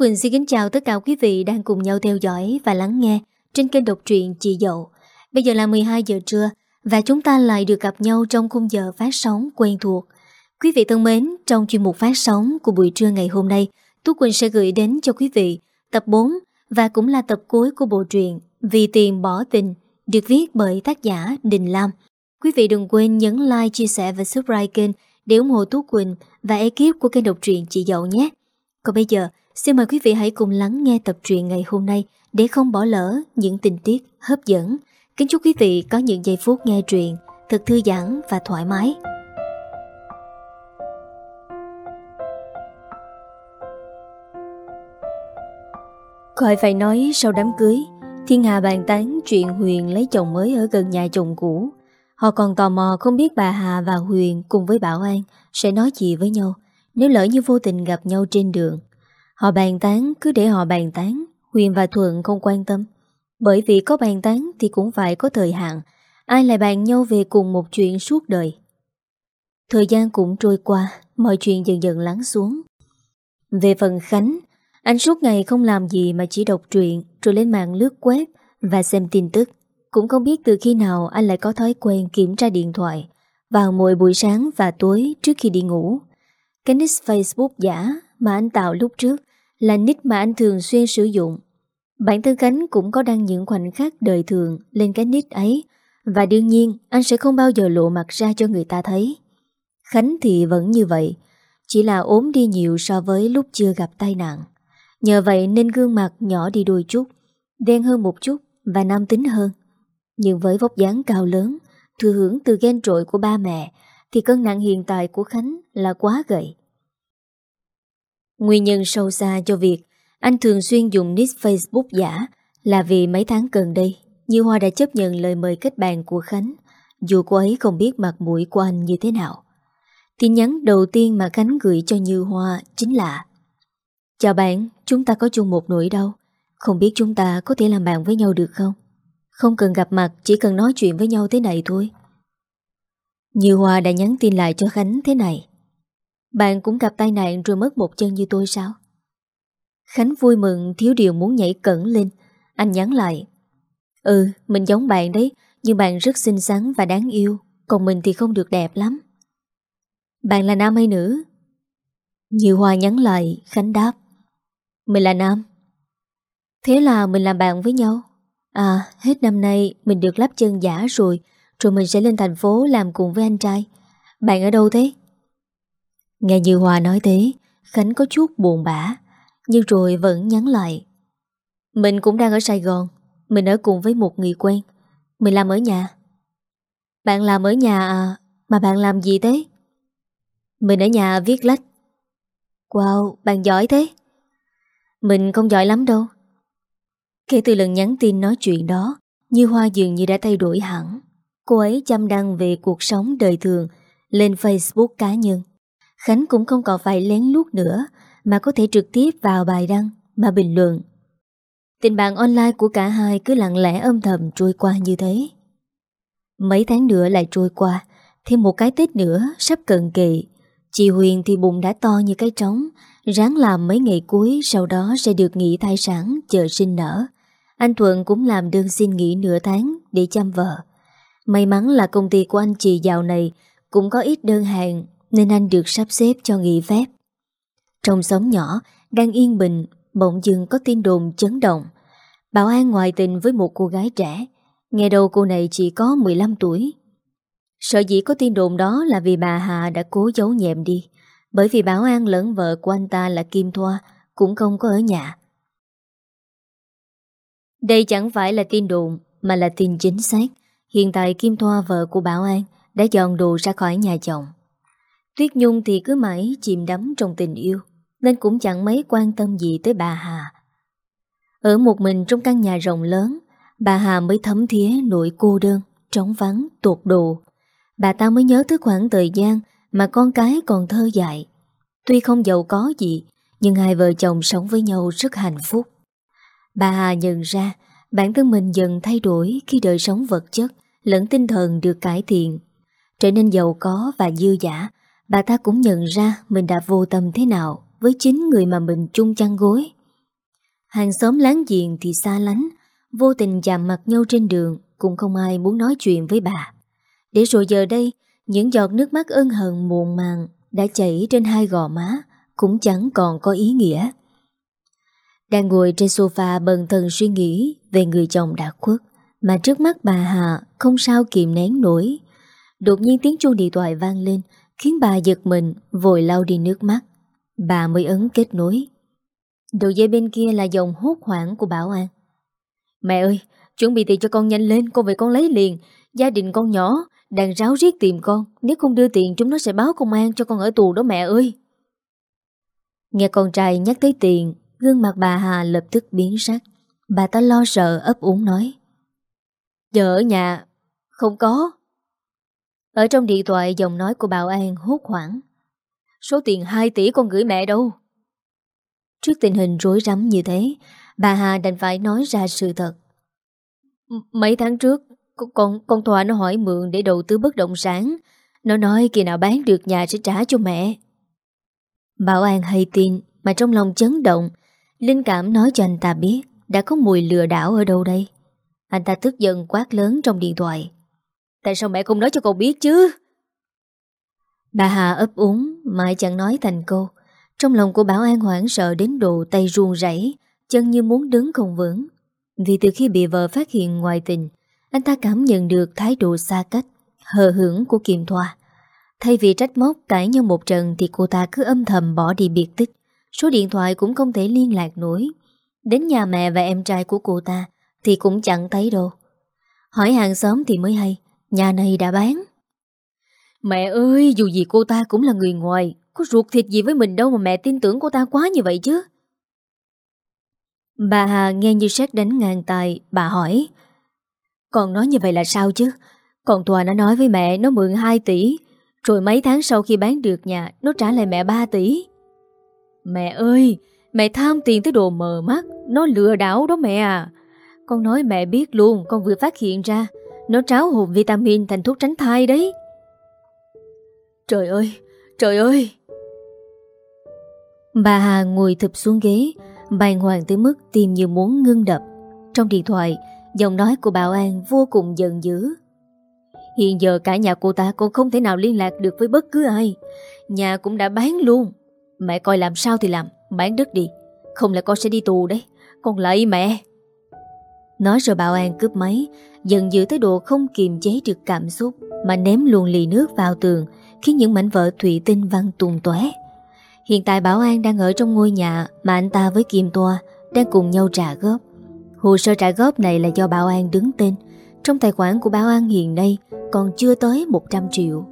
Quỳnh xin kính chào tất cả quý vị đang cùng nhau theo dõi và lắng nghe trên kênh độc truyện Chị Dậu. Bây giờ là 12 giờ trưa và chúng ta lại được gặp nhau trong khung giờ phát sóng quen thuộc. Quý vị thân mến, trong chuyên mục phát sóng của buổi trưa ngày hôm nay, Tú Quỳnh sẽ gửi đến cho quý vị tập 4 và cũng là tập cuối của bộ truyện Vì tiền bỏ tình được viết bởi tác giả Đình Lam. Quý vị đừng quên nhấn like, chia sẻ và subscribe kênh để ủng hộ Tú Quỳnh và ekip của kênh độc truyện Chị Dậu nhé. Còn bây giờ, xin mời quý vị hãy cùng lắng nghe tập truyện ngày hôm nay để không bỏ lỡ những tình tiết hấp dẫn. Kính chúc quý vị có những giây phút nghe truyện thật thư giãn và thoải mái. Khỏi phải nói sau đám cưới, thiên hà bàn tán chuyện Huyền lấy chồng mới ở gần nhà chồng cũ. Họ còn tò mò không biết bà Hà và Huyền cùng với Bảo An sẽ nói gì với nhau nếu lỡ như vô tình gặp nhau trên đường. Họ bàn tán cứ để họ bàn tán, Huyền và Thuận không quan tâm. Bởi vì có bàn tán thì cũng phải có thời hạn, ai lại bàn nhau về cùng một chuyện suốt đời. Thời gian cũng trôi qua, mọi chuyện dần dần lắng xuống. Về phần Khánh, anh suốt ngày không làm gì mà chỉ đọc truyện rồi lên mạng lướt web và xem tin tức. Cũng không biết từ khi nào anh lại có thói quen kiểm tra điện thoại vào mỗi buổi sáng và tối trước khi đi ngủ. Cái nick Facebook giả mà anh tạo lúc trước là nick mà anh thường xuyên sử dụng. Bản thân Khánh cũng có đăng những khoảnh khắc đời thường lên cái nick ấy và đương nhiên anh sẽ không bao giờ lộ mặt ra cho người ta thấy. Khánh thì vẫn như vậy, chỉ là ốm đi nhiều so với lúc chưa gặp tai nạn. Nhờ vậy nên gương mặt nhỏ đi đôi chút, đen hơn một chút và nam tính hơn. Nhưng với vóc dáng cao lớn, thừa hưởng từ ghen trội của ba mẹ, thì cân nặng hiện tại của Khánh là quá gầy. Nguyên nhân sâu xa cho việc anh thường xuyên dùng nick Facebook giả là vì mấy tháng gần đây, Như Hoa đã chấp nhận lời mời kết bạn của Khánh, dù cô ấy không biết mặt mũi của anh như thế nào. Tin nhắn đầu tiên mà Khánh gửi cho Như Hoa chính là Chào bạn, chúng ta có chung một nỗi đau. Không biết chúng ta có thể làm bạn với nhau được không? Không cần gặp mặt, chỉ cần nói chuyện với nhau thế này thôi. Như Hoa đã nhắn tin lại cho Khánh thế này. Bạn cũng gặp tai nạn rồi mất một chân như tôi sao? Khánh vui mừng thiếu điều muốn nhảy cẩn lên. Anh nhắn lại. Ừ, mình giống bạn đấy, nhưng bạn rất xinh xắn và đáng yêu, còn mình thì không được đẹp lắm. Bạn là nam hay nữ? Nhiều Hoa nhắn lại, Khánh đáp. Mình là nam. Thế là mình làm bạn với nhau. À, hết năm nay mình được lắp chân giả rồi, rồi mình sẽ lên thành phố làm cùng với anh trai. Bạn ở đâu thế? Nghe Như Hòa nói thế, Khánh có chút buồn bã, nhưng rồi vẫn nhắn lại. Mình cũng đang ở Sài Gòn, mình ở cùng với một người quen. Mình làm ở nhà. Bạn làm ở nhà à, mà bạn làm gì thế? Mình ở nhà viết lách. Wow, bạn giỏi thế. Mình không giỏi lắm đâu. Kể từ lần nhắn tin nói chuyện đó, Như Hoa dường như đã thay đổi hẳn. Cô ấy chăm đăng về cuộc sống đời thường lên Facebook cá nhân. Khánh cũng không còn phải lén lút nữa mà có thể trực tiếp vào bài đăng mà bình luận. Tình bạn online của cả hai cứ lặng lẽ âm thầm trôi qua như thế. Mấy tháng nữa lại trôi qua, thêm một cái Tết nữa sắp cận kề. Chị Huyền thì bụng đã to như cái trống, ráng làm mấy ngày cuối sau đó sẽ được nghỉ thai sản chờ sinh nở. Anh Thuận cũng làm đơn xin nghỉ nửa tháng để chăm vợ. May mắn là công ty của anh chị dạo này cũng có ít đơn hàng nên anh được sắp xếp cho nghỉ phép. Trong xóm nhỏ, đang yên bình, bỗng dưng có tin đồn chấn động. Bảo An ngoại tình với một cô gái trẻ, nghe đầu cô này chỉ có 15 tuổi. Sợ dĩ có tin đồn đó là vì bà Hà đã cố giấu nhẹm đi, bởi vì Bảo An lẫn vợ của anh ta là Kim Thoa cũng không có ở nhà. Đây chẳng phải là tin đồn mà là tin chính xác. Hiện tại Kim Thoa vợ của Bảo An đã dọn đồ ra khỏi nhà chồng. Tuyết Nhung thì cứ mãi chìm đắm trong tình yêu nên cũng chẳng mấy quan tâm gì tới bà Hà. Ở một mình trong căn nhà rộng lớn, bà Hà mới thấm thía nỗi cô đơn, trống vắng, tột đồ. Bà ta mới nhớ tới khoảng thời gian mà con cái còn thơ dại. Tuy không giàu có gì, nhưng hai vợ chồng sống với nhau rất hạnh phúc. Bà Hà nhận ra bản thân mình dần thay đổi khi đời sống vật chất lẫn tinh thần được cải thiện. Trở nên giàu có và dư giả, bà ta cũng nhận ra mình đã vô tâm thế nào với chính người mà mình chung chăn gối. Hàng xóm láng giềng thì xa lánh, Vô tình chạm mặt nhau trên đường, Cũng không ai muốn nói chuyện với bà. Để rồi giờ đây, Những giọt nước mắt ân hận muộn màng Đã chảy trên hai gò má Cũng chẳng còn có ý nghĩa. Đang ngồi trên sofa bần thần suy nghĩ Về người chồng đã khuất, Mà trước mắt bà Hà Không sao kìm nén nổi. Đột nhiên tiếng chuông điện thoại vang lên Khiến bà giật mình, Vội lau đi nước mắt. Bà mới ấn kết nối. Đầu dây bên kia là dòng hốt hoảng của Bảo An. Mẹ ơi, Chuẩn bị tiền cho con nhanh lên, Con về con lấy liền. Gia đình con nhỏ, Đang ráo riết tìm con. Nếu không đưa tiền, chúng nó sẽ báo công an cho con ở tù đó mẹ ơi. Nghe con trai nhắc tới tiền, Gương mặt bà Hà lập tức biến sắc. Bà ta lo sợ, ấp úng nói. Giờ ở nhà, Không có. Ở trong điện thoại, giọng nói của Bảo An hốt hoảng. Số tiền 2 tỷ con gửi mẹ đâu? Trước tình hình rối rắm như thế, Bà Hà đành phải nói ra sự thật. Mấy tháng trước, Con con Thoa nó hỏi mượn để đầu tư bất động sản. Nó nói kỳ nào bán được nhà sẽ trả cho mẹ. Bảo An hay tin, Mà trong lòng chấn động. Linh cảm nói cho anh ta biết, Đã có mùi lừa đảo ở đâu đây? Anh ta tức giận quát lớn trong điện thoại. Tại sao mẹ không nói cho con biết chứ? Bà Hà ấp úng, Mãi chẳng nói thành câu. Trong lòng của Bảo An hoảng sợ đến độ tay ruông rảy Chân như muốn đứng không vững. Vì từ khi bị vợ phát hiện ngoài tình, Anh ta cảm nhận được thái độ xa cách, Hờ hưởng của kiềm Thoa. Thay vì trách móc cãi nhau một trận Thì cô ta cứ âm thầm bỏ đi biệt tích. Số điện thoại cũng không thể liên lạc nổi. Đến nhà mẹ và em trai của cô ta Thì cũng chẳng thấy đâu. Hỏi hàng xóm thì mới hay Nhà này đã bán. Mẹ ơi dù gì cô ta cũng là người ngoài Có ruột thịt gì với mình đâu mà mẹ tin tưởng cô ta quá như vậy chứ? Bà Hà nghe như xét đánh ngang tài Bà hỏi. Con nói như vậy là sao chứ? Còn Tòa nó nói với mẹ nó mượn 2 tỷ Rồi mấy tháng sau khi bán được nhà Nó trả lại mẹ 3 tỷ. Mẹ ơi Mẹ tham tiền tới đồ mờ mắt Nó lừa đảo đó mẹ à. Con nói mẹ biết luôn Con vừa phát hiện ra Nó tráo hồn vitamin thành thuốc tránh thai đấy. Trời ơi Trời ơi. Bà Hà ngồi thụp xuống ghế Bàng hoàng tới mức tim như muốn ngưng đập. Trong điện thoại Giọng nói của Bảo An vô cùng giận dữ. Hiện giờ cả nhà cô ta Cũng không thể nào liên lạc được với bất cứ ai. Nhà cũng đã bán luôn. Mẹ coi làm sao thì làm Bán đất đi. Không là con sẽ đi tù đấy? Con lạy mẹ Nói rồi Bảo An cướp máy, Giận dữ tới độ không kiềm chế được cảm xúc Mà ném luôn lì nước vào tường, Khiến những mảnh vỡ thủy tinh văng tuôn tóe. Hiện tại Bảo An đang ở trong ngôi nhà Mà anh ta với Kim Toa Đang cùng nhau trả góp. Hồ sơ trả góp này là do Bảo An đứng tên. Trong tài khoản của Bảo An hiện nay Còn chưa tới 100 triệu.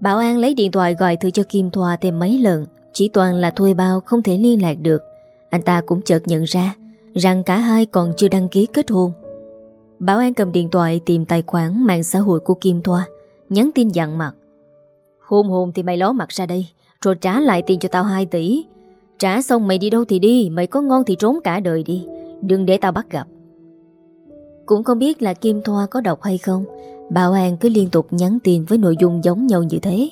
Bảo An lấy điện thoại gọi thử cho Kim Thoa thêm mấy lần, Chỉ toàn là thuê bao không thể liên lạc được. Anh ta cũng chợt nhận ra Rằng cả hai còn chưa đăng ký kết hôn. Bảo An cầm điện thoại tìm tài khoản mạng xã hội của Kim Thoa, Nhắn tin dặn mặt. Hôn hôn thì mày ló mặt ra đây, Rồi trả lại tiền cho tao 2 tỷ. Trả xong mày đi đâu thì đi, Mày có ngon thì trốn cả đời đi, Đừng để tao bắt gặp. Cũng không biết là Kim Thoa có đọc hay không, Bảo An cứ liên tục nhắn tin Với nội dung giống nhau như thế.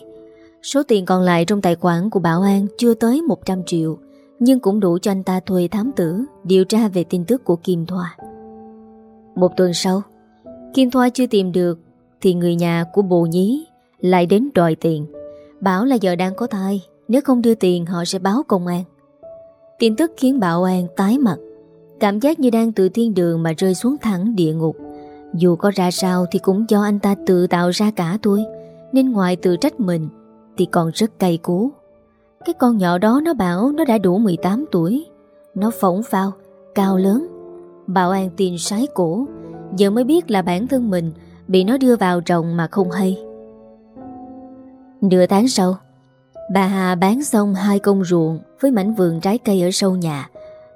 Số tiền còn lại trong tài khoản của Bảo An Chưa tới 100 triệu. Nhưng cũng đủ cho anh ta thuê thám tử Điều tra về tin tức của Kim Thoa. Một tuần sau, Kim Thoa chưa tìm được Thì người nhà của bồ nhí lại đến đòi tiền, Bảo là giờ đang có thai, Nếu không đưa tiền họ sẽ báo công an. Tin tức khiến Bảo An tái mặt, Cảm giác như đang từ thiên đường Mà rơi xuống thẳng địa ngục. Dù có ra sao thì cũng do anh ta tự tạo ra cả thôi, Nên ngoài tự trách mình Thì còn rất cay cú. Cái con nhỏ đó nó bảo Nó đã đủ 18 tuổi. Nó phỏng phao, cao lớn. Bảo An tin sái cổ. Giờ mới biết là bản thân mình Bị nó đưa vào rồng mà không hay. Nửa tháng sau Bà Hà bán xong hai công ruộng Với mảnh vườn trái cây ở sâu nhà.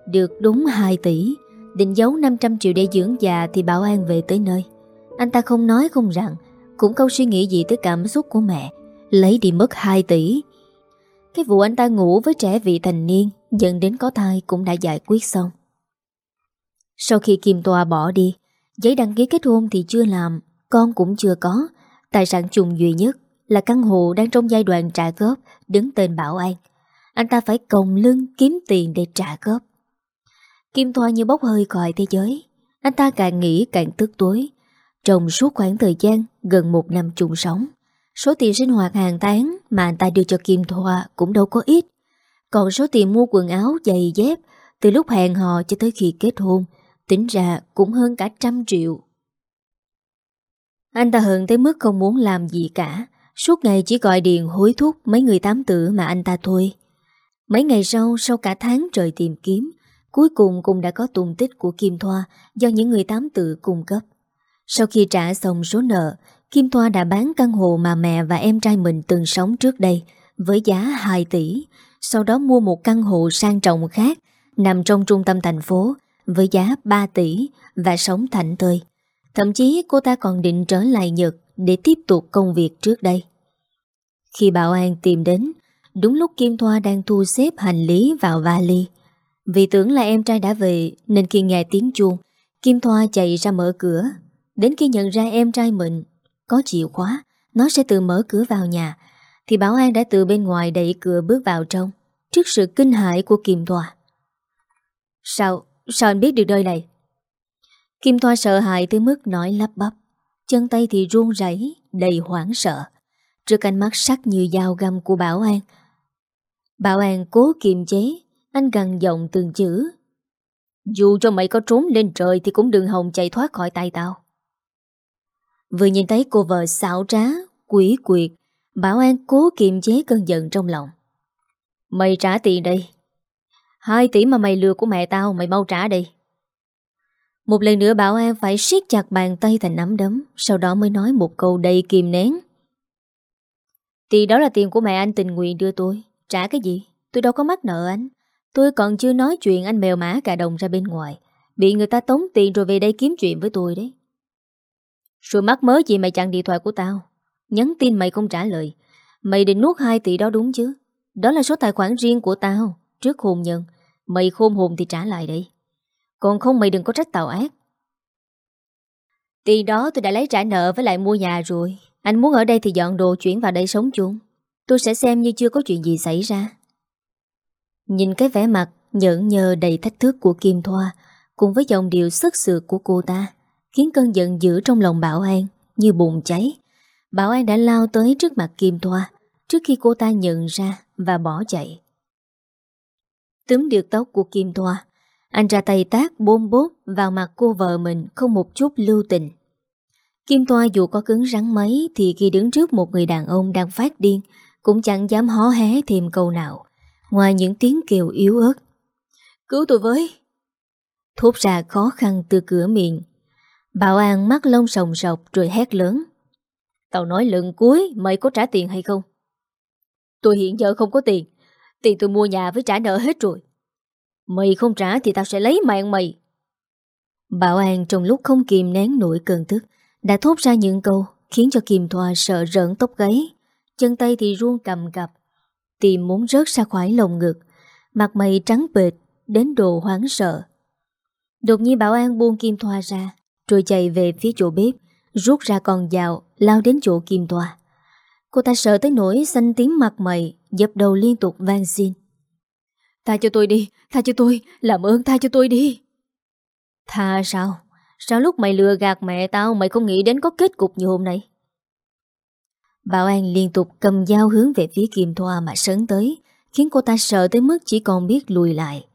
Được đúng 2 tỷ Định giấu 500 triệu để dưỡng già Thì Bảo An về tới nơi. Anh ta không nói không rằng Cũng không suy nghĩ gì tới cảm xúc của mẹ. Lấy đi mất 2 tỷ cái vụ anh ta ngủ với trẻ vị thành niên Dẫn đến có thai cũng đã giải quyết xong Sau khi Kim Tòa bỏ đi, Giấy đăng ký kết hôn thì chưa làm, Con cũng chưa có Tài sản chung duy nhất là căn hộ đang trong giai đoạn trả góp, đứng tên Bảo An. Anh ta phải còng lưng kiếm tiền để trả góp. Kim Thoa như bốc hơi khỏi thế giới Anh ta càng nghĩ càng tức tối Trong suốt khoảng thời gian Gần một năm chung sống Số tiền sinh hoạt hàng tháng Mà anh ta đưa cho Kim Thoa cũng đâu có ít. Còn số tiền mua quần áo, giày dép Từ lúc hẹn hò cho tới khi kết hôn Tính ra cũng hơn cả trăm triệu. Anh ta hận tới mức không muốn làm gì cả. Suốt ngày chỉ gọi điện hối thúc mấy người tám tử mà anh ta thôi. Mấy ngày sau, sau cả tháng trời tìm kiếm Cuối cùng cũng đã có tung tích của Kim Thoa do những người tám tử cung cấp. Sau khi trả xong số nợ, Kim Thoa đã bán căn hộ mà mẹ và em trai mình từng sống trước đây với giá 2 tỷ, sau đó mua một căn hộ sang trọng khác nằm trong trung tâm thành phố với giá 3 tỷ và sống thảnh thơi. Thậm chí cô ta còn định trở lại Nhật để tiếp tục công việc trước đây. Khi Bảo An tìm đến, đúng lúc Kim Thoa đang thu xếp hành lý vào vali, vì tưởng là em trai đã về Nên khi nghe tiếng chuông Kim Thoa chạy ra mở cửa Đến khi nhận ra em trai mình có chìa khóa, Nó sẽ tự mở cửa vào nhà. Thì Bảo An đã từ bên ngoài đẩy cửa bước vào trong, Trước sự kinh hãi của Kim Thoa. Sao Sao anh biết được nơi này? Kim Thoa sợ hãi tới mức nói lắp bắp, Chân tay thì run rẩy, Đầy hoảng sợ, Trước ánh mắt sắc như dao găm của Bảo An. Bảo An, cố kiềm chế, anh gằn giọng từng chữ. Dù cho mày có trốn lên trời Thì cũng đừng hòng chạy thoát khỏi tay tao. Vừa nhìn thấy cô vợ xảo trá, Quỷ quyệt, Bảo An cố kiềm chế cơn giận trong lòng. Mày trả tiền đây. Hai tỷ mà mày lừa của mẹ tao, Mày mau trả đi Một lần nữa Bảo An phải siết chặt bàn tay thành nắm đấm, Sau đó mới nói một câu đầy kìm nén. Thì đó là tiền của mẹ anh tình nguyện đưa tôi. Trả cái gì? Tôi đâu có mắc nợ anh. Tôi còn chưa nói chuyện anh mèo mã cả đồng ra bên ngoài. Bị người ta tống tiền rồi về đây kiếm chuyện với tôi đấy. Rồi mắc mớ gì mày chặn điện thoại của tao? Nhắn tin mày không trả lời. Mày định nuốt 2 tỷ đó đúng chứ? Đó là số tài khoản riêng của tao, Trước hôn nhân. Mày khôn hồn thì trả lại đây Còn không mày đừng có trách tao ác. Tiền đó tôi đã lấy trả nợ với lại mua nhà rồi. Anh muốn ở đây thì dọn đồ chuyển vào đây sống chung. Tôi sẽ xem như chưa có chuyện gì xảy ra. Nhìn cái vẻ mặt nhẫn nhờ đầy thách thức của Kim Thoa, cùng với dòng điệu sức sượt của cô ta khiến cơn giận dữ trong lòng Bảo An như bùng cháy. Bảo An đã lao tới trước mặt Kim Thoa, trước khi cô ta nhận ra và bỏ chạy. Túm được tóc của Kim Thoa, anh ra tay tác bôm bốt vào mặt cô vợ mình không một chút lưu tình. Kim Thoa dù có cứng rắn mấy thì khi đứng trước một người đàn ông đang phát điên, cũng chẳng dám hó hé thêm câu nào. Ngoài những tiếng kêu yếu ớt Cứu tôi với Thốt ra khó khăn từ cửa miệng Bảo An mắt lông sòng sọc rồi hét lớn. Tao nói lần cuối mày có trả tiền hay không? Tôi hiện giờ không có tiền. Tiền tôi mua nhà với trả nợ hết rồi. Mày không trả thì tao sẽ lấy mạng mày. Bảo An trong lúc không kìm nén nổi cơn tức, Đã thốt ra những câu Khiến cho Kim Thoa sợ rợn tóc gáy. Chân tay thì ruông cầm cặp tìm muốn rớt ra khỏi lồng ngực. Mặt mày trắng bệt Đến độ hoảng sợ. Đột nhiên Bảo An buông Kim Thoa ra rồi chạy về phía chỗ bếp Rút ra con dao Lao đến chỗ Kim Thoa Cô ta sợ tới nỗi xanh tím mặt mày Dập đầu liên tục van xin Tha cho tôi đi, tha cho tôi Làm ơn tha cho tôi đi Tha sao? Sao lúc mày lừa gạt mẹ tao Mày không nghĩ đến có kết cục như hôm nay Bảo An liên tục cầm dao hướng về phía Kim Thoa mà sấn tới, khiến cô ta sợ tới mức chỉ còn biết lùi lại.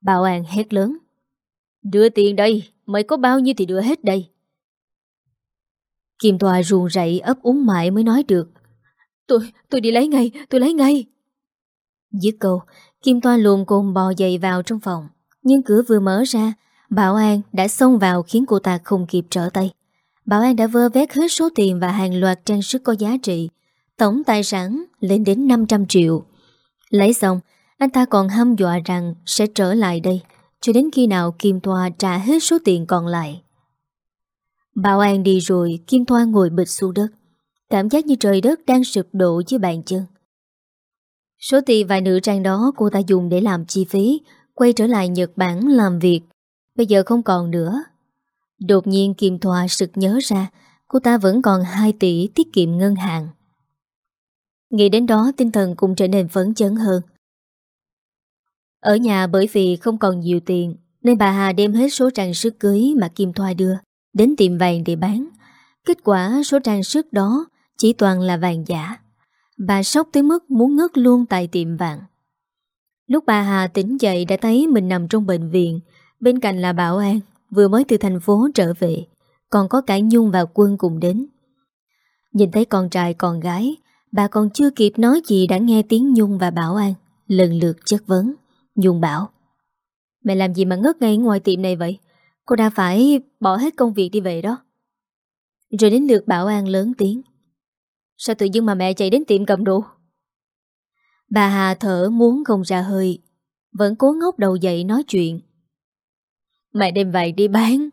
Bảo An hét lớn. Đưa tiền đây, mày có bao nhiêu thì đưa hết đây. Kim Thoa ruồn rậy ấp úng mãi mới nói được. Tôi, tôi đi lấy ngay, tôi lấy ngay. Dứt câu, Kim Thoa lùm cồn bò dậy vào trong phòng. Nhưng cửa vừa mở ra, Bảo An đã xông vào khiến cô ta không kịp trở tay. Bảo An đã vơ vét hết số tiền và hàng loạt trang sức có giá trị. Tổng tài sản lên đến 500 triệu. Lấy xong, anh ta còn hâm dọa rằng sẽ trở lại đây cho đến khi nào Kim Thoa trả hết số tiền còn lại. Bảo An đi rồi, Kim Thoa ngồi bịch xuống đất. Cảm giác như trời đất đang sụp đổ dưới bàn chân. Số tiền vài nữ trang đó cô ta dùng để làm chi phí, quay trở lại Nhật Bản làm việc. Bây giờ không còn nữa, Đột nhiên Kim Thoa sực nhớ ra Cô ta vẫn còn 2 tỷ tiết kiệm ngân hàng Nghĩ đến đó tinh thần cũng trở nên phấn chấn hơn ở nhà bởi vì không còn nhiều tiền, Nên bà Hà đem hết số trang sức cưới mà Kim Thoa đưa, Đến tiệm vàng để bán. Kết quả số trang sức đó Chỉ toàn là vàng giả. Bà sốc tới mức muốn ngất luôn tại tiệm vàng. Lúc bà Hà tỉnh dậy đã thấy mình nằm trong bệnh viện, Bên cạnh là Bảo An, Vừa mới từ thành phố trở về, Còn có cả Nhung và Quân cùng đến. Nhìn thấy con trai con gái, Bà còn chưa kịp nói gì đã nghe tiếng Nhung và Bảo An Lần lượt chất vấn. Nhung bảo Mẹ làm gì mà ngất ngay ngoài tiệm này vậy? Cô đã phải bỏ hết công việc đi về đó. Rồi đến lượt Bảo An lớn tiếng, Sao tự dưng mà mẹ chạy đến tiệm cầm đồ? Bà Hà thở muốn không ra hơi, Vẫn cố ngốc đầu dậy nói chuyện Mẹ đem vậy đi bán.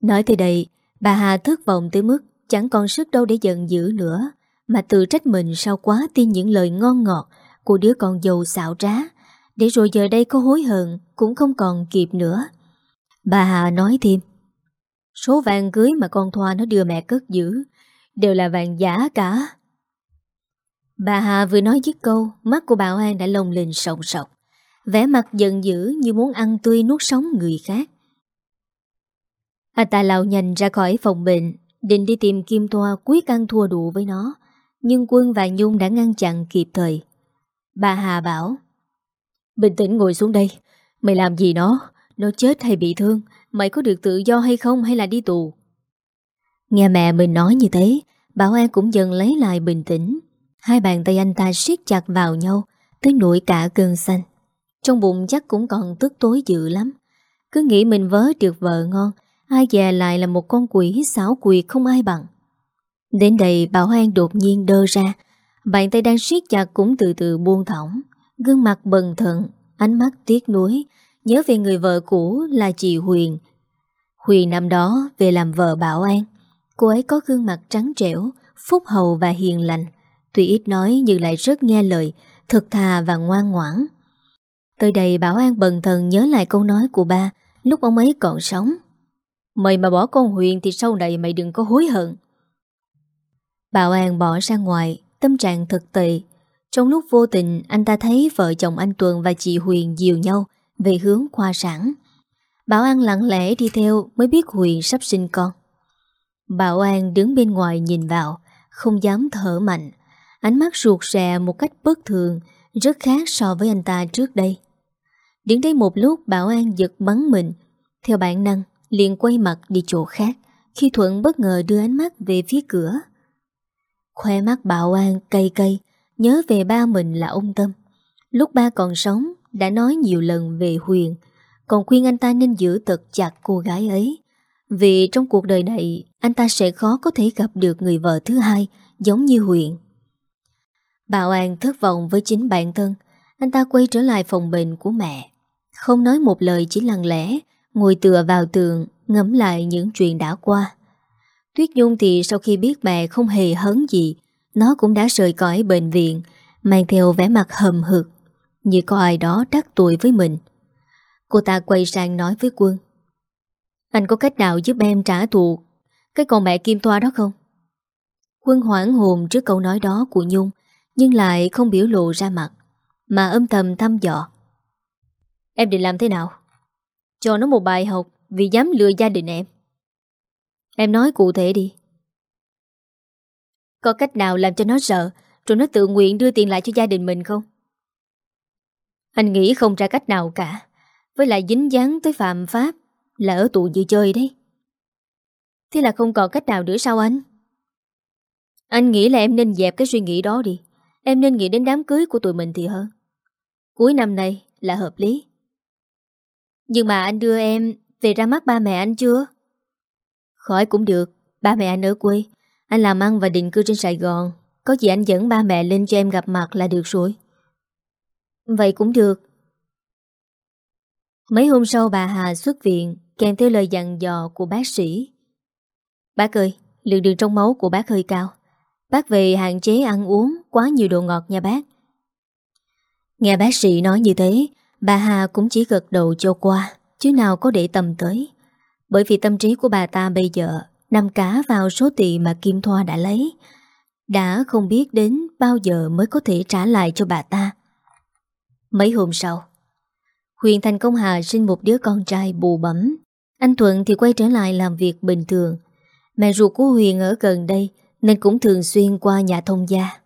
Nói thì đây, Bà Hà thất vọng tới mức Chẳng còn sức đâu để giận dữ nữa, Mà tự trách mình sao quá tin những lời ngon ngọt Của đứa con giàu xạo trá để rồi giờ đây có hối hận, Cũng không còn kịp nữa. Bà Hà nói thêm, Số vàng cưới mà con Thoa nó đưa mẹ cất giữ, Đều là vàng giả cả. Bà Hà vừa nói dứt câu, Mắt của Bảo An đã lồng lên sòng sọc. Vẻ mặt giận dữ như muốn ăn tươi nuốt sống người khác. Anh ta lao nhanh ra khỏi phòng bệnh, Định đi tìm Kim Thoa quyết ăn thua đủ với nó, Nhưng Quân và Nhung đã ngăn chặn kịp thời. Bà Hà bảo Bình tĩnh ngồi xuống đây. Mày làm gì nó? Nó chết hay bị thương? Mày có được tự do hay không hay là đi tù? Nghe mẹ mình nói như thế, Bảo An cũng dần lấy lại bình tĩnh. Hai bàn tay anh ta siết chặt vào nhau, Tới nỗi cả cơn xanh. Trong bụng chắc cũng còn tức tối dữ lắm. Cứ nghĩ mình vớ được vợ ngon, Ai dè lại là một con quỷ xảo quyệt không ai bằng. Đến đây, Bảo An đột nhiên đơ ra. Bàn tay đang siết chặt cũng từ từ buông thõng, Gương mặt bần thận Ánh mắt tiếc nuối, Nhớ về người vợ cũ là chị Huyền. Huyền năm đó về làm vợ Bảo An. Cô ấy có gương mặt trắng trẻo, Phúc hậu và hiền lành. Tuy ít nói nhưng lại rất nghe lời Thực thà và ngoan ngoãn. Tới đây Bảo An bần thần nhớ lại câu nói của ba, Lúc ông ấy còn sống. Mày mà bỏ con Huyền Thì sau này mày đừng có hối hận. Bảo An bỏ ra ngoài, Tâm trạng thật tệ. Trong lúc vô tình, anh ta thấy vợ chồng anh Tuần và chị Huyền dìu nhau Về hướng khoa sản. Bảo An lặng lẽ đi theo Mới biết Huyền sắp sinh con. Bảo An đứng bên ngoài nhìn vào, Không dám thở mạnh. Ánh mắt ruột rè một cách bất thường, Rất khác so với anh ta trước đây. Đứng đây một lúc, Bảo An giật bắn mình. Theo bản năng, liền quay mặt đi chỗ khác, Khi Thuận bất ngờ đưa ánh mắt về phía cửa. Khoe mắt Bảo An cay cay Nhớ về ba mình là ông Tâm. Lúc ba còn sống, Đã nói nhiều lần về Huyền. Còn khuyên anh ta nên giữ thật chặt cô gái ấy. Vì trong cuộc đời này, Anh ta sẽ khó có thể gặp được người vợ thứ hai Giống như Huyền. Bảo An thất vọng với chính bản thân. Anh ta quay trở lại phòng bệnh của mẹ. Không nói một lời, chỉ lặng lẽ, Ngồi tựa vào tường, Ngẫm lại những chuyện đã qua. Tuyết Nhung thì sau khi biết mẹ không hề hấn gì nó cũng đã rời cõi bệnh viện, Mang theo vẻ mặt hầm hực, Như có ai đó đắc tuổi với mình. Cô ta quay sang nói với quân. Anh có cách nào giúp em trả thù Cái con mẹ Kim Thoa đó không? Quân hoảng hồn trước câu nói đó của Nhung, Nhưng lại không biểu lộ ra mặt, Mà âm thầm thăm dọ Em định làm thế nào? Cho nó một bài học Vì dám lừa gia đình em. Em nói cụ thể đi. Có cách nào làm cho nó sợ, Rồi nó tự nguyện đưa tiền lại cho gia đình mình không? Anh nghĩ không ra cách nào cả. Với lại dính dáng tới phạm pháp Là ở tù dự chơi đấy. Thế là không còn cách nào nữa sao anh? Anh nghĩ là em nên dẹp cái suy nghĩ đó đi. Em nên nghĩ đến đám cưới của tụi mình thì hơn. Cuối năm này là hợp lý. Nhưng mà anh đưa em Về ra mắt ba mẹ anh chưa? Khỏi cũng được, Ba mẹ anh ở quê. Anh làm ăn và định cư trên Sài Gòn. Có gì anh dẫn ba mẹ lên cho em gặp mặt là được rồi. Vậy cũng được. Mấy hôm sau bà Hà xuất viện, Kèm theo lời dặn dò của bác sĩ. Bác ơi, Lượng đường trong máu của bác hơi cao. Bác về hạn chế ăn uống Quá nhiều đồ ngọt nha bác. Nghe bác sĩ nói như thế, Bà Hà cũng chỉ gật đầu cho qua, Chứ nào có để tầm tới. Bởi vì tâm trí của bà ta bây giờ Nằm cả vào số tiền mà Kim Thoa đã lấy, Đã không biết đến Bao giờ mới có thể trả lại cho bà ta. Mấy hôm sau, Huyền thành công Hà sinh một đứa con trai bù bẩm. Anh Thuận thì quay trở lại làm việc bình thường. Mẹ ruột của Huyền ở gần đây Nên cũng thường xuyên qua nhà thông gia,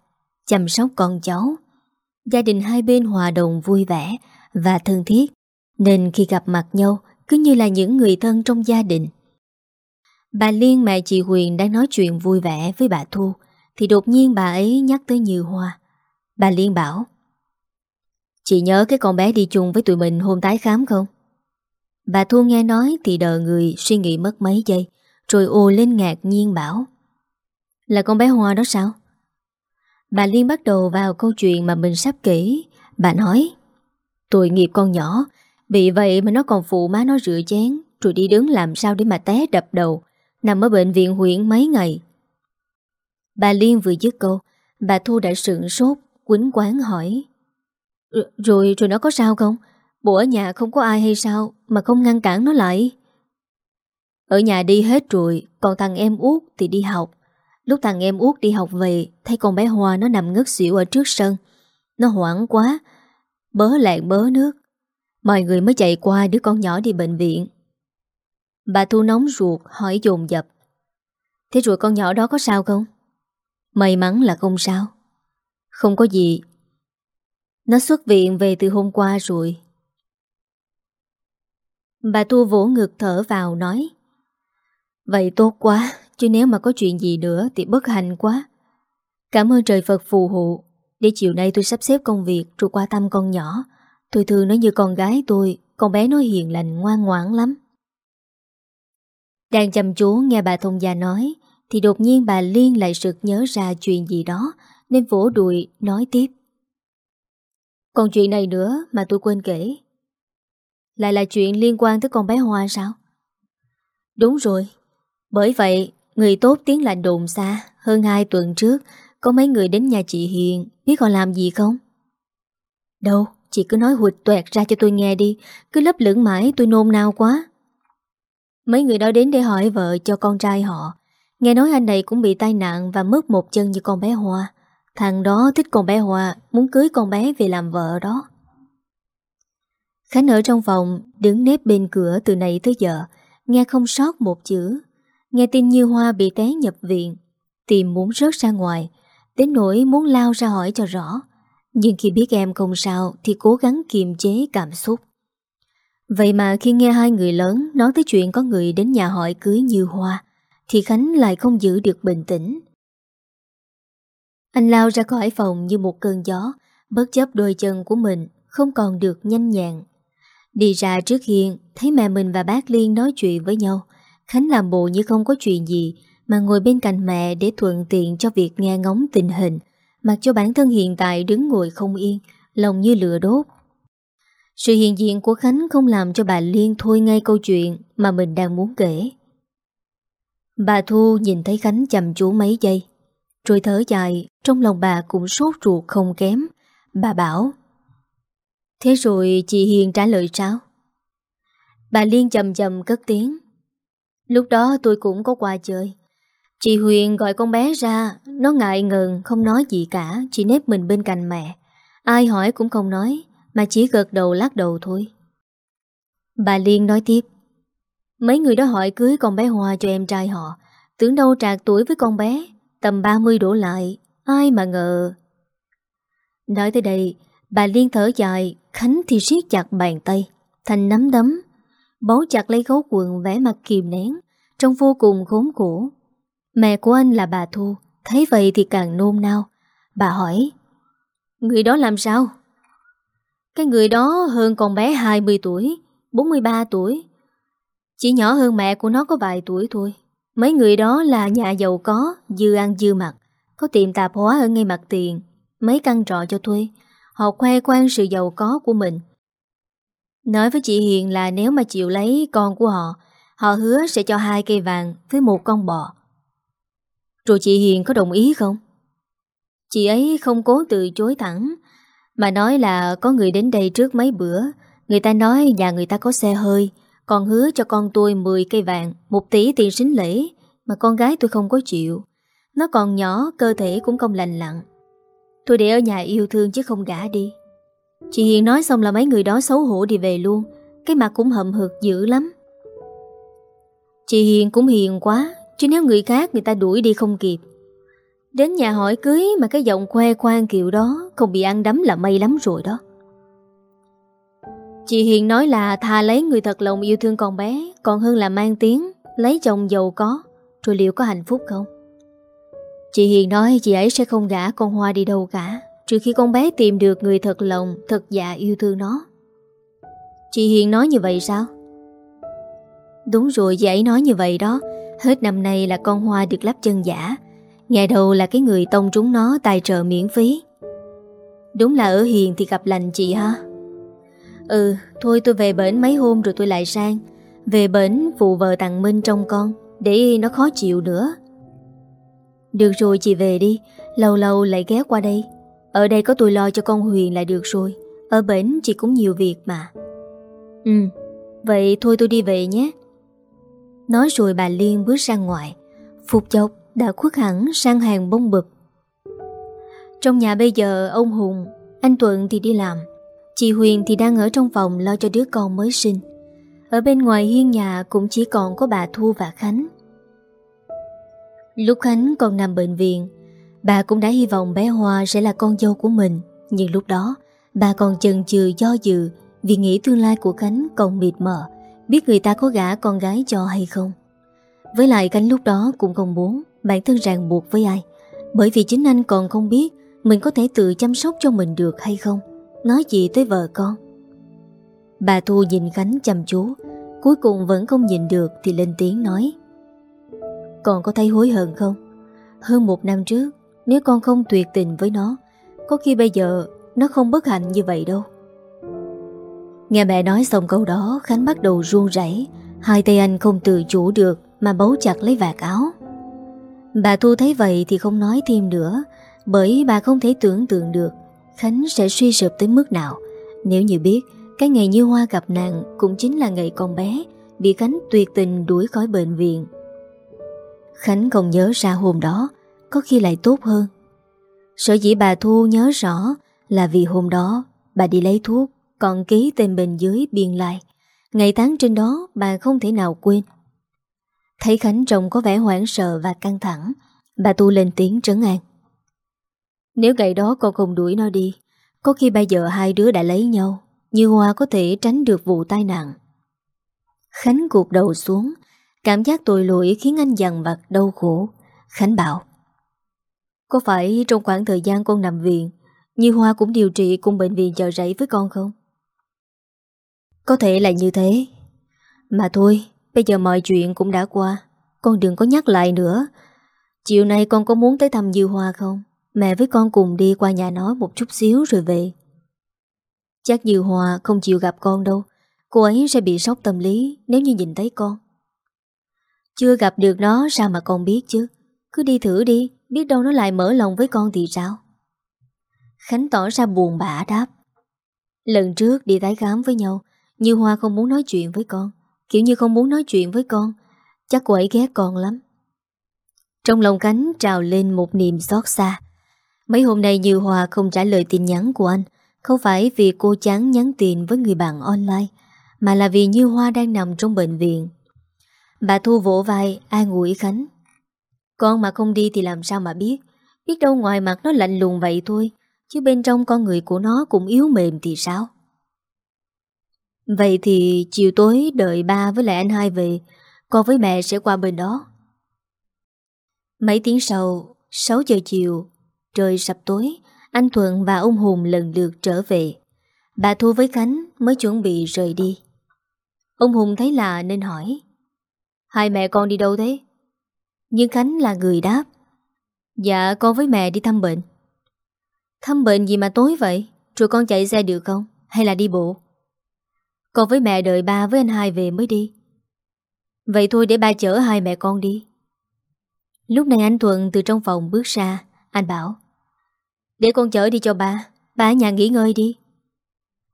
Chăm sóc con cháu. Gia đình hai bên hòa đồng vui vẻ Và thân thiết, Nên khi gặp mặt nhau, Cứ như là những người thân trong gia đình. Bà Liên mẹ chị Huyền đang nói chuyện vui vẻ với bà Thu, Thì đột nhiên bà ấy nhắc tới Như Hoa Bà Liên bảo, Chị nhớ cái con bé đi chung với tụi mình hôm tái khám không? Bà Thu nghe nói thì đờ người, suy nghĩ mất mấy giây, Rồi ồ lên ngạc nhiên bảo, Là con bé Hoa đó sao? Bà Liên bắt đầu vào câu chuyện mà mình sắp kể Bà nói, Tội nghiệp con nhỏ Bị vậy mà nó còn phụ má nó rửa chén, Rồi đi đứng làm sao để mà té đập đầu Nằm ở bệnh viện huyện mấy ngày. Bà Liên vừa dứt câu, Bà Thu đã sượng sốt, Quýnh quán hỏi. Ờ, rồi rồi nó có sao không? Bộ ở nhà không có ai hay sao Mà không ngăn cản nó lại? Ở nhà đi hết rồi, Còn thằng em út thì đi học. Lúc thằng em út đi học về, Thấy con bé Hoa nó nằm ngất xỉu ở trước sân. Nó hoảng quá, Bớ lạng bớ nước. Mọi người mới chạy qua đứa con nhỏ đi bệnh viện. Bà Thu nóng ruột hỏi dồn dập. Thế rồi con nhỏ đó có sao không? May mắn là không sao. Không có gì. Nó xuất viện về từ hôm qua rồi. Bà Thu vỗ ngực thở vào nói, Vậy tốt quá, Chứ nếu mà có chuyện gì nữa Thì bất hạnh quá. Cảm ơn trời Phật phù hộ, Để chiều nay tôi sắp xếp công việc Rồi qua thăm con nhỏ. Tôi thương nó như con gái tôi, Con bé nó hiền lành ngoan ngoãn lắm. Đang chăm chú nghe bà thông gia nói, Thì đột nhiên bà Liên lại sực nhớ ra chuyện gì đó, Nên vỗ đùi nói tiếp Còn chuyện này nữa mà tôi quên kể Lại là chuyện liên quan tới con bé Hoa sao? Đúng rồi, Bởi vậy, Người tốt tiếng lành đồn xa, Hơn hai tuần trước, Có mấy người đến nhà chị Hiền, Biết họ làm gì không? Đâu, Chị cứ nói hụt tuẹt ra cho tôi nghe đi, Cứ lấp lửng mãi tôi nôn nao quá Mấy người đó đến để hỏi vợ cho con trai họ. Nghe nói anh này cũng bị tai nạn Và mất một chân như con bé Hoa. Thằng đó thích con bé Hoa, Muốn cưới con bé về làm vợ đó. Khánh ở trong phòng, Đứng nếp bên cửa từ nãy tới giờ, Nghe không sót một chữ. Nghe tin Như Hoa bị té nhập viện, Tìm muốn rớt ra ngoài, Đến nỗi muốn lao ra hỏi cho rõ. Nhưng khi biết em không sao Thì cố gắng kiềm chế cảm xúc. Vậy mà khi nghe hai người lớn Nói tới chuyện có người đến nhà hỏi cưới Như Hoa, Thì Khánh lại không giữ được bình tĩnh. Anh lao ra khỏi phòng như một cơn gió, Bất chấp đôi chân của mình Không còn được nhanh nhẹn. Đi ra trước hiên, Thấy mẹ mình và bác Liên nói chuyện với nhau. Khánh làm bộ như không có chuyện gì, Mà ngồi bên cạnh mẹ để thuận tiện cho việc nghe ngóng tình hình, Mặc cho bản thân hiện tại đứng ngồi không yên, Lòng như lửa đốt. Sự hiện diện của Khánh không làm cho bà Liên thôi ngay câu chuyện Mà mình đang muốn kể. Bà Thu nhìn thấy Khánh chầm chú mấy giây, Rồi thở dài, Trong lòng bà cũng sốt ruột không kém. Bà bảo, Thế rồi chị Hiền trả lời sao? Bà Liên chầm chầm cất tiếng, Lúc đó tôi cũng có qua chơi. Chị Huyền gọi con bé ra, Nó ngại ngần, không nói gì cả Chỉ nếp mình bên cạnh mẹ. Ai hỏi cũng không nói. Mà chỉ gật đầu lắc đầu thôi. Bà Liên nói tiếp, Mấy người đó hỏi cưới con bé Hoa cho em trai họ. Tưởng đâu trạc tuổi với con bé, Tầm 30 đổ lại, Ai mà ngờ. Nói tới đây, Bà Liên thở dài, Khánh thì siết chặt bàn tay Thành nắm đấm, Bấu chặt lấy gấu quần vẽ mặt kìm nén, Trông vô cùng khốn khổ. Mẹ của anh là bà Thu, Thấy vậy thì càng nôn nao. Bà hỏi, Người đó làm sao? Cái người đó hơn con bé 20 tuổi 43 tuổi. Chỉ nhỏ hơn mẹ của nó có vài tuổi thôi. Mấy người đó là nhà giàu có, Dư ăn dư mặc, Có tiệm tạp hóa ở ngay mặt tiền, Mấy căn trọ cho thuê. Họ khoe khoang sự giàu có của mình. Nói với chị Hiền là nếu mà chịu lấy con của họ Họ hứa sẽ cho hai cây vàng với một con bò. Rồi chị Hiền có đồng ý không? Chị ấy không cố từ chối thẳng mà nói là có người đến đây trước mấy bữa. Người ta nói nhà người ta có xe hơi. Còn hứa cho con tôi 10 cây vàng, Một tỷ tiền sính lễ. Mà con gái tôi không có chịu. Nó còn nhỏ, cơ thể cũng không lành lặn. Tôi để ở nhà yêu thương chứ không gã đi. Chị Hiền nói xong là mấy người đó xấu hổ đi về luôn. Cái mặt cũng hậm hực dữ lắm. Chị Hiền cũng hiền quá, Chứ nếu người khác người ta đuổi đi không kịp. Đến nhà hỏi cưới Mà cái giọng khoe khoang kiểu đó Không bị ăn đấm là may lắm rồi đó. Chị Hiền nói là thà lấy người thật lòng yêu thương con bé, Còn hơn là mang tiếng, Lấy chồng giàu có. Rồi liệu có hạnh phúc không? Chị Hiền nói chị ấy sẽ không gả con Hoa đi đâu cả, Trừ khi con bé tìm được người thật lòng, Thật dạ yêu thương nó. Chị Hiền nói như vậy sao? Đúng rồi, chị ấy nói như vậy đó. Hết năm nay là con Hoa được lắp chân giả Ngày đầu là cái người tông trúng nó tài trợ miễn phí. Đúng là ở Hiền thì gặp lành chị ha. Ừ Thôi tôi về bển mấy hôm rồi tôi lại sang. Về bển phụ vợ tặng Minh trong con, Để nó khó chịu nữa. Được rồi chị về đi, Lâu lâu lại ghé qua đây. Ở đây có tôi lo cho con Huyền là được rồi, Ở bển chị cũng nhiều việc mà. Ừ Vậy thôi tôi đi về nhé. Nói rồi bà Liên bước ra ngoài Phục chốc đã khuất hẳn sang hàng bông bực. Trong nhà bây giờ, ông Hùng, Anh Tuận thì đi làm, Chị Huyền thì đang ở trong phòng lo cho đứa con mới sinh. Ở bên ngoài hiên nhà cũng chỉ còn có bà Thu và Khánh. Lúc Khánh còn nằm bệnh viện, Bà cũng đã hy vọng bé Hoa sẽ là con dâu của mình. Nhưng lúc đó, Bà còn chần chừ do dự Vì nghĩ tương lai của Khánh còn mịt mờ, Biết người ta có gả con gái cho hay không. Với lại Khánh lúc đó cũng không muốn. Bản thân ràng buộc với ai? Bởi vì chính anh còn không biết Mình có thể tự chăm sóc cho mình được hay không. Nói gì tới vợ con? Bà Thu nhìn Khánh chăm chú, Cuối cùng vẫn không nhìn được Thì lên tiếng nói. Con có thấy hối hận không? Hơn một năm trước, Nếu con không tuyệt tình với nó, Có khi bây giờ nó không bất hạnh như vậy đâu. Nghe mẹ nói xong câu đó, Khánh bắt đầu run rẩy. Hai tay anh không tự chủ được Mà bấu chặt lấy vạt áo. Bà Thu thấy vậy thì không nói thêm nữa, Bởi bà không thể tưởng tượng được Khánh sẽ suy sụp tới mức nào. Nếu như biết, Cái ngày như hoa gặp nạn Cũng chính là ngày con bé Bị Khánh tuyệt tình đuổi khỏi bệnh viện. Khánh không nhớ ra hôm đó, Có khi lại tốt hơn. Sở dĩ bà Thu nhớ rõ Là vì hôm đó Bà đi lấy thuốc, Còn ký tên bên dưới biên lại Ngày tháng trên đó bà không thể nào quên. Thấy Khánh trông có vẻ hoảng sợ và căng thẳng Bà Tu lên tiếng trấn an. Nếu ngày đó con không đuổi nó đi Có khi bây giờ hai đứa đã lấy nhau Như Hoa có thể tránh được vụ tai nạn. Khánh gục đầu xuống Cảm giác tội lỗi khiến anh dằn vặt đau khổ. Khánh bảo Có phải trong khoảng thời gian con nằm viện Như Hoa cũng điều trị cùng bệnh viện chợ rẫy với con không? Có thể là như thế. Mà thôi Bây giờ mọi chuyện cũng đã qua. Con đừng có nhắc lại nữa. Chiều nay con có muốn tới thăm Dư Hoa không? Mẹ với con cùng đi qua nhà nó một chút xíu rồi về. Chắc Dư Hoa không chịu gặp con đâu. Cô ấy sẽ bị sốc tâm lý Nếu như nhìn thấy con. Chưa gặp được nó, sao mà con biết chứ? Cứ đi thử đi, Biết đâu nó lại mở lòng với con thì sao? Khánh tỏ ra buồn bã đáp. Lần trước đi tái khám với nhau Như Hoa không muốn nói chuyện với con. Kiểu như không muốn nói chuyện với con. Chắc cô ấy ghét con lắm. Trong lòng cánh trào lên một niềm xót xa. Mấy hôm nay Như Hòa không trả lời tin nhắn của anh. Không phải vì cô chán nhắn tin với người bạn online, Mà là vì Như Hoa đang nằm trong bệnh viện. Bà Thu vỗ vai, an ủi Khánh. Con mà không đi thì làm sao mà biết? Biết đâu ngoài mặt nó lạnh lùng vậy thôi, Chứ bên trong con người của nó cũng yếu mềm thì sao? Vậy thì chiều tối đợi ba với lại anh hai về, Con với mẹ sẽ qua bên đó Mấy tiếng sau 6 giờ chiều, Trời sập tối, Anh Thuận và ông Hùng lần lượt trở về Bà Thu với Khánh mới chuẩn bị rời đi Ông Hùng thấy lạ nên hỏi, Hai mẹ con đi đâu thế? Nhưng Khánh là người đáp Dạ con với mẹ đi thăm bệnh Thăm bệnh gì mà tối vậy? Rồi con chạy xe được không? Hay là đi bộ? Con với mẹ đợi ba với anh hai về mới đi. Vậy thôi để ba chở hai mẹ con đi. Lúc này anh Thuận từ trong phòng bước ra. Anh bảo, Để con chở đi cho ba. Ba nhà nghỉ ngơi đi.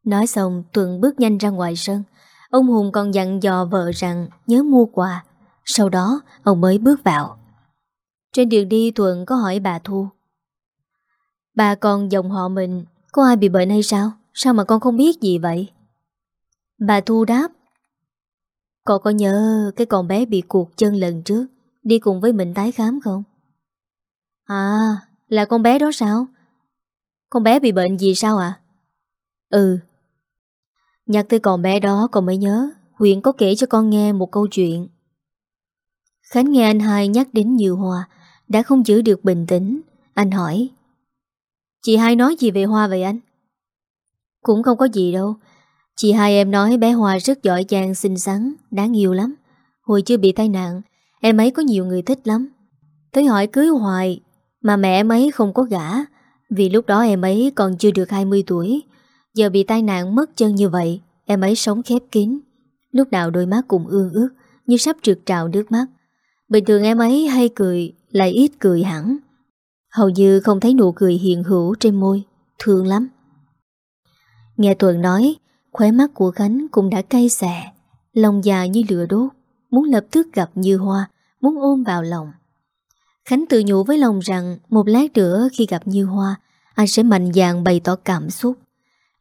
Nói xong, Thuận bước nhanh ra ngoài sân. Ông Hùng còn dặn dò vợ rằng Nhớ mua quà. Sau đó, ông mới bước vào. Trên đường đi, Thuận có hỏi bà Thu, Bà con dòng họ mình, Có ai bị bệnh hay sao? Sao mà con không biết gì vậy? Bà Thu đáp Con có nhớ cái con bé bị cuộc chân lần trước Đi cùng với mình tái khám không? À Là con bé đó sao? Con bé bị bệnh gì sao ạ? Ừ. Nhắc tới con bé đó con mới nhớ Huyện có kể cho con nghe một câu chuyện. Khánh nghe anh hai nhắc đến nhiều Hoa, Đã không giữ được bình tĩnh. Anh hỏi, Chị hai nói gì về Hoa vậy anh? Cũng không có gì đâu Chị hai em nói bé Hoa rất giỏi giang, xinh xắn, Đáng yêu lắm. Hồi chưa bị tai nạn, Em ấy có nhiều người thích lắm. Tới hỏi cưới hoài, Mà mẹ em ấy không có gả, Vì lúc đó em ấy còn chưa được 20 tuổi. Giờ bị tai nạn mất chân như vậy, Em ấy sống khép kín. Lúc nào đôi mắt cũng ương ước, Như sắp trượt trào nước mắt. Bình thường em ấy hay cười, Lại ít cười hẳn. Hầu như không thấy nụ cười hiện hữu trên môi, Thương lắm. Nghe Thuận nói Khóe mắt của Khánh cũng đã cay xè, Lòng già như lửa đốt, Muốn lập tức gặp Như Hoa, Muốn ôm vào lòng. Khánh tự nhủ với lòng rằng Một lát nữa khi gặp Như Hoa, Anh sẽ mạnh dạn bày tỏ cảm xúc.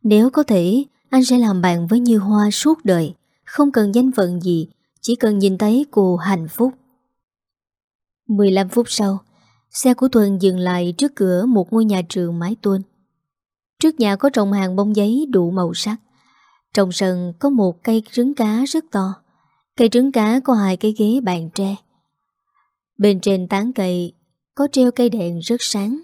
Nếu có thể, Anh sẽ làm bạn với Như Hoa suốt đời, Không cần danh phận gì, Chỉ cần nhìn thấy cô hạnh phúc. 15 phút sau, Xe của Tuần dừng lại trước cửa một ngôi nhà trường mái tôn. Trước nhà có trồng hàng bông giấy đủ màu sắc. Trong sân có một cây trứng cá rất to. Cây trứng cá có hai cái ghế bàn tre. Bên trên tán cây Có treo cây đèn rất sáng.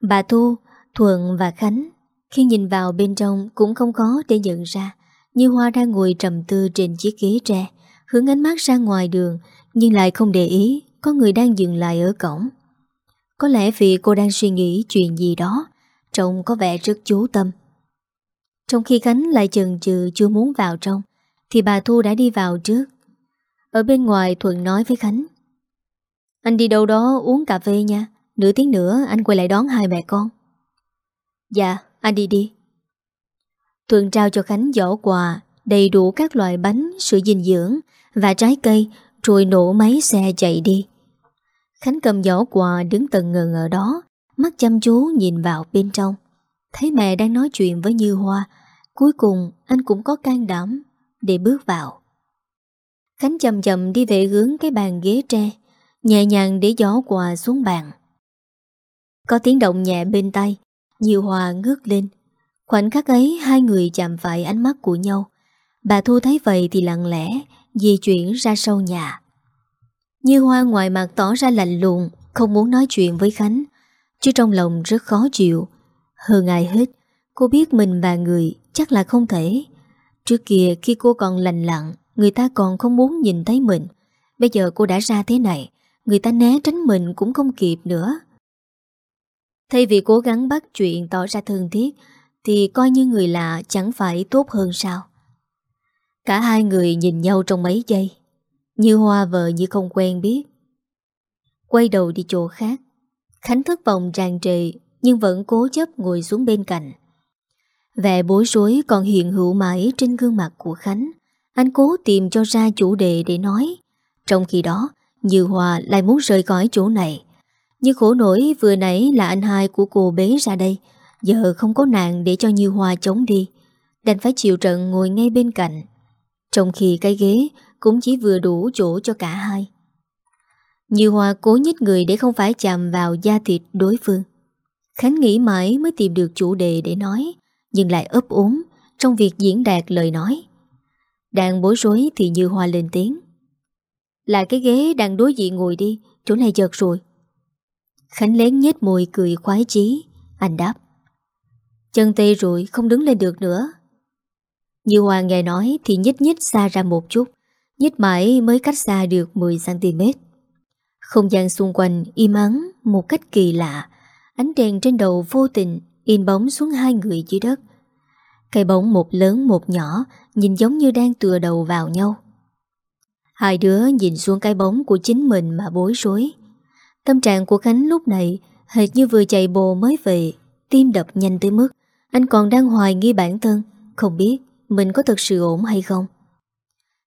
Bà Thu, Thuận và Khánh Khi nhìn vào bên trong Cũng không có để nhận ra Như Hoa đang ngồi trầm tư trên chiếc ghế tre Hướng ánh mắt ra ngoài đường Nhưng lại không để ý Có người đang dừng lại ở cổng. Có lẽ vì cô đang suy nghĩ chuyện gì đó Trông có vẻ rất chú tâm. Trong khi Khánh lại chần chừ chưa muốn vào trong Thì bà Thu đã đi vào trước. Ở bên ngoài Thuận nói với Khánh Anh đi đâu đó uống cà phê nha Nửa tiếng nữa anh quay lại đón hai mẹ con. Dạ anh đi đi. Thuận trao cho Khánh giỏ quà Đầy đủ các loại bánh, sữa dinh dưỡng Và trái cây Rồi nổ máy xe chạy đi. Khánh cầm giỏ quà đứng tận ngần ở đó Mắt chăm chú nhìn vào bên trong. Thấy mẹ đang nói chuyện với Như Hoa Cuối cùng, anh cũng có can đảm Để bước vào. Khánh chậm chậm đi về hướng cái bàn ghế tre, Nhẹ nhàng để gió quà xuống bàn. Có tiếng động nhẹ bên tay nhiều Hoa ngước lên. Khoảnh khắc ấy, hai người chạm phải ánh mắt của nhau. Bà Thu thấy vậy thì lặng lẽ, Di chuyển ra sau nhà. Như Hoa ngoài mặt tỏ ra lạnh lùng, Không muốn nói chuyện với Khánh, Chứ trong lòng rất khó chịu. Hơn ai hết, Cô biết mình và người chắc là không thể. Trước kia khi cô còn lành lặng Người ta còn không muốn nhìn thấy mình. Bây giờ cô đã ra thế này, Người ta né tránh mình cũng không kịp nữa. Thay vì cố gắng bắt chuyện tỏ ra thương thiết Thì coi như người lạ chẳng phải tốt hơn sao. Cả hai người nhìn nhau trong mấy giây, Như hoa vợ như không quen biết. Quay đầu đi chỗ khác, Khánh thất vọng tràn trề Nhưng vẫn cố chấp ngồi xuống bên cạnh. Vẻ bối rối còn hiện hữu mãi trên gương mặt của Khánh. Anh cố tìm cho ra chủ đề để nói. Trong khi đó Như Hòa lại muốn rời khỏi chỗ này. Nhưng khổ nổi vừa nãy là anh hai của cô bế ra đây. Giờ không có nạn để cho Như Hòa chống đi. Đành phải chịu trận ngồi ngay bên cạnh. Trong khi cái ghế cũng chỉ vừa đủ chỗ cho cả hai. Như hòa cố nhích người để không phải chạm vào da thịt đối phương. Khánh nghĩ mãi mới tìm được chủ đề để nói, nhưng lại ấp ốm trong việc diễn đạt lời nói. Đang bối rối thì Như Hoa lên tiếng. Là cái ghế đang đối diện ngồi đi, chỗ này chật rồi. Khánh lén nhếch môi cười khoái chí, anh đáp. Chân tê rồi, không đứng lên được nữa. Như Hoa nghe nói thì nhích nhích xa ra một chút, nhích mãi mới cách xa được 10cm. Không gian xung quanh im ắng một cách kỳ lạ Ánh đèn trên đầu vô tình In bóng xuống hai người dưới đất. Cái bóng một lớn một nhỏ Nhìn giống như đang tựa đầu vào nhau. Hai đứa nhìn xuống cái bóng của chính mình mà bối rối. Tâm trạng của Khánh lúc này Hệt như vừa chạy bồ mới về, Tim đập nhanh tới mức Anh còn đang hoài nghi bản thân, Không biết mình có thật sự ổn hay không.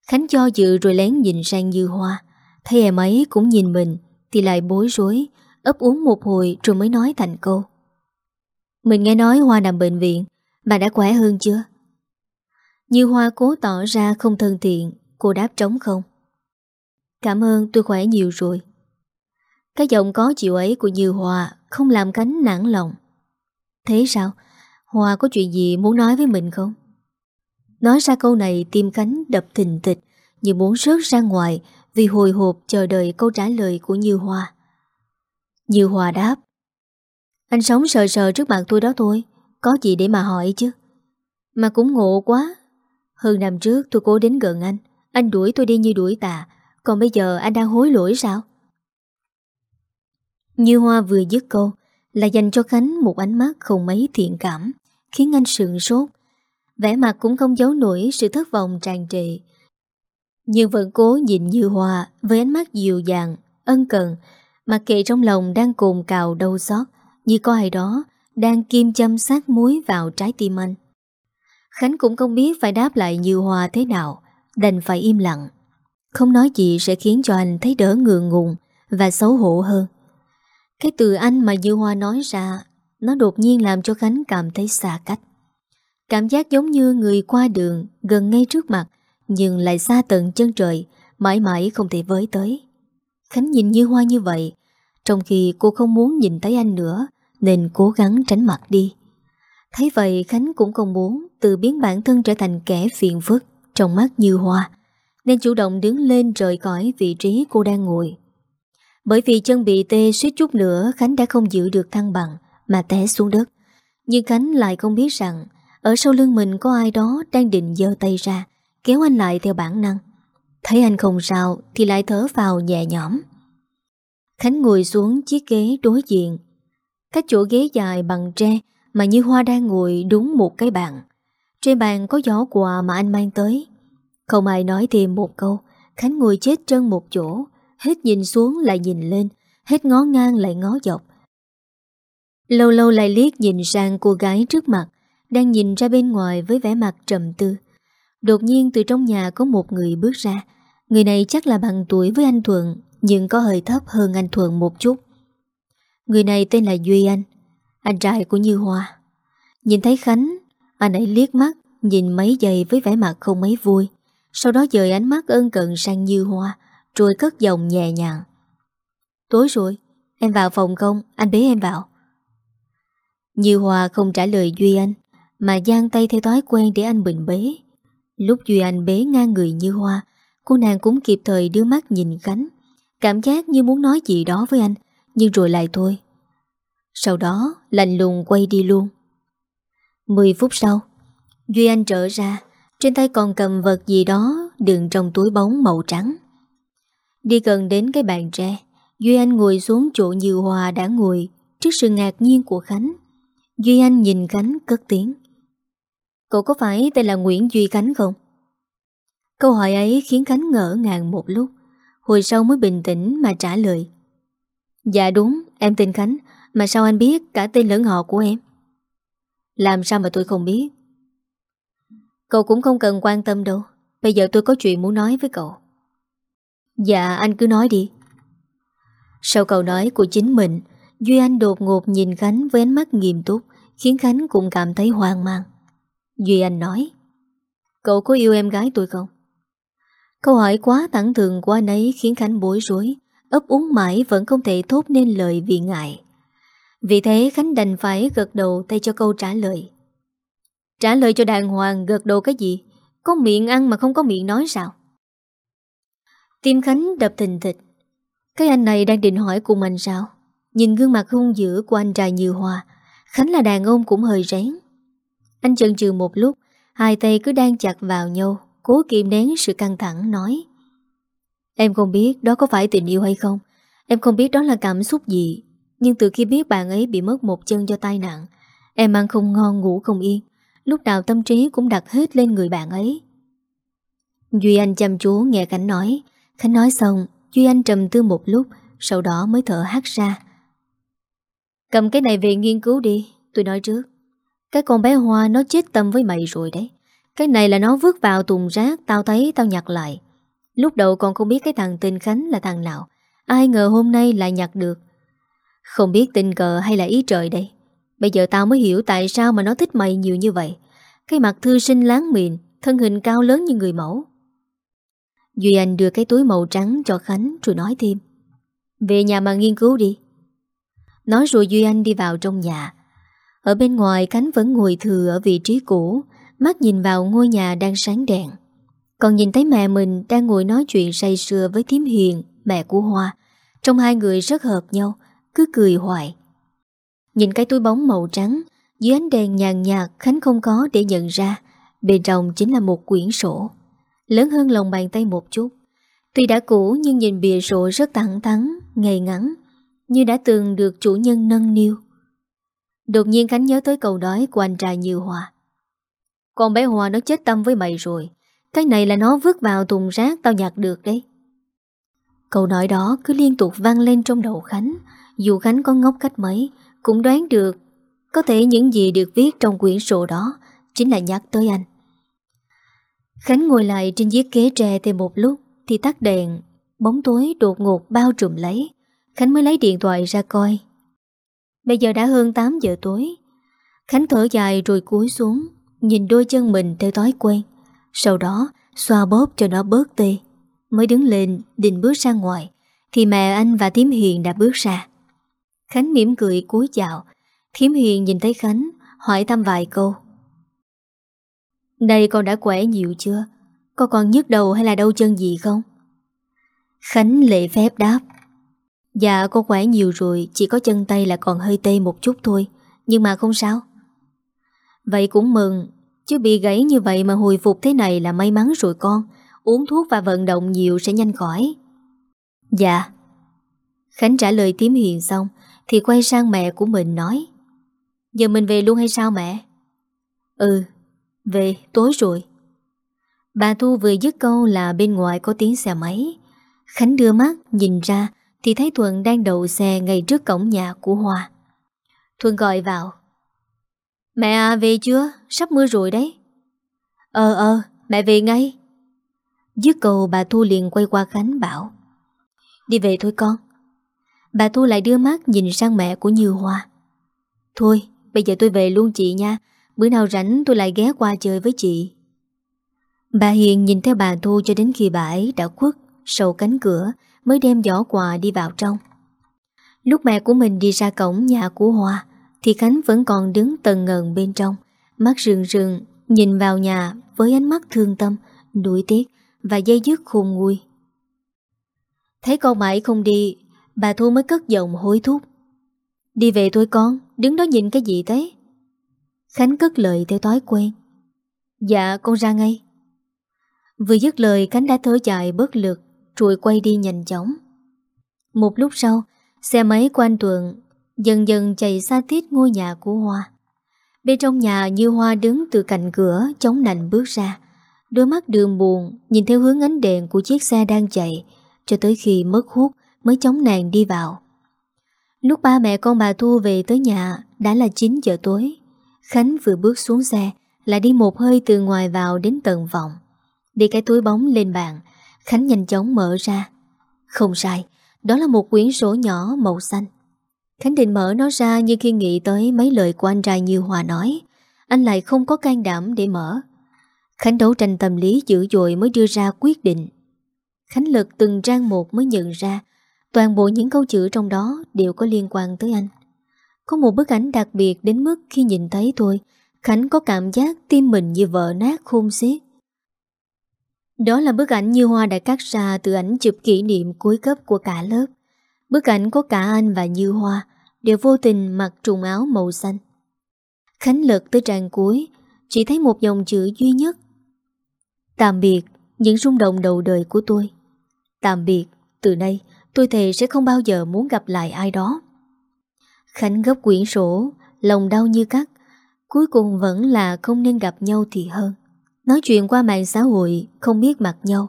Khánh cho dự rồi lén nhìn sang Như Hoa, Thấy em ấy cũng nhìn mình Thì lại bối rối, ấp uống một hồi rồi mới nói thành câu. Mình nghe nói Hoa nằm bệnh viện. Bà đã khỏe hơn chưa? Như Hoa cố tỏ ra không thân thiện, Cô đáp trống không. Cảm ơn, tôi khỏe nhiều rồi. Cái giọng có chịu ấy của Như Hoa Không làm cánh nản lòng. Thế sao? Hoa có chuyện gì muốn nói với mình không? Nói ra câu này, Tim cánh đập thình thịch Như muốn rớt ra ngoài Vì hồi hộp chờ đợi câu trả lời của Như Hoa. Như Hoa đáp anh sống sờ sờ trước mặt tôi đó thôi Có gì để mà hỏi chứ? Mà cũng ngộ quá. Hơn năm trước tôi cố đến gần anh Anh đuổi tôi đi như đuổi tà Còn bây giờ anh đang hối lỗi sao? Như Hoa vừa dứt câu Là dành cho Khánh một ánh mắt không mấy thiện cảm Khiến anh sượng sốt. Vẻ mặt cũng không giấu nổi sự thất vọng tràn trề. Nhưng vẫn cố nhìn Như Hoa Với ánh mắt dịu dàng, ân cần Mặc kệ trong lòng đang cồn cào đau xót. Như có ai đó Đang kim châm sát muối vào trái tim anh. Khánh cũng không biết phải đáp lại Như Hoa thế nào, Đành phải im lặng. Không nói gì sẽ khiến cho anh thấy đỡ ngượng ngùng Và xấu hổ hơn. Cái từ anh mà Như Hoa nói ra, Nó đột nhiên làm cho Khánh cảm thấy xa cách. Cảm giác giống như người qua đường Gần ngay trước mặt, Nhưng lại xa tận chân trời, Mãi mãi không thể với tới. Khánh nhìn Như Hoa như vậy, Trong khi cô không muốn nhìn thấy anh nữa nên cố gắng tránh mặt đi. Thấy vậy, Khánh cũng không muốn Tự biến bản thân trở thành kẻ phiền phức Trong mắt Như Hoa, Nên chủ động đứng lên rời khỏi vị trí cô đang ngồi. Bởi vì chân bị tê suýt chút nữa, Khánh đã không giữ được thăng bằng Mà té xuống đất. Nhưng Khánh lại không biết rằng, Ở sau lưng mình có ai đó Đang định dơ tay ra, Kéo anh lại theo bản năng. Thấy anh không sao thì lại thở vào nhẹ nhõm. Khánh ngồi xuống chiếc ghế đối diện các chỗ ghế dài bằng tre Mà như Hoa đang ngồi đúng một cái bàn. Trên bàn có giỏ quà mà anh mang tới. Không ai nói thêm một câu, Khánh ngồi chết chân một chỗ, Hết nhìn xuống lại nhìn lên, Hết ngó ngang lại ngó dọc. Lâu lâu lại liếc nhìn sang cô gái trước mặt, Đang nhìn ra bên ngoài với vẻ mặt trầm tư. Đột nhiên từ trong nhà có một người bước ra. Người này chắc là bằng tuổi với anh Thuận, Nhưng có hơi thấp hơn anh Thuận một chút. Người này tên là Duy Anh. Anh trai của Như Hoa. Nhìn thấy Khánh, Anh ấy liếc mắt, Nhìn mấy giây với vẻ mặt không mấy vui. Sau đó dời ánh mắt ân cận sang Như Hoa, Rồi cất giọng nhẹ nhàng. Tối rồi, Em vào phòng không? Anh bế em vào. Như Hoa không trả lời Duy Anh, Mà giang tay theo thói quen để anh bình bế. Lúc Duy Anh bế ngang người Như Hoa, Cô nàng cũng kịp thời đưa mắt nhìn Khánh. Cảm giác như muốn nói gì đó với anh nhưng rồi lại thôi. Sau đó, lạnh lùng quay đi luôn. 10 phút sau, Duy Anh trở ra, Trên tay còn cầm vật gì đó Đựng trong túi bóng màu trắng. Đi gần đến cái bàn tre, Duy Anh ngồi xuống chỗ Như Hòa đã ngồi Trước sự ngạc nhiên của Khánh. Duy Anh nhìn Khánh cất tiếng. Cậu có phải tên là Nguyễn Duy Khánh không? Câu hỏi ấy khiến Khánh ngỡ ngàng một lúc, Hồi sau mới bình tĩnh mà trả lời. Dạ đúng, em tên Khánh. Mà sao anh biết cả tên lẫn họ của em? Làm sao mà tôi không biết? Cậu cũng không cần quan tâm đâu. Bây giờ tôi có chuyện muốn nói với cậu. Dạ anh cứ nói đi. Sau câu nói của chính mình Duy Anh đột ngột nhìn Khánh với ánh mắt nghiêm túc Khiến Khánh cũng cảm thấy hoang mang. Duy Anh nói Cậu có yêu em gái tôi không? Câu hỏi quá thẳng thường của anh ấy khiến Khánh bối rối ấp úng mãi vẫn không thể thốt nên lời vì ngại. Vì thế Khánh đành phải gật đầu tay cho câu trả lời. Trả lời cho đàng hoàng gật đầu cái gì? Có miệng ăn mà không có miệng nói sao? Tim Khánh đập thình thịch. Cái anh này đang định hỏi cùng anh sao? Nhìn gương mặt hung dữ của anh trai như hòa, Khánh là đàn ông cũng hơi rén. Anh chần chừ một lúc Hai tay cứ đang chặt vào nhau Cố kiềm nén sự căng thẳng nói Em không biết đó có phải tình yêu hay không. Em không biết đó là cảm xúc gì. Nhưng từ khi biết bạn ấy bị mất một chân do tai nạn, Em ăn không ngon, ngủ không yên, Lúc nào tâm trí cũng đặt hết lên người bạn ấy. Duy Anh chăm chú nghe Khánh nói. Khánh nói xong, Duy Anh trầm tư một lúc, Sau đó mới thở hát ra. Cầm cái này về nghiên cứu đi, Tôi nói trước. Cái con bé Hoa nó chết tâm với mày rồi đấy. Cái này là nó vứt vào tùng rác, Tao thấy tao nhặt lại. Lúc đầu còn không biết cái thằng tên Khánh là thằng nào. Ai ngờ hôm nay lại nhặt được. Không biết tình cờ hay là ý trời đây. Bây giờ tao mới hiểu tại sao mà nó thích mày nhiều như vậy. Cái mặt thư sinh láng miệng, Thân hình cao lớn như người mẫu. Duy Anh đưa cái túi màu trắng cho Khánh Rồi nói thêm. Về nhà mà nghiên cứu đi. Nói rồi Duy Anh đi vào trong nhà. Ở bên ngoài Khánh vẫn ngồi thừa ở vị trí cũ, Mắt nhìn vào ngôi nhà đang sáng đèn. Còn nhìn thấy mẹ mình đang ngồi nói chuyện say sưa với Thiếm Hiền, mẹ của Hoa Trong hai người rất hợp nhau Cứ cười hoài. Nhìn cái túi bóng màu trắng Dưới ánh đèn nhàn nhạt Khánh không có để nhận ra Bên trong chính là một quyển sổ. Lớn hơn lòng bàn tay một chút. Tuy đã cũ nhưng nhìn bìa sổ rất thẳng thắn Ngày ngắn Như đã từng được chủ nhân nâng niu. Đột nhiên Khánh nhớ tới câu nói của anh trai Như Hòa Con bé Hòa nó chết tâm với mày rồi cái này là nó vứt vào thùng rác, tao nhặt được đấy. Câu nói đó cứ liên tục vang lên trong đầu Khánh. Dù Khánh có ngốc cách mấy, Cũng đoán được Có thể những gì được viết trong quyển sổ đó Chính là nhắc tới anh. Khánh ngồi lại trên chiếc ghế tre thêm một lúc Thì tắt đèn, Bóng tối đột ngột bao trùm lấy. Khánh mới lấy điện thoại ra coi. Bây giờ đã hơn 8 giờ tối. Khánh thở dài rồi cúi xuống, Nhìn đôi chân mình theo thói quen. Sau đó, xoa bóp cho nó bớt tê. Mới đứng lên, định bước ra ngoài, Thì mẹ anh và Thiếm Hiền đã bước ra. Khánh mỉm cười cúi chào. Thiếm Hiền nhìn thấy Khánh, Hỏi thăm vài câu. Đây con đã khỏe nhiều chưa? Con còn nhức đầu hay là đau chân gì không? Khánh lệ phép đáp. Dạ con khỏe nhiều rồi, Chỉ có chân tay là còn hơi tê một chút thôi, Nhưng mà không sao. Vậy cũng mừng Chứ bị gãy như vậy mà hồi phục thế này là may mắn rồi con. Uống thuốc và vận động nhiều sẽ nhanh khỏi. Dạ. Khánh trả lời tím hiền xong, Thì quay sang mẹ của mình nói. Giờ mình về luôn hay sao mẹ? Ừ Về, tối rồi. Bà Thu vừa dứt câu là bên ngoài có tiếng xe máy. Khánh đưa mắt nhìn ra Thì thấy Thuận đang đậu xe ngay trước cổng nhà của Hoa Thuận gọi vào. Mẹ à về chưa? Sắp mưa rồi đấy. Ờ ờ mẹ về ngay. Dứt cầu bà Thu liền quay qua Khánh bảo, Đi về thôi con. Bà Thu lại đưa mắt nhìn sang mẹ của Như Hoa. Thôi, bây giờ tôi về luôn chị nha. Bữa nào rảnh tôi lại ghé qua chơi với chị. Bà Hiền nhìn theo bà Thu cho đến khi bà ấy đã khuất, Sầu cánh cửa, Mới đem giỏ quà đi vào trong. Lúc mẹ của mình đi ra cổng nhà của Hoa thì Khánh vẫn còn đứng tần ngần bên trong Mắt rừng rừng Nhìn vào nhà với ánh mắt thương tâm Đuổi tiếc và dây dứt khôn nguôi. Thấy con mãi không đi, bà Thu mới cất giọng hối thúc. Đi về thôi con, đứng đó nhìn cái gì thế? Khánh cất lời theo thói quen. Dạ, con ra ngay. Vừa dứt lời Khánh đã thở dài bớt lực, rồi quay đi nhanh chóng. Một lúc sau, xe máy của anh Tuần dần dần chạy xa tít ngôi nhà của Hoa. Bên trong nhà như Hoa đứng từ cạnh cửa, chống nạnh bước ra. Đôi mắt đường buồn, Nhìn theo hướng ánh đèn của chiếc xe đang chạy, Cho tới khi mất hút Mới chống nàng đi vào. Lúc ba mẹ con bà Thu về tới nhà, Đã là 9 giờ tối. Khánh vừa bước xuống xe, Lại đi một hơi từ ngoài vào đến tận vọng Đi cái túi bóng lên bàn, Khánh nhanh chóng mở ra. Không sai, Đó là một quyển sổ nhỏ màu xanh. Khánh định mở nó ra Nhưng khi nghĩ tới mấy lời của anh trai Như Hòa nói Anh lại không có can đảm để mở Khánh đấu tranh tâm lý dữ dội mới đưa ra quyết định. Khánh lật từng trang một mới nhận ra toàn bộ những câu chữ trong đó đều có liên quan tới anh. Có một bức ảnh đặc biệt đến mức khi nhìn thấy thôi, Khánh có cảm giác tim mình như vỡ nát khôn xiết. Đó là bức ảnh Như Hoa đã cắt ra từ ảnh chụp kỷ niệm cuối cấp của cả lớp. Bức ảnh có cả anh và Như Hoa đều vô tình mặc trùng áo màu xanh. Khánh lật tới trang cuối, chỉ thấy một dòng chữ duy nhất. Tạm biệt những rung động đầu đời của tôi. Tạm biệt Từ nay tôi thề sẽ không bao giờ muốn gặp lại ai đó. Khánh gấp quyển sổ Lòng đau như cắt. Cuối cùng vẫn là không nên gặp nhau thì hơn. Nói chuyện qua mạng xã hội Không biết mặt nhau.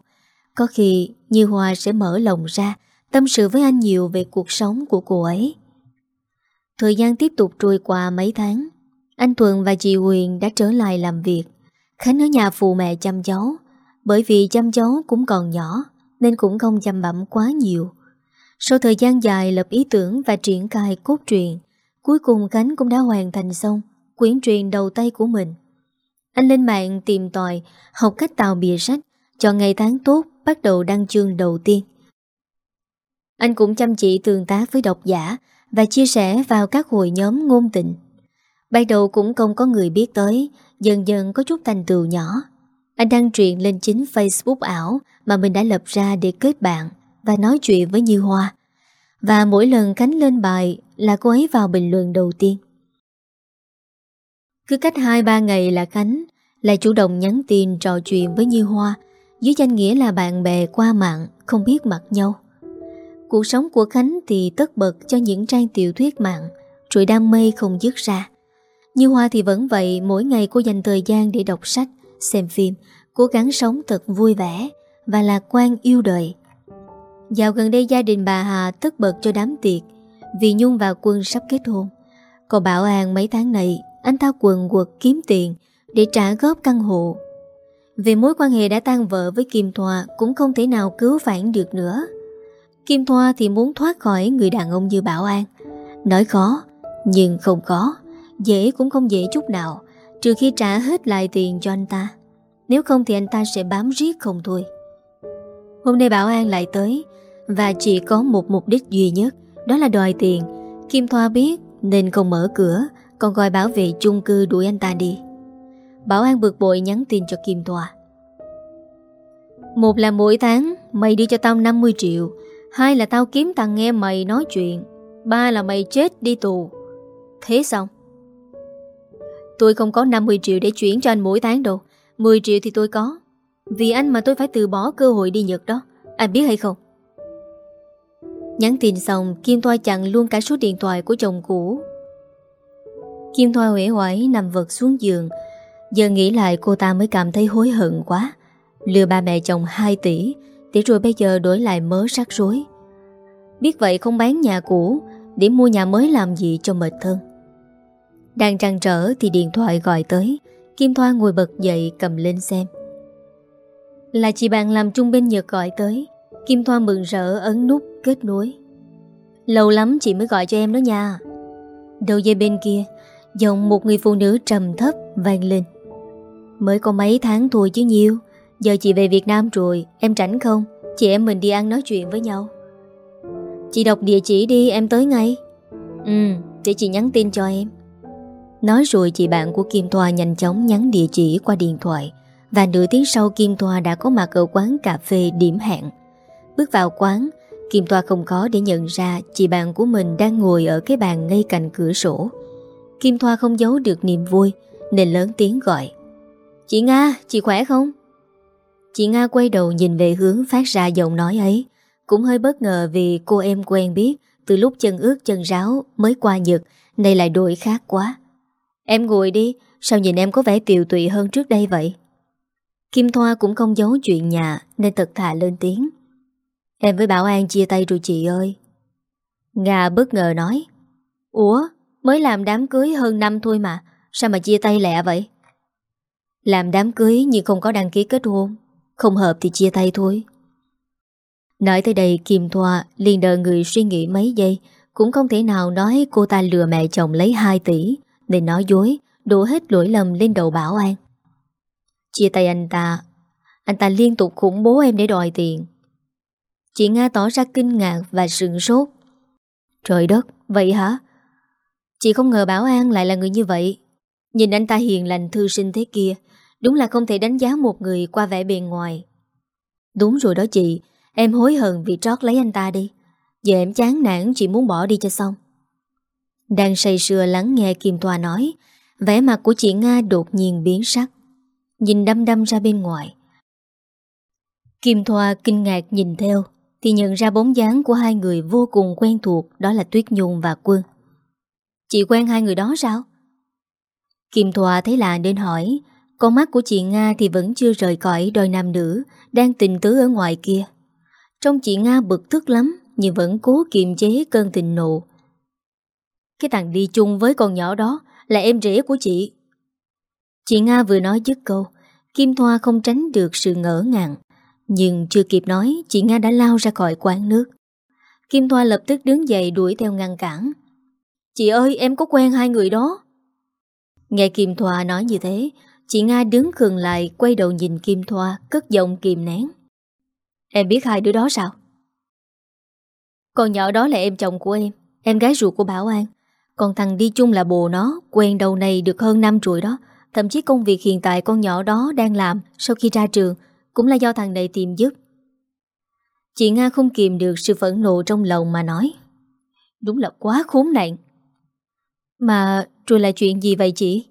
Có khi Như Hòa sẽ mở lòng ra Tâm sự với anh nhiều về cuộc sống của cô ấy. Thời gian tiếp tục trôi qua mấy tháng Anh Thuận và chị Huyền đã trở lại làm việc Khánh ở nhà phụ mẹ chăm cháu Bởi vì chăm cháu cũng còn nhỏ Nên cũng không chăm bẩm quá nhiều Sau thời gian dài lập ý tưởng và triển khai cốt truyện Cuối cùng Khánh cũng đã hoàn thành xong quyển truyền đầu tay của mình. Anh lên mạng tìm tòi, học cách tạo bìa sách, chọn ngày tháng tốt, bắt đầu đăng chương đầu tiên. Anh cũng chăm chỉ tương tác với độc giả và chia sẻ vào các hội nhóm ngôn tình. Ban đầu cũng không có người biết tới, dần dần có chút thành tựu nhỏ. Anh đăng truyền lên chính Facebook ảo mà mình đã lập ra để kết bạn và nói chuyện với Như Hoa. Và mỗi lần Khánh lên bài là cô ấy vào bình luận đầu tiên. Cứ cách 2-3 ngày là Khánh lại chủ động nhắn tin trò chuyện với Như Hoa dưới danh nghĩa là bạn bè qua mạng không biết mặt nhau. Cuộc sống của Khánh thì tất bật cho những trang tiểu thuyết mạng rồi đam mê không dứt ra. Như Hoa thì vẫn vậy mỗi ngày cô dành thời gian để đọc sách, xem phim, cố gắng sống thật vui vẻ và lạc quan yêu đời. Dạo gần đây gia đình bà Hà tất bật cho đám tiệc vì Nhung và Quân sắp kết hôn. Còn Bảo An mấy tháng này anh ta quần quật kiếm tiền để trả góp căn hộ. Vì mối quan hệ đã tan vỡ với Kim Thoa cũng không thể nào cứu vãn được nữa. Kim Thoa thì muốn thoát khỏi người đàn ông như Bảo An. Nói khó, nhưng không khó. Dễ cũng không dễ chút nào, trừ khi trả hết lại tiền cho anh ta. Nếu không thì anh ta sẽ bám riết không thôi. Hôm nay Bảo An lại tới, và chỉ có một mục đích duy nhất, đó là đòi tiền. Kim Thoa biết nên không mở cửa, còn gọi bảo vệ chung cư đuổi anh ta đi. Bảo An bực bội nhắn tin cho Kim Thoa. Một là mỗi tháng mày đưa cho tao 50 triệu Hai là tao kiếm thằng nghe mày nói chuyện, Ba là mày chết đi tù. Thế xong Tôi không có 50 triệu để chuyển cho anh mỗi tháng đâu. 10 triệu thì tôi có. Vì anh mà tôi phải từ bỏ cơ hội đi Nhật đó. Anh biết hay không? Nhắn tin xong, Kim Thoa chặn luôn cả số điện thoại của chồng cũ. Kim Thoa huệ hoài nằm vật xuống giường. Giờ nghĩ lại cô ta mới cảm thấy hối hận quá. Lừa ba mẹ chồng 2 tỷ. Để rồi bây giờ đổi lại mớ rắc rối. Biết vậy không bán nhà cũ, Để mua nhà mới làm gì cho mệt thân Đang trăn trở thì điện thoại gọi tới, Kim Thoa ngồi bật dậy cầm lên xem. Là chị bạn làm chung bên Nhật gọi tới, Kim Thoa mừng rỡ ấn nút kết nối. Lâu lắm chị mới gọi cho em đó nha. Đầu dây bên kia, Giọng một người phụ nữ trầm thấp vang lên. Mới có mấy tháng thôi chứ nhiêu. Giờ chị về Việt Nam rồi Em rảnh không? Chị em mình đi ăn nói chuyện với nhau. Chị đọc địa chỉ đi em tới ngay. Ừ để chị nhắn tin cho em. Nói rồi chị bạn của Kim Thoa nhanh chóng nhắn địa chỉ qua điện thoại. Và nửa tiếng sau Kim Thoa đã có mặt ở quán cà phê điểm hẹn. Bước vào quán Kim Thoa không khó để nhận ra chị bạn của mình đang ngồi ở cái bàn ngay cạnh cửa sổ. Kim Thoa không giấu được niềm vui Nên lớn tiếng gọi. Chị Nga, chị khỏe không? Chị Nga quay đầu nhìn về hướng phát ra giọng nói ấy. Cũng hơi bất ngờ vì cô em quen biết, Từ lúc chân ướt chân ráo mới qua Nhật Này lại đổi khác quá. Em ngồi đi, Sao nhìn em có vẻ tiều tụy hơn trước đây vậy? Kim Thoa cũng không giấu chuyện nhà, Nên thật thà lên tiếng. Em với Bảo An chia tay rồi chị ơi. Nga bất ngờ nói. Ủa, Mới làm đám cưới hơn năm thôi mà, Sao mà chia tay lẹ vậy? Làm đám cưới nhưng không có đăng ký kết hôn. Không hợp thì chia tay thôi. Nói tới đây Kim Thoa liền đợi người suy nghĩ mấy giây. Cũng không thể nào nói cô ta lừa mẹ chồng lấy 2 tỷ Nên nói dối Đổ hết lỗi lầm lên đầu Bảo An. Chia tay anh ta. Anh ta liên tục khủng bố em để đòi tiền. Chị Nga tỏ ra kinh ngạc và sừng sốt. Trời đất, vậy hả? Chị không ngờ Bảo An lại là người như vậy. Nhìn anh ta hiền lành thư sinh thế kia Đúng là không thể đánh giá một người qua vẻ bề ngoài. Đúng rồi đó chị, Em hối hận vì trót lấy anh ta đi. Giờ em chán nản, chị muốn bỏ đi cho xong. Đang say sưa lắng nghe Kim Thoa nói, vẻ mặt của chị Nga đột nhiên biến sắc, Nhìn đâm đâm ra bên ngoài. Kim Thoa kinh ngạc nhìn theo, Thì nhận ra bóng dáng của hai người vô cùng quen thuộc, Đó là Tuyết Nhung và Quân. Chị quen hai người đó sao? Kim Thoa thấy lạ nên hỏi con mắt của chị Nga thì vẫn chưa rời khỏi đôi nam nữ Đang tình tứ ở ngoài kia. Trong chị Nga bực tức lắm, Nhưng vẫn cố kiềm chế cơn tình nộ. Cái thằng đi chung với con nhỏ đó Là em rể của chị. Chị Nga vừa nói dứt câu, Kim Thoa không tránh được sự ngỡ ngàng. Nhưng chưa kịp nói, Chị Nga đã lao ra khỏi quán nước. Kim Thoa lập tức đứng dậy đuổi theo ngăn cản. Chị ơi, em có quen hai người đó. Nghe Kim Thoa nói như thế Chị Nga đứng khừng lại, Quay đầu nhìn Kim Thoa, Cất giọng kìm nén. Em biết hai đứa đó sao? Con nhỏ đó là em chồng của em Em gái ruột của Bảo An. Còn thằng đi chung là bồ nó, Quen đầu này được hơn năm rồi đó. Thậm chí công việc hiện tại con nhỏ đó đang làm Sau khi ra trường, Cũng là do thằng này tìm giúp. Chị Nga không kìm được sự phẫn nộ trong lòng mà nói, Đúng là quá khốn nạn. Mà rồi là chuyện gì vậy chị?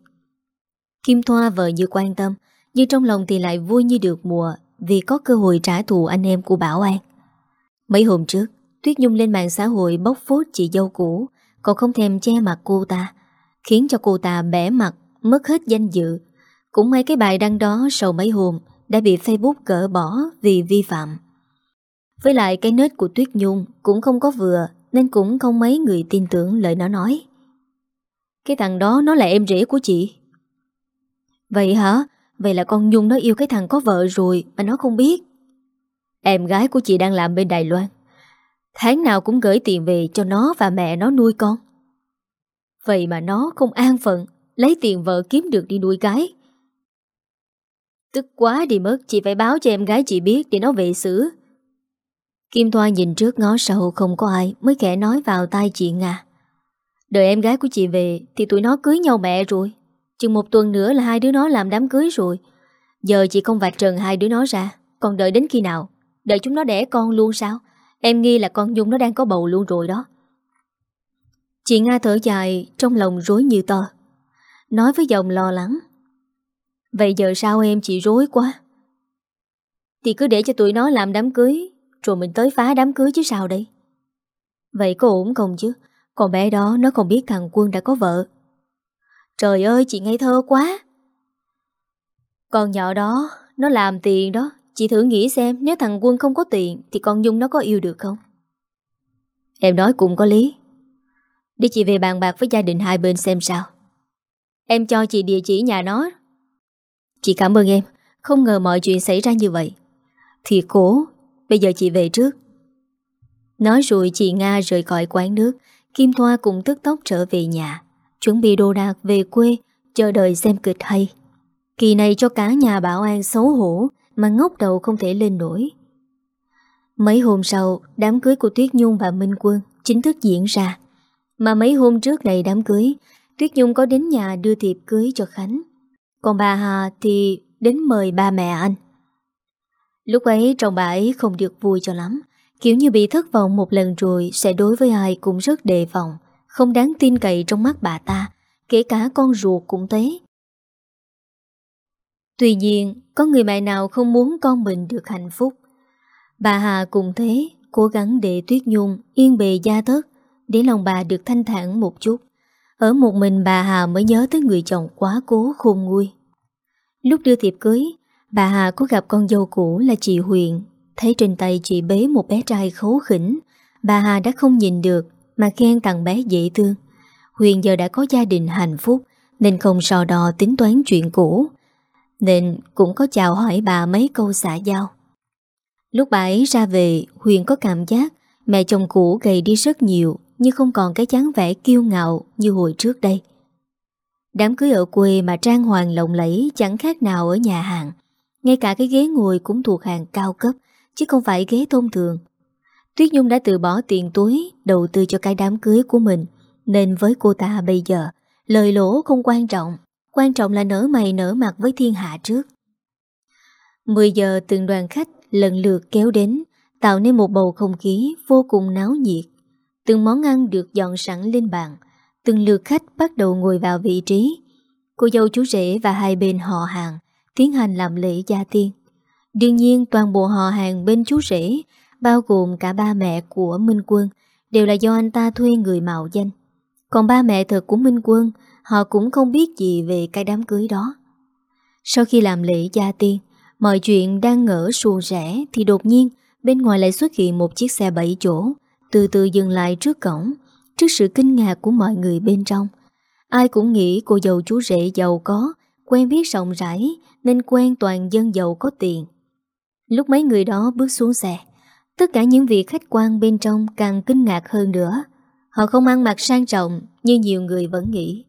Kim Thoa vợ như quan tâm, Nhưng trong lòng thì lại vui như được mùa Vì có cơ hội trả thù anh em của Bảo An. Mấy hôm trước, Tuyết Nhung lên mạng xã hội bóc phốt chị dâu cũ, Còn không thèm che mặt cô ta, Khiến cho cô ta bẻ mặt, Mất hết danh dự. Cũng may cái bài đăng đó sau mấy hôm Đã bị Facebook gỡ bỏ vì vi phạm. Với lại cái nết của Tuyết Nhung Cũng không có vừa, Nên cũng không mấy người tin tưởng lời nó nói. Cái thằng đó nó là em rể của chị. Vậy hả? Vậy là con Nhung nó yêu cái thằng có vợ rồi Mà nó không biết. Em gái của chị đang làm bên Đài Loan. Tháng nào cũng gửi tiền về cho nó và mẹ nó nuôi con. Vậy mà nó không an phận, Lấy tiền vợ kiếm được đi nuôi gái. Tức quá đi mất, Chị phải báo cho em gái chị biết Để nó về xử. Kim Thoa nhìn trước ngó sau, không có ai, Mới khẽ nói vào tai chị Nga. Đợi em gái của chị về Thì tụi nó cưới nhau mẹ rồi. Chừng một tuần nữa là hai đứa nó làm đám cưới rồi. Giờ chị không vạch trần hai đứa nó ra. Còn đợi đến khi nào? Đợi chúng nó đẻ con luôn sao? Em nghi là con Dung nó đang có bầu luôn rồi đó. Chị Nga thở dài Trong lòng rối như tờ, Nói với giọng lo lắng. Vậy giờ sao em chị rối quá? Thì cứ để cho tụi nó làm đám cưới Rồi mình tới phá đám cưới chứ sao đây? Vậy có ổn không chứ? Còn bé đó nó không biết thằng Quân đã có vợ. Trời ơi, chị ngây thơ quá. Con nhỏ đó, Nó làm tiền đó. Chị thử nghĩ xem, nếu thằng Quân không có tiền, Thì con Dung nó có yêu được không? Em nói cũng có lý. Đi chị về bàn bạc với gia đình hai bên xem sao. Em cho chị địa chỉ nhà nó. Chị cảm ơn em. Không ngờ mọi chuyện xảy ra như vậy. Thì cố, Bây giờ chị về trước. Nói rồi chị Nga rời khỏi quán nước. Kim Thoa cùng tức tốc trở về nhà. Chuẩn bị đồ đạc về quê, Chờ đợi xem kịch hay. Kỳ này cho cả nhà bảo an xấu hổ, Mà ngốc đầu không thể lên nổi. Mấy hôm sau, Đám cưới của Tuyết Nhung và Minh Quân Chính thức diễn ra. Mà mấy hôm trước này đám cưới, Tuyết Nhung có đến nhà đưa thiệp cưới cho Khánh. Còn bà Hà thì đến mời ba mẹ anh. Lúc ấy trong bà ấy không được vui cho lắm, Kiểu như bị thất vọng một lần rồi Sẽ đối với ai cũng rất đề phòng. Không đáng tin cậy trong mắt bà ta Kể cả con ruột cũng thế Tuy nhiên Có người mẹ nào không muốn con mình được hạnh phúc Bà Hà cũng thế Cố gắng để Tuyết Nhung yên bề gia thất Để lòng bà được thanh thản một chút ở một mình bà Hà mới nhớ tới người chồng quá cố khôn nguôi. Lúc đưa thiệp cưới, bà Hà có gặp con dâu cũ là chị Huyền. Thấy trên tay chị bế một bé trai khấu khỉnh, bà Hà đã không nhìn được mà khen thằng bé dễ thương. Huyền giờ đã có gia đình hạnh phúc nên không sò đò tính toán chuyện cũ. Nên cũng có chào hỏi bà mấy câu xã giao. Lúc bà ấy ra về, Huyền có cảm giác mẹ chồng cũ gầy đi rất nhiều nhưng không còn cái chán vẻ kiêu ngạo như hồi trước đây. Đám cưới ở quê mà trang hoàng lộng lẫy chẳng khác nào ở nhà hàng. Ngay cả cái ghế ngồi cũng thuộc hàng cao cấp, chứ không phải ghế thông thường. Tuyết Nhung đã từ bỏ tiền túi đầu tư cho cái đám cưới của mình, nên với cô ta bây giờ, lời lỗ không quan trọng, quan trọng là nở mày nở mặt với thiên hạ trước. 10 giờ từng đoàn khách lần lượt kéo đến, tạo nên một bầu không khí vô cùng náo nhiệt. Từng món ăn được dọn sẵn lên bàn. Từng lượt khách bắt đầu ngồi vào vị trí. Cô dâu chú rể và hai bên họ hàng Tiến hành làm lễ gia tiên. Đương nhiên toàn bộ họ hàng bên chú rể Bao gồm cả ba mẹ của Minh Quân Đều là do anh ta thuê người mạo danh Còn ba mẹ thật của Minh Quân Họ cũng không biết gì về cái đám cưới đó Sau khi làm lễ gia tiên Mọi chuyện đang ngỡ suôn rẽ Thì đột nhiên Bên ngoài lại xuất hiện một chiếc xe bảy chỗ từ từ dừng lại trước cổng, trước sự kinh ngạc của mọi người bên trong. Ai cũng nghĩ cô dâu chú rể giàu có, quen biết rộng rãi nên quen toàn dân giàu có tiền. Lúc mấy người đó bước xuống xe, tất cả những vị khách quan bên trong càng kinh ngạc hơn nữa. Họ không ăn mặc sang trọng như nhiều người vẫn nghĩ.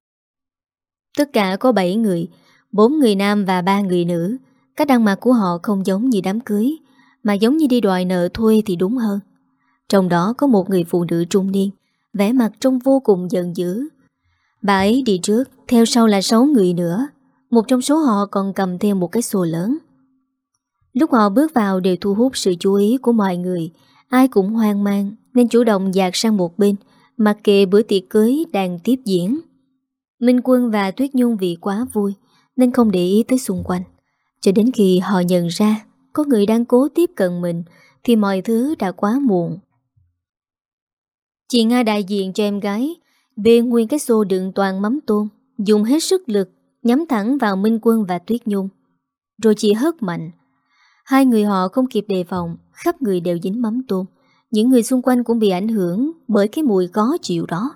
Tất cả có 7 người, 4 người nam và 3 người nữ. Cách ăn mặc của họ không giống như đám cưới, mà giống như đi đòi nợ thuê thì đúng hơn. Trong đó có một người phụ nữ trung niên, vẻ mặt trông vô cùng giận dữ. Bà ấy đi trước, theo sau là 6 người nữa. Một trong số họ còn cầm theo một cái xô lớn. Lúc họ bước vào đều thu hút sự chú ý của mọi người. Ai cũng hoang mang nên chủ động dạt sang một bên, mặc kệ bữa tiệc cưới đang tiếp diễn. Minh Quân và Tuyết Nhung vì quá vui nên không để ý tới xung quanh. Cho đến khi họ nhận ra có người đang cố tiếp cận mình thì mọi thứ đã quá muộn. Chị Nga đại diện cho em gái bê nguyên cái xô đựng toàn mắm tôm dùng hết sức lực nhắm thẳng vào Minh Quân và Tuyết Nhung. Rồi chị hất mạnh. Hai người họ không kịp đề phòng, khắp người đều dính mắm tôm. Những người xung quanh cũng bị ảnh hưởng bởi cái mùi khó chịu đó.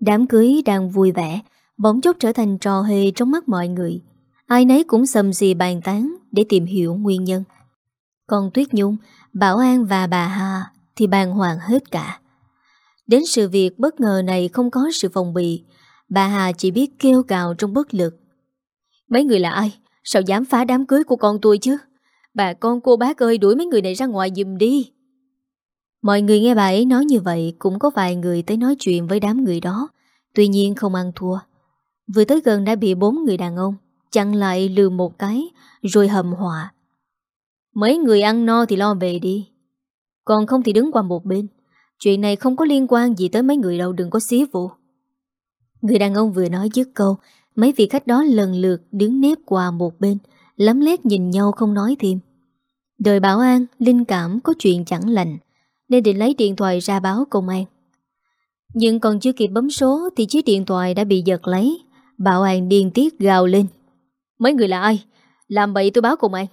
Đám cưới đang vui vẻ, bỗng chốc trở thành trò hề trong mắt mọi người. Ai nấy cũng sầm gì bàn tán để tìm hiểu nguyên nhân. Còn Tuyết Nhung, Bảo An và bà Hà thì bàn hoàng hết cả. Đến sự việc bất ngờ này không có sự phòng bị, bà Hà chỉ biết kêu cào trong bất lực. Mấy người là ai? Sao dám phá đám cưới của con tôi chứ? Bà con cô bác ơi, đuổi mấy người này ra ngoài giùm đi. Mọi người nghe bà ấy nói như vậy, cũng có vài người tới nói chuyện với đám người đó. Tuy nhiên không ăn thua. Vừa tới gần đã bị bốn người đàn ông chặn lại lừa một cái, rồi hầm họa. Mấy người ăn no thì lo về đi. Còn không thì đứng qua một bên. Chuyện này không có liên quan gì tới mấy người đâu, đừng có xí vụ. Người đàn ông vừa nói dứt câu, Mấy vị khách đó lần lượt đứng nếp qua một bên Lắm lét nhìn nhau không nói thêm. Đời bảo an, Linh cảm có chuyện chẳng lành, Nên định lấy điện thoại ra báo công an. Nhưng còn chưa kịp bấm số Thì chiếc điện thoại đã bị giật lấy. Bảo an điên tiết gào lên. Mấy người là ai? Làm bậy tôi báo công an.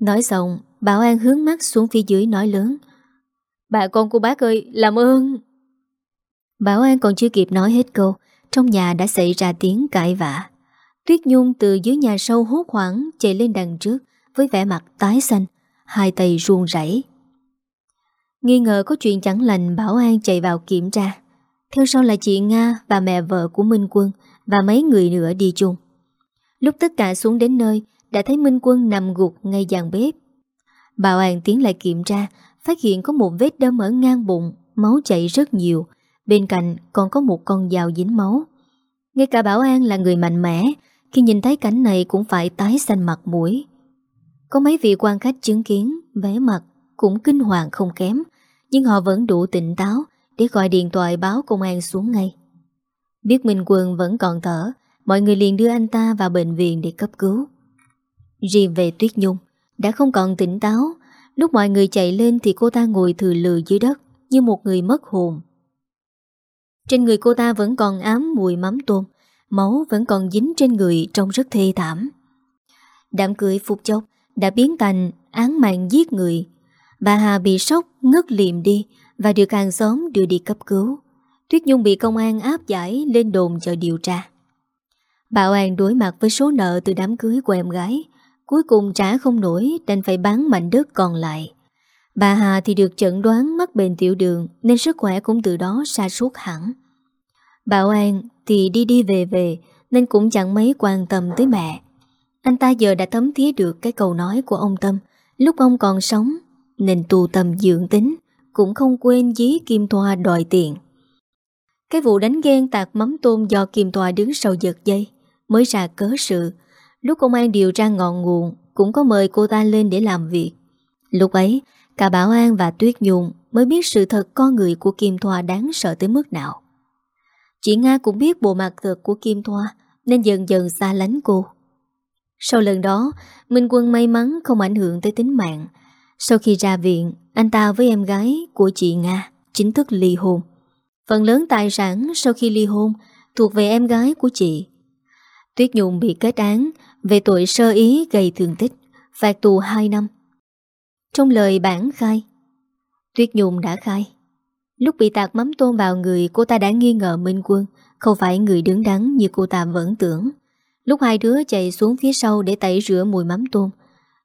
Nói xong, Bảo an hướng mắt xuống phía dưới nói lớn. Bà con cô bác ơi, làm ơn. Bảo An còn chưa kịp nói hết câu, Trong nhà đã xảy ra tiếng cãi vã. Tuyết Nhung từ dưới nhà sâu hốt hoảng Chạy lên đằng trước Với vẻ mặt tái xanh, Hai tay ruồn rảy Nghi ngờ có chuyện chẳng lành, Bảo An chạy vào kiểm tra. Theo sau là chị Nga và mẹ vợ của Minh Quân Và mấy người nữa đi chung. Lúc tất cả xuống đến nơi, Đã thấy Minh Quân nằm gục ngay dàn bếp. Bảo An tiến lại kiểm tra, Phát hiện có một vết đâm ở ngang bụng, Máu chảy rất nhiều, Bên cạnh còn có một con dao dính máu. Ngay cả Bảo An là người mạnh mẽ khi nhìn thấy cảnh này cũng phải tái xanh mặt mũi. Có mấy vị quan khách chứng kiến Vé mặt cũng kinh hoàng không kém, Nhưng họ vẫn đủ tỉnh táo Để gọi điện thoại báo công an xuống ngay. Biết Minh Quân vẫn còn thở, Mọi người liền đưa anh ta vào bệnh viện để cấp cứu. Riêng về Tuyết Nhung, Đã không còn tỉnh táo. Lúc mọi người chạy lên thì cô ta ngồi thừa lừa dưới đất Như một người mất hồn. Trên người cô ta vẫn còn ám mùi mắm tôm Máu vẫn còn dính trên người Trông rất thê thảm. Đám cưới phục chốc Đã biến thành án mạng giết người. Bà Hà bị sốc, ngất liệm đi Và được hàng xóm đưa đi cấp cứu. Tuyết Nhung bị công an áp giải Lên đồn chờ điều tra. Bảo An đối mặt với số nợ Từ đám cưới của em gái, Cuối cùng trả không nổi, Đành phải bán mảnh đất còn lại. Bà Hà thì được chẩn đoán mắc bệnh tiểu đường nên sức khỏe cũng từ đó sa sút hẳn. Bảo An thì đi đi về về nên cũng chẳng mấy quan tâm tới mẹ. Anh ta giờ đã thấm thía được cái câu nói của ông Tâm lúc ông còn sống nên tu tâm dưỡng tính cũng không quên dí Kim Thoa đòi tiền. Cái vụ đánh ghen tạc mắm tôm do Kim Thoa đứng sau giật dây mới ra cớ sự. Lúc công an điều tra ngọn nguồn cũng có mời cô ta lên để làm việc. Lúc ấy, Cả Bảo An và Tuyết Nhung mới biết sự thật con người của Kim Thoa đáng sợ tới mức nào. Chị Nga cũng biết bộ mặt thật của Kim Thoa nên dần dần xa lánh cô. Sau lần đó, Minh Quân may mắn không ảnh hưởng tới tính mạng. Sau khi ra viện, anh ta với em gái của chị Nga chính thức ly hôn. Phần lớn tài sản sau khi ly hôn thuộc về em gái của chị. Tuyết Nhung bị kết án về tội sơ ý gây thương tích, phạt tù 2 năm. Trong lời bản khai Tuyết Nhung đã khai Lúc bị tạc mắm tôm vào người, Cô ta đã nghi ngờ Minh Quân. Không phải người đứng đắn như cô ta vẫn tưởng. Lúc hai đứa chạy xuống phía sau Để tẩy rửa mùi mắm tôm.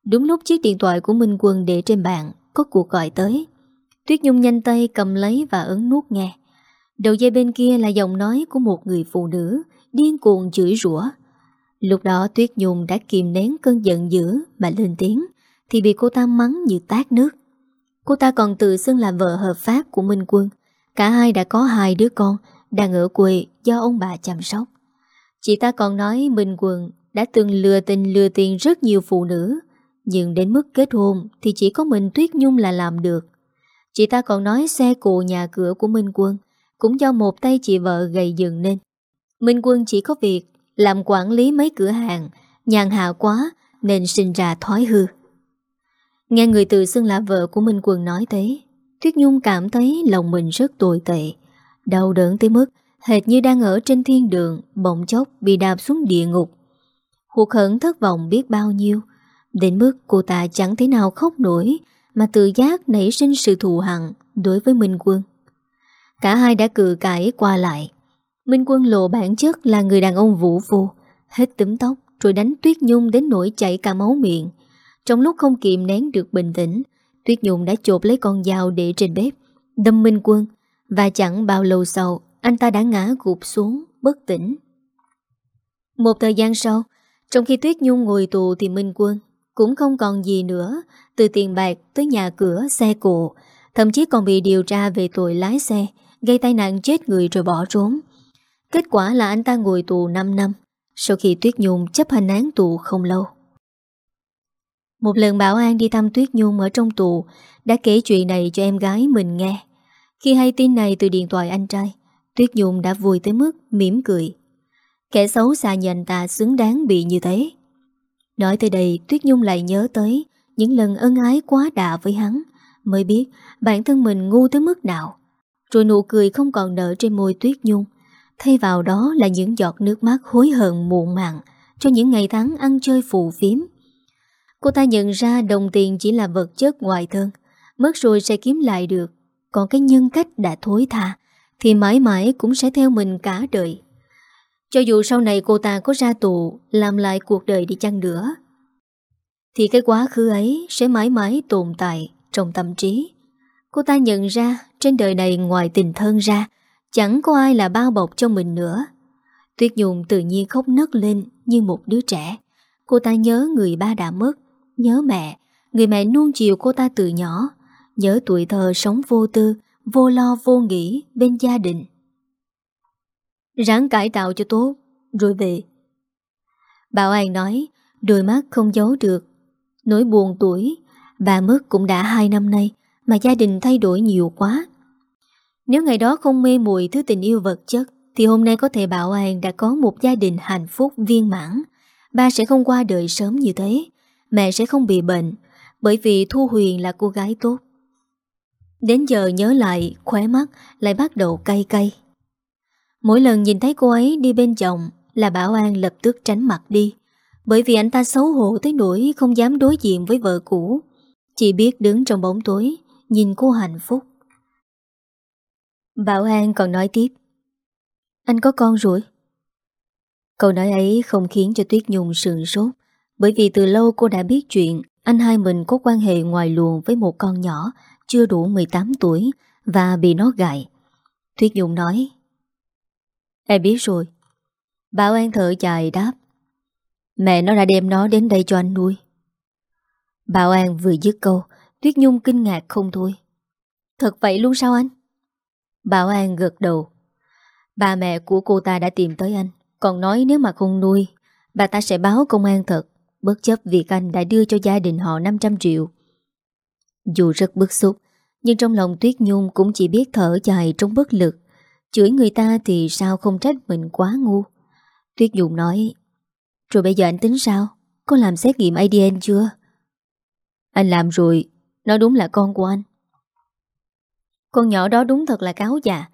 Đúng lúc chiếc điện thoại của Minh Quân để trên bàn, Có cuộc gọi tới. Tuyết Nhung nhanh tay cầm lấy và ấn nút nghe. Đầu dây bên kia là giọng nói của một người phụ nữ, Điên cuồng chửi rủa. Lúc đó Tuyết Nhung đã kìm nén cơn giận dữ Mà lên tiếng, Thì bị cô ta mắng như tát nước. Cô ta còn tự xưng là vợ hợp pháp của Minh Quân. Cả hai đã có hai đứa con, Đang ở quê do ông bà chăm sóc. Chị ta còn nói Minh Quân đã từng lừa tình lừa tiền rất nhiều phụ nữ, Nhưng đến mức kết hôn Thì chỉ có mình Tuyết Nhung là làm được. Chị ta còn nói xe cộ nhà cửa của Minh Quân Cũng do một tay chị vợ gầy dựng nên. Minh Quân chỉ có việc Làm quản lý mấy cửa hàng, Nhàn hạ quá Nên sinh ra thói hư. Nghe người tự xưng là vợ của Minh Quần nói thế, Tuyết Nhung cảm thấy lòng mình rất tồi tệ, Đau đớn tới mức Hệt như đang ở trên thiên đường, Bỗng chốc bị đạp xuống địa ngục. Hụt hẳn thất vọng biết bao nhiêu, Đến mức cô ta chẳng thể nào khóc nổi Mà tự giác nảy sinh sự thù hận Đối với Minh Quân Cả hai đã cự cãi qua lại. Minh Quân lộ bản chất là người đàn ông vũ phu, Hết tím tóc Rồi đánh Tuyết Nhung đến nỗi chảy cả máu miệng. Trong lúc không kiềm nén được bình tĩnh, Tuyết Nhung đã chộp lấy con dao để trên bếp, Đâm Minh Quân, Và chẳng bao lâu sau, Anh ta đã ngã gục xuống, bất tỉnh. Một thời gian sau, Trong khi Tuyết Nhung ngồi tù Thì Minh Quân cũng không còn gì nữa, Từ tiền bạc tới nhà cửa, xe cộ, Thậm chí còn bị điều tra về tội lái xe, Gây tai nạn chết người rồi bỏ trốn. Kết quả là anh ta ngồi tù 5 năm, Sau khi Tuyết Nhung chấp hành án tù không lâu. Một lần Bảo An đi thăm Tuyết Nhung ở trong tù, Đã kể chuyện này cho em gái mình nghe. Khi hay tin này từ điện thoại anh trai, Tuyết Nhung đã vui tới mức mỉm cười. Kẻ xấu xa như anh ta xứng đáng bị như thế. Nói tới đây, Tuyết Nhung lại nhớ tới Những lần ân ái quá đà với hắn, Mới biết bản thân mình ngu tới mức nào. Rồi nụ cười không còn nở trên môi Tuyết Nhung, Thay vào đó là những giọt nước mắt hối hận muộn màng Cho những ngày tháng ăn chơi phù phiếm. Cô ta nhận ra đồng tiền chỉ là vật chất ngoài thân, Mất rồi sẽ kiếm lại được. Còn cái nhân cách đã thối tha, Thì mãi mãi cũng sẽ theo mình cả đời. Cho dù sau này cô ta có ra tù, Làm lại cuộc đời đi chăng nữa, Thì cái quá khứ ấy Sẽ mãi mãi tồn tại Trong tâm trí. Cô ta nhận ra trên đời này ngoài tình thân ra, Chẳng có ai là bao bọc cho mình nữa. Tuyết Nhung tự nhiên khóc nấc lên Như một đứa trẻ. Cô ta nhớ người ba đã mất Nhớ mẹ, Người mẹ nuông chiều cô ta từ nhỏ. Nhớ tuổi thơ sống vô tư, Vô lo, vô nghĩ bên gia đình. Ráng cải tạo cho tốt, Rồi về. Bảo An nói, Đôi mắt không giấu được. Nỗi buồn tuổi, Bà mất cũng đã hai năm nay Mà gia đình thay đổi nhiều quá. Nếu ngày đó không mê mùi thứ tình yêu vật chất, Thì hôm nay có thể Bảo An đã có một gia đình hạnh phúc viên mãn. Ba sẽ không qua đời sớm như thế. Mẹ sẽ không bị bệnh, Bởi vì Thu Huyền là cô gái tốt. Đến giờ nhớ lại, Khóe mắt lại bắt đầu cay cay. Mỗi lần nhìn thấy cô ấy đi bên chồng Là Bảo An lập tức tránh mặt đi, Bởi vì anh ta xấu hổ tới nỗi Không dám đối diện với vợ cũ. Chỉ biết đứng trong bóng tối, Nhìn cô hạnh phúc. Bảo An còn nói tiếp. Anh có con rồi. Câu nói ấy không khiến cho Tuyết Nhung sườn sốt. Bởi vì từ lâu cô đã biết chuyện, Anh hai mình có quan hệ ngoài luồng với một con nhỏ, Chưa đủ 18 tuổi, Và bị nó gại thuyết Nhung nói, Em biết rồi. Bảo An thở dài đáp, Mẹ nó đã đem nó đến đây cho anh nuôi. Bảo An vừa dứt câu Tuyết Nhung kinh ngạc không thôi. Thật vậy luôn sao anh? Bảo An gật đầu, Ba mẹ của cô ta đã tìm tới anh, Còn nói nếu mà không nuôi, Bà ta sẽ báo công an thật. Bất chấp việc anh đã đưa cho gia đình họ 500 triệu. Dù rất bức xúc, Nhưng trong lòng Tuyết Nhung cũng chỉ biết thở dài trong bất lực. Chửi người ta thì sao không trách mình quá ngu? Tuyết Nhung nói, Rồi bây giờ anh tính sao? Có làm xét nghiệm ADN chưa? Anh làm rồi, Nó đúng là con của anh. Con nhỏ đó đúng thật là cáo già,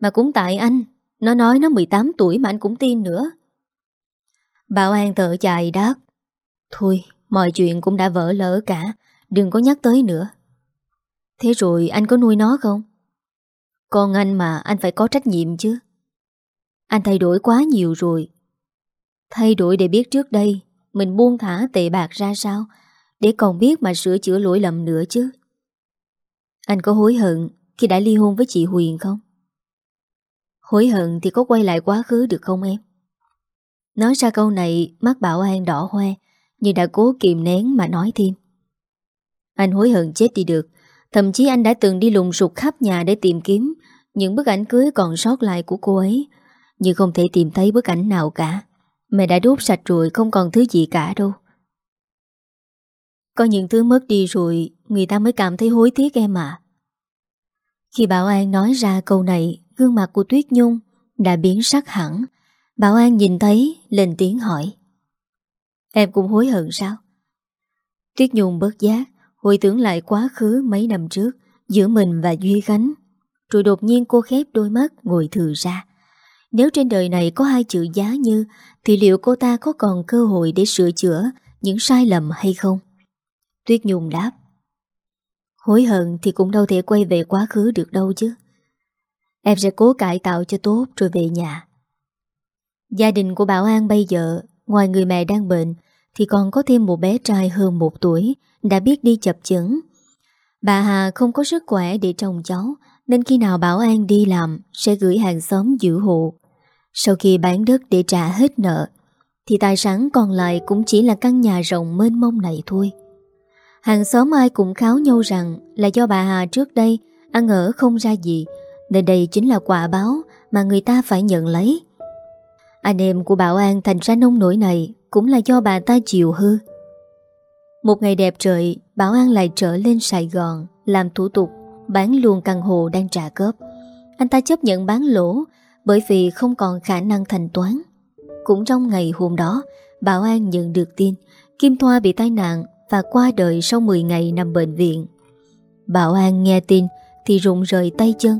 Mà cũng tại anh, Nó nói nó 18 tuổi mà anh cũng tin nữa. Bảo An thở dài đáp Thôi, mọi chuyện cũng đã vỡ lỡ cả, Đừng có nhắc tới nữa Thế rồi anh có nuôi nó không? Con anh mà, anh phải có trách nhiệm chứ Anh thay đổi quá nhiều rồi Thay đổi để biết trước đây, Mình buông thả tệ bạc ra sao, Để còn biết mà sửa chữa lỗi lầm nữa chứ Anh có hối hận khi đã ly hôn với chị Huyền không? Hối hận thì có quay lại quá khứ được không em? Nói ra câu này, mắt Bảo An đỏ hoe nhưng đã cố kìm nén mà nói thêm. Anh hối hận chết đi được, Thậm chí anh đã từng đi lùng sụt khắp nhà để tìm kiếm Những bức ảnh cưới còn sót lại của cô ấy, Nhưng không thể tìm thấy bức ảnh nào cả. Mẹ đã đốt sạch rồi, không còn thứ gì cả đâu. Có những thứ mất đi rồi, Người ta mới cảm thấy hối tiếc em à Khi Bảo An nói ra câu này, Gương mặt của Tuyết Nhung Đã biến sắc hẳn. Bảo An nhìn thấy, lên tiếng hỏi. Em cũng hối hận sao? Tuyết Nhung bớt giác, Hồi tưởng lại quá khứ mấy năm trước, Giữa mình và Duy Khánh, Rồi đột nhiên cô khép đôi mắt, ngồi thừa ra. Nếu trên đời này có hai chữ giá như, Thì liệu cô ta có còn cơ hội để sửa chữa Những sai lầm hay không? Tuyết Nhung đáp, Hối hận thì cũng đâu thể quay về quá khứ được đâu chứ. Em sẽ cố cải tạo cho tốt rồi về nhà. Gia đình của Bảo An bây giờ, Ngoài người mẹ đang bệnh thì còn có thêm một bé trai hơn một tuổi Đã biết đi chập chững. Bà Hà không có sức khỏe để trông cháu, Nên khi nào Bảo An đi làm, Sẽ gửi hàng xóm giữ hộ. Sau khi bán đất để trả hết nợ, Thì tài sản còn lại Cũng chỉ là căn nhà rộng mênh mông này thôi. Hàng xóm ai cũng kháo nhau rằng Là do bà Hà trước đây Ăn ở không ra gì, Nên đây chính là quả báo Mà người ta phải nhận lấy. Anh em của Bảo An thành ra nông nổi này cũng là do bà ta chịu hư. Một ngày đẹp trời, Bảo An lại trở lên Sài Gòn, Làm thủ tục, Bán luôn căn hộ đang trả góp. Anh ta chấp nhận bán lỗ, Bởi vì không còn khả năng thanh toán. Cũng trong ngày hôm đó, Bảo An nhận được tin, Kim Thoa bị tai nạn Và qua đời sau 10 ngày nằm bệnh viện. Bảo An nghe tin Thì rụng rời tay chân.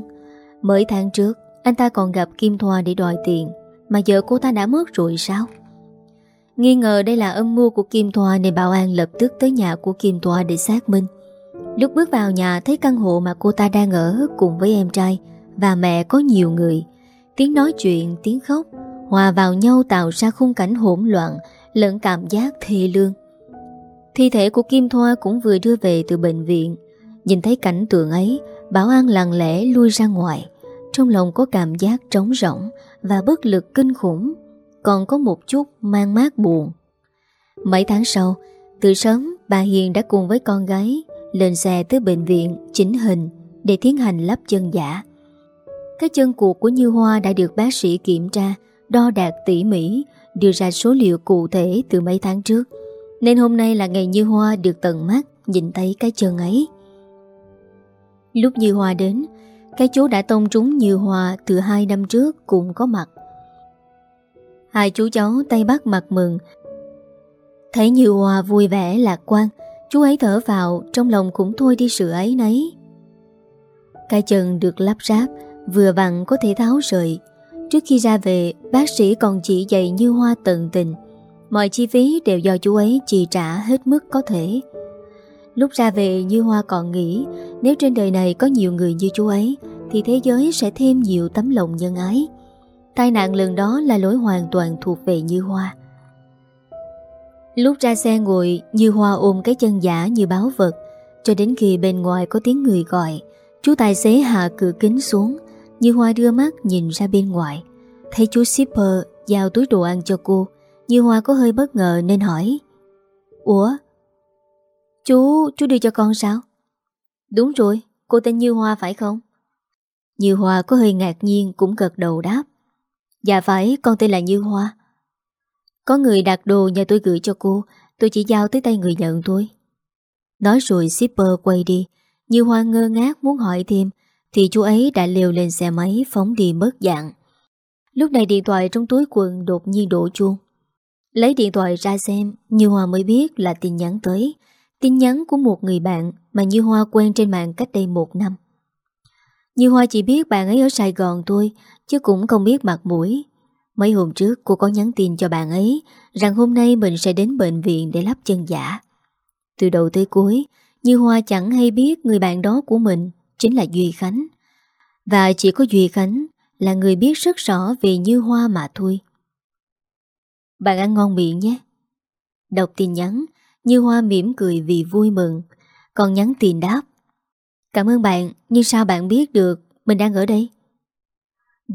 Mới tháng trước, Anh ta còn gặp Kim Thoa để đòi tiền, mà giờ cô ta đã mất rồi sao? Nghi ngờ đây là âm mưu của Kim Thoa Nên Bảo An lập tức tới nhà của Kim Thoa để xác minh. Lúc bước vào nhà thấy căn hộ mà cô ta đang ở cùng với em trai Và mẹ có nhiều người. Tiếng nói chuyện, tiếng khóc Hòa vào nhau tạo ra khung cảnh hỗn loạn Lẫn cảm giác thê lương. Thi thể của Kim Thoa cũng vừa đưa về từ bệnh viện. Nhìn thấy cảnh tượng ấy Bảo An lặng lẽ lui ra ngoài. Trong lòng có cảm giác trống rỗng và bất lực kinh khủng, còn có một chút mang mát buồn. Mấy tháng sau, từ sớm bà Hiền đã cùng với con gái lên xe tới bệnh viện chỉnh hình để tiến hành lắp chân giả. Cái chân cuộc của Như Hoa đã được bác sĩ kiểm tra, đo đạt tỉ mỉ, đưa ra số liệu cụ thể từ mấy tháng trước. Nên hôm nay là ngày Như Hoa được tận mắt nhìn thấy cái chân ấy. Lúc Như Hoa đến, cái chú đã tông trúng như Hoa từ hai năm trước cũng có mặt. Hai chú cháu tay bắt mặt mừng. Thấy Như Hòa vui vẻ lạc quan, chú ấy thở vào, trong lòng cũng thôi đi sự ấy nấy. Cái chân được lắp ráp, vừa vặn có thể tháo rời. Trước khi ra về, bác sĩ còn chỉ dạy Như Hoa tận tình. Mọi chi phí đều do chú ấy chi trả hết mức có thể. Lúc ra về Như Hoa còn nghĩ Nếu trên đời này có nhiều người như chú ấy Thì thế giới sẽ thêm nhiều tấm lòng nhân ái Tai nạn lần đó là lỗi hoàn toàn thuộc về Như Hoa Lúc ra xe ngồi Như Hoa ôm cái chân giả như báo vật Cho đến khi bên ngoài có tiếng người gọi Chú tài xế hạ cửa kính xuống Như Hoa đưa mắt nhìn ra bên ngoài Thấy chú shipper giao túi đồ ăn cho cô Như Hoa có hơi bất ngờ nên hỏi Ủa Chú, chú đưa cho con sao? Đúng rồi, cô tên Như Hoa phải không? Như Hoa có hơi ngạc nhiên cũng gật đầu đáp. Dạ phải, con tên là Như Hoa. Có người đặt đồ nhờ tôi gửi cho cô, tôi chỉ giao tới tay người nhận thôi. Nói rồi shipper quay đi, Như Hoa ngơ ngác muốn hỏi thêm, thì chú ấy đã leo lên xe máy phóng đi mất dạng. Lúc này điện thoại trong túi quần đột nhiên đổ chuông. Lấy điện thoại ra xem, Như Hoa mới biết là tin nhắn tới, tin nhắn của một người bạn mà Như Hoa quen trên mạng cách đây một năm. Như Hoa chỉ biết bạn ấy ở Sài Gòn thôi, chứ cũng không biết mặt mũi. Mấy hôm trước cô có nhắn tin cho bạn ấy rằng hôm nay mình sẽ đến bệnh viện để lắp chân giả. Từ đầu tới cuối, Như Hoa chẳng hay biết người bạn đó của mình chính là Duy Khánh. Và chỉ có Duy Khánh là người biết rất rõ về Như Hoa mà thôi. Bạn ăn ngon miệng nhé. Đọc tin nhắn, như Hoa mỉm cười vì vui mừng Còn nhắn tin đáp Cảm ơn bạn Nhưng sao bạn biết được Mình đang ở đây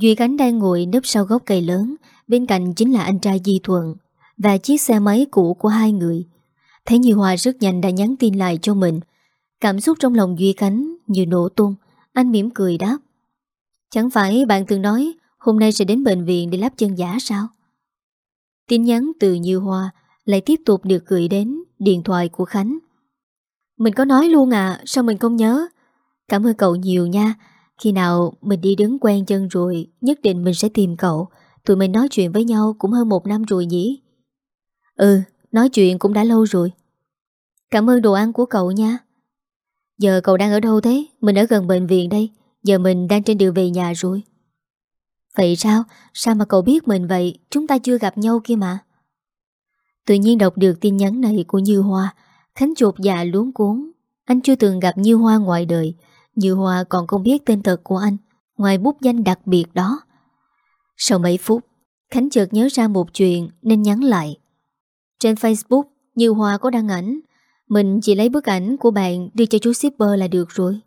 Duy Khánh đang ngồi nấp sau gốc cây lớn, Bên cạnh chính là anh trai Di Thuận Và chiếc xe máy cũ của hai người. Thấy Nhi Hoa rất nhanh đã nhắn tin lại cho mình. Cảm xúc trong lòng Duy Khánh như nổ tung. Anh mỉm cười đáp. Chẳng phải bạn từng nói Hôm nay sẽ đến bệnh viện để lắp chân giả sao? Tin nhắn từ Như Hoa Lại tiếp tục được gửi đến Điện thoại của Khánh. Mình có nói luôn à Sao mình không nhớ? Cảm ơn cậu nhiều nha. Khi nào mình đi đứng quen chân rồi, Nhất định mình sẽ tìm cậu. Tụi mình nói chuyện với nhau cũng hơn một năm rồi nhỉ? Ừ Nói chuyện cũng đã lâu rồi. Cảm ơn đồ ăn của cậu nha. Giờ cậu đang ở đâu thế? Mình ở gần bệnh viện đây. Giờ mình đang trên đường về nhà rồi. Vậy sao? Sao mà cậu biết mình vậy? Chúng ta chưa gặp nhau kia mà. Tự nhiên đọc được tin nhắn này của Như Hoa. Khánh chột dạ luống cuốn. Anh chưa từng gặp Như Hoa ngoài đời. Như Hoa còn không biết tên thật của anh, Ngoài bút danh đặc biệt đó. Sau mấy phút, Khánh chợt nhớ ra một chuyện Nên nhắn lại. Trên Facebook, Như Hoa có đăng ảnh, Mình chỉ lấy bức ảnh của bạn Đưa cho chú shipper là được rồi.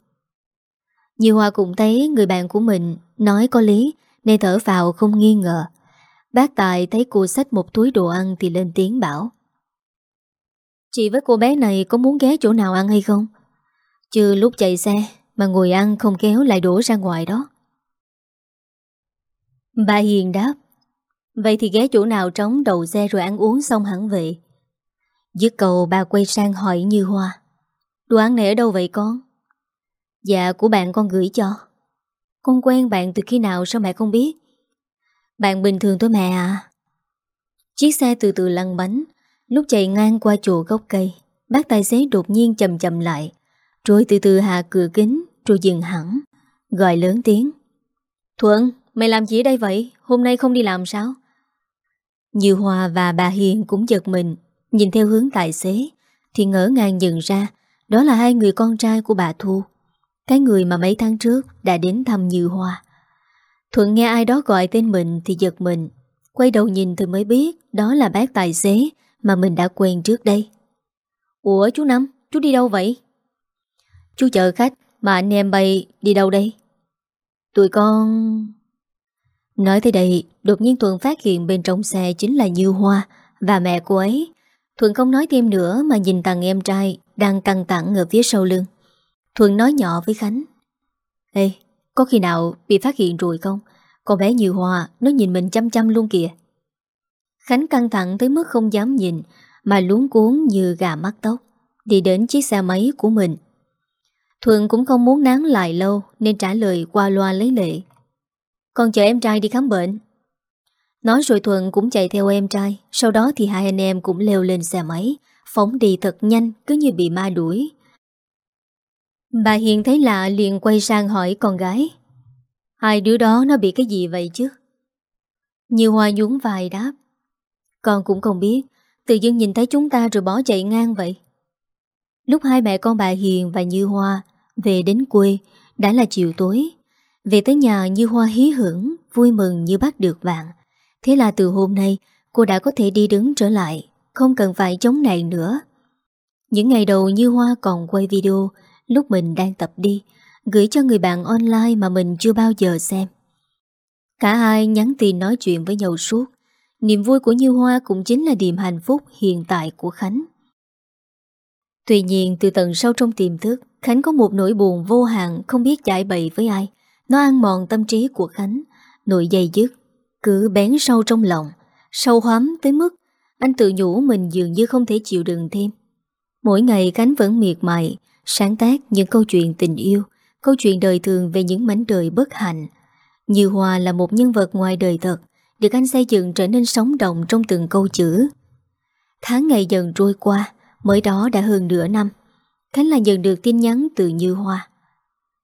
Như Hoa cũng thấy người bạn của mình Nói có lý Nên thở vào không nghi ngờ. Bác Tài thấy cô xách một túi đồ ăn Thì lên tiếng bảo, Chị với cô bé này có muốn ghé chỗ nào ăn hay không? Chứ lúc chạy xe. Mà ngồi ăn không kéo lại đổ ra ngoài đó Bà Hiền đáp, Vậy thì ghé chỗ nào trống đầu xe rồi ăn uống xong hẳn vậy Dứt cầu bà quay sang hỏi Như Hoa, Đồ ăn này ở đâu vậy con? Dạ của bạn con gửi cho Con quen bạn từ khi nào sao mẹ không biết? Bạn bình thường thôi mẹ à Chiếc xe từ từ lăn bánh, Lúc chạy ngang qua chỗ gốc cây, Bác tài xế đột nhiên chầm chậm lại, Rồi từ từ hạ cửa kính rồi dừng hẳn Gọi lớn tiếng Thuận, mày làm gì ở đây vậy? Hôm nay không đi làm sao? Như Hòa và bà Hiền cũng giật mình Nhìn theo hướng tài xế Thì ngỡ ngàng nhận ra Đó là hai người con trai của bà Thu Cái người mà mấy tháng trước Đã đến thăm Như Hoa Thuận nghe ai đó gọi tên mình Thì giật mình Quay đầu nhìn thì mới biết Đó là bác tài xế Mà mình đã quen trước đây Ủa chú Năm Chú đi đâu vậy Chú chờ khách mà anh em bay đi đâu đây? Tụi con Nói tới đây Đột nhiên Thuận phát hiện bên trong xe Chính là Như Hoa Và mẹ cô ấy. Thuận không nói thêm nữa mà nhìn thằng em trai Đang căng thẳng ở phía sau lưng. Thuận nói nhỏ với Khánh. Ê, có khi nào bị phát hiện rồi không? Con bé Như Hoa Nó nhìn mình chăm chăm luôn kìa. Khánh căng thẳng tới mức không dám nhìn Mà luống cuốn như gà mắt tóc. Đi đến chiếc xe máy của mình Thuận cũng không muốn nán lại lâu, Nên trả lời qua loa lấy lệ. Con chờ em trai đi khám bệnh. Nói rồi Thuận cũng chạy theo em trai, Sau đó thì hai anh em cũng leo lên xe máy, Phóng đi thật nhanh, Cứ như bị ma đuổi. Bà Hiền thấy lạ liền quay sang hỏi con gái. Hai đứa đó nó bị cái gì vậy chứ? Như Hoa nhún vai đáp. Con cũng không biết, Tự dưng nhìn thấy chúng ta rồi bỏ chạy ngang vậy. Lúc hai mẹ con bà Hiền và Như Hoa Về đến quê, Đã là chiều tối. Về tới nhà, Như Hoa hí hưởng, Vui mừng như bắt được vàng Thế là từ hôm nay, cô đã có thể đi đứng trở lại, Không cần phải chống nạn nữa. Những ngày đầu, Như Hoa còn quay video, Lúc mình đang tập đi, Gửi cho người bạn online mà mình chưa bao giờ xem. Cả hai nhắn tin nói chuyện với nhau suốt. Niềm vui của Như Hoa cũng chính là niềm hạnh phúc hiện tại của Khánh. Tuy nhiên, từ tận sâu trong tiềm thức, Khánh có một nỗi buồn vô hạn không biết giải bày với ai. Nó ăn mòn tâm trí của Khánh, Nỗi dày dứt, Cứ bén sâu trong lòng, Sâu hoắm tới mức Anh tự nhủ mình dường như không thể chịu đựng thêm. Mỗi ngày Khánh vẫn miệt mài, Sáng tác những câu chuyện tình yêu, Câu chuyện đời thường về những mảnh đời bất hạnh. Như Hòa là một nhân vật ngoài đời thật, Được anh xây dựng trở nên sống động trong từng câu chữ. Tháng ngày dần trôi qua Mới đó đã hơn nửa năm, Khánh là nhận được tin nhắn từ Như Hoa.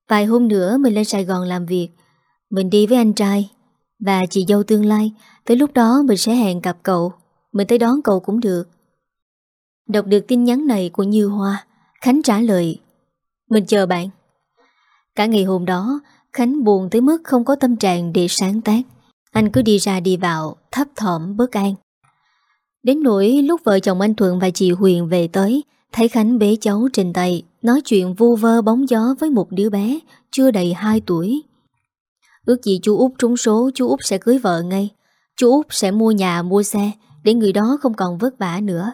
Vài hôm nữa mình lên Sài Gòn làm việc. Mình đi với anh trai Và chị dâu tương lai. Tới lúc đó mình sẽ hẹn gặp cậu. Mình tới đón cậu cũng được. Đọc được tin nhắn này của Như Hoa, Khánh trả lời, Mình chờ bạn. Cả ngày hôm đó, Khánh buồn tới mức không có tâm trạng để sáng tác. Anh cứ đi ra đi vào, Thấp thỏm, bất an. Đến nỗi lúc vợ chồng anh Thuận và chị Huyền về tới, Thấy Khánh bế cháu trên tay, Nói chuyện vu vơ bóng gió với một đứa bé Chưa đầy 2 tuổi. Ước gì chú út trúng số, Chú út sẽ cưới vợ ngay. Chú út sẽ mua nhà, mua xe, Để người đó không còn vất vả nữa.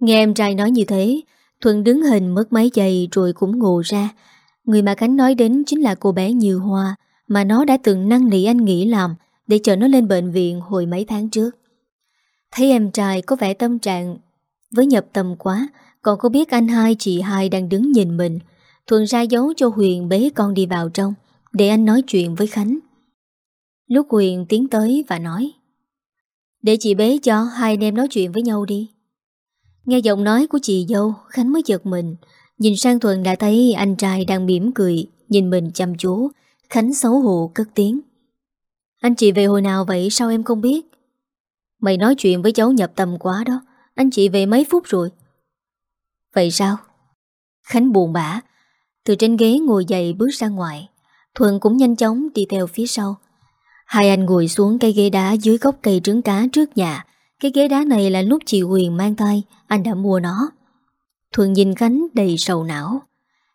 Nghe em trai nói như thế, Thuận đứng hình mất mấy giây Rồi cũng ngủ ra. Người mà Khánh nói đến chính là cô bé Như Hoa, Mà nó đã từng năn nỉ anh nghĩ làm Để chờ nó lên bệnh viện hồi mấy tháng trước. Thấy em trai có vẻ tâm trạng Với nhập tâm quá, Còn có biết anh hai, chị hai đang đứng nhìn mình. Thuận ra dấu cho Huyền bế con đi vào trong, Để anh nói chuyện với Khánh. Lúc Huyền tiến tới và nói, Để chị bế cho, hai anh em nói chuyện với nhau đi. Nghe giọng nói của chị dâu, Khánh mới giật mình. Nhìn sang Thuận đã thấy anh trai đang mỉm cười, Nhìn mình chăm chú. Khánh xấu hổ cất tiếng, Anh chị về hồi nào vậy? Sao em không biết? Mày nói chuyện với cháu nhập tâm quá đó. Anh chị về mấy phút rồi? Vậy sao? Khánh buồn bã. Từ trên ghế ngồi dậy bước ra ngoài. Thuận cũng nhanh chóng đi theo phía sau. Hai anh ngồi xuống cây ghế đá dưới gốc cây trứng cá trước nhà. Cái ghế đá này là lúc chị Huyền mang tay Anh đã mua nó. Thuận nhìn Khánh đầy sầu não.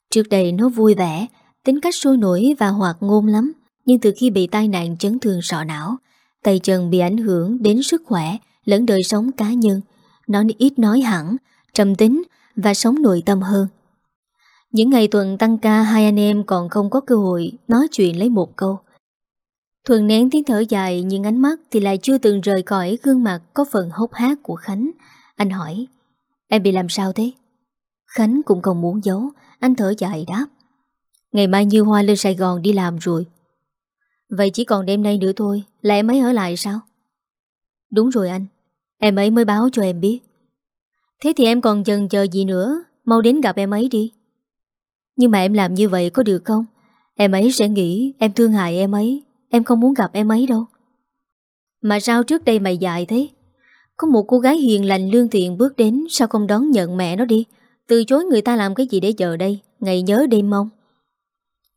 Trước đây nó vui vẻ, Tính cách sôi nổi và hoạt ngôn lắm. Nhưng từ khi bị tai nạn chấn thương sọ não Tay chân bị ảnh hưởng đến sức khỏe Lẫn đời sống cá nhân. Nó ít nói hẳn, Trầm tính và sống nội tâm hơn. Những ngày tuần tăng ca, Hai anh em còn không có cơ hội Nói chuyện lấy một câu. Thuần nén tiếng thở dài, Nhưng ánh mắt thì lại chưa từng rời khỏi Gương mặt có phần hốc hát của Khánh. Anh hỏi, Em bị làm sao thế? Khánh cũng không muốn giấu, Anh thở dài đáp, Ngày mai Như Hoa lên Sài Gòn đi làm rồi. Vậy chỉ còn đêm nay nữa thôi. Là em ấy ở lại sao? Đúng rồi anh, Em ấy mới báo cho em biết. Thế thì em còn chần chờ gì nữa? Mau đến gặp em ấy đi. Nhưng mà em làm như vậy có được không? Em ấy sẽ nghĩ em thương hại em ấy, Em không muốn gặp em ấy đâu. Mà sao trước đây mày dại thế? Có một cô gái hiền lành lương thiện bước đến, Sao không đón nhận mẹ nó đi? Từ chối người ta làm cái gì để chờ đây? Ngày nhớ đêm mong.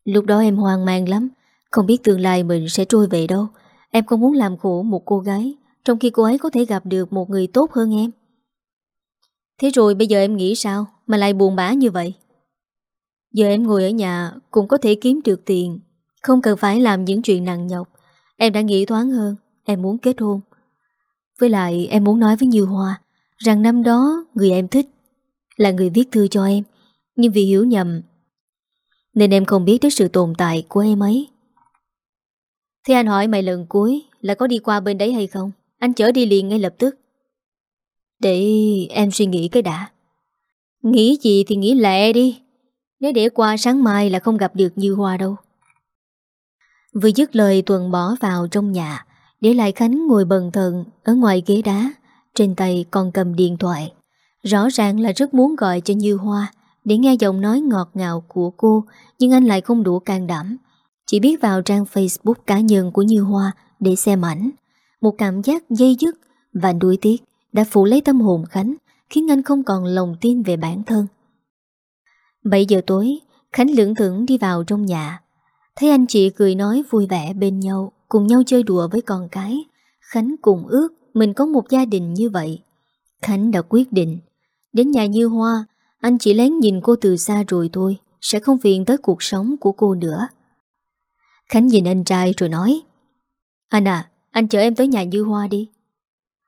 Lúc đó em hoang mang lắm, Không biết tương lai mình sẽ trôi về đâu. Em không muốn làm khổ một cô gái, Trong khi cô ấy có thể gặp được một người tốt hơn em. Thế rồi bây giờ em nghĩ sao Mà lại buồn bã như vậy? Giờ em ngồi ở nhà Cũng có thể kiếm được tiền, Không cần phải làm những chuyện nặng nhọc. Em đã nghĩ thoáng hơn, Em muốn kết hôn. Với lại em muốn nói với Như Hoa Rằng năm đó người em thích Là người viết thư cho em, Nhưng vì hiểu nhầm Nên em không biết tới sự tồn tại của em ấy. Thế anh hỏi mày lần cuối Là có đi qua bên đấy hay không? Anh chở đi liền ngay lập tức. Để em suy nghĩ cái đã. Nghĩ gì thì nghĩ lẹ đi. Nếu để qua sáng mai là không gặp được Như Hoa đâu. Vừa dứt lời Tuần bỏ vào trong nhà, Để lại Khánh ngồi bần thần Ở ngoài ghế đá, Trên tay còn cầm điện thoại. Rõ ràng là rất muốn gọi cho Như Hoa Để nghe giọng nói ngọt ngào của cô, Nhưng anh lại không đủ can đảm. Chỉ biết vào trang Facebook cá nhân của Như Hoa Để xem ảnh. Một cảm giác dây dứt và đuối tiếc Đã phủ lấy tâm hồn Khánh, Khiến anh không còn lòng tin về bản thân. 7 giờ tối, Khánh lưỡng thưởng đi vào trong nhà. Thấy anh chị cười nói vui vẻ bên nhau, Cùng nhau chơi đùa với con cái, Khánh cùng ước Mình có một gia đình như vậy. Khánh đã quyết định, Đến nhà Như Hoa, Anh chỉ lén nhìn cô từ xa rồi thôi, Sẽ không phiền tới cuộc sống của cô nữa. Khánh nhìn anh trai rồi nói, Anh à Anh chở em tới nhà Như Hoa đi.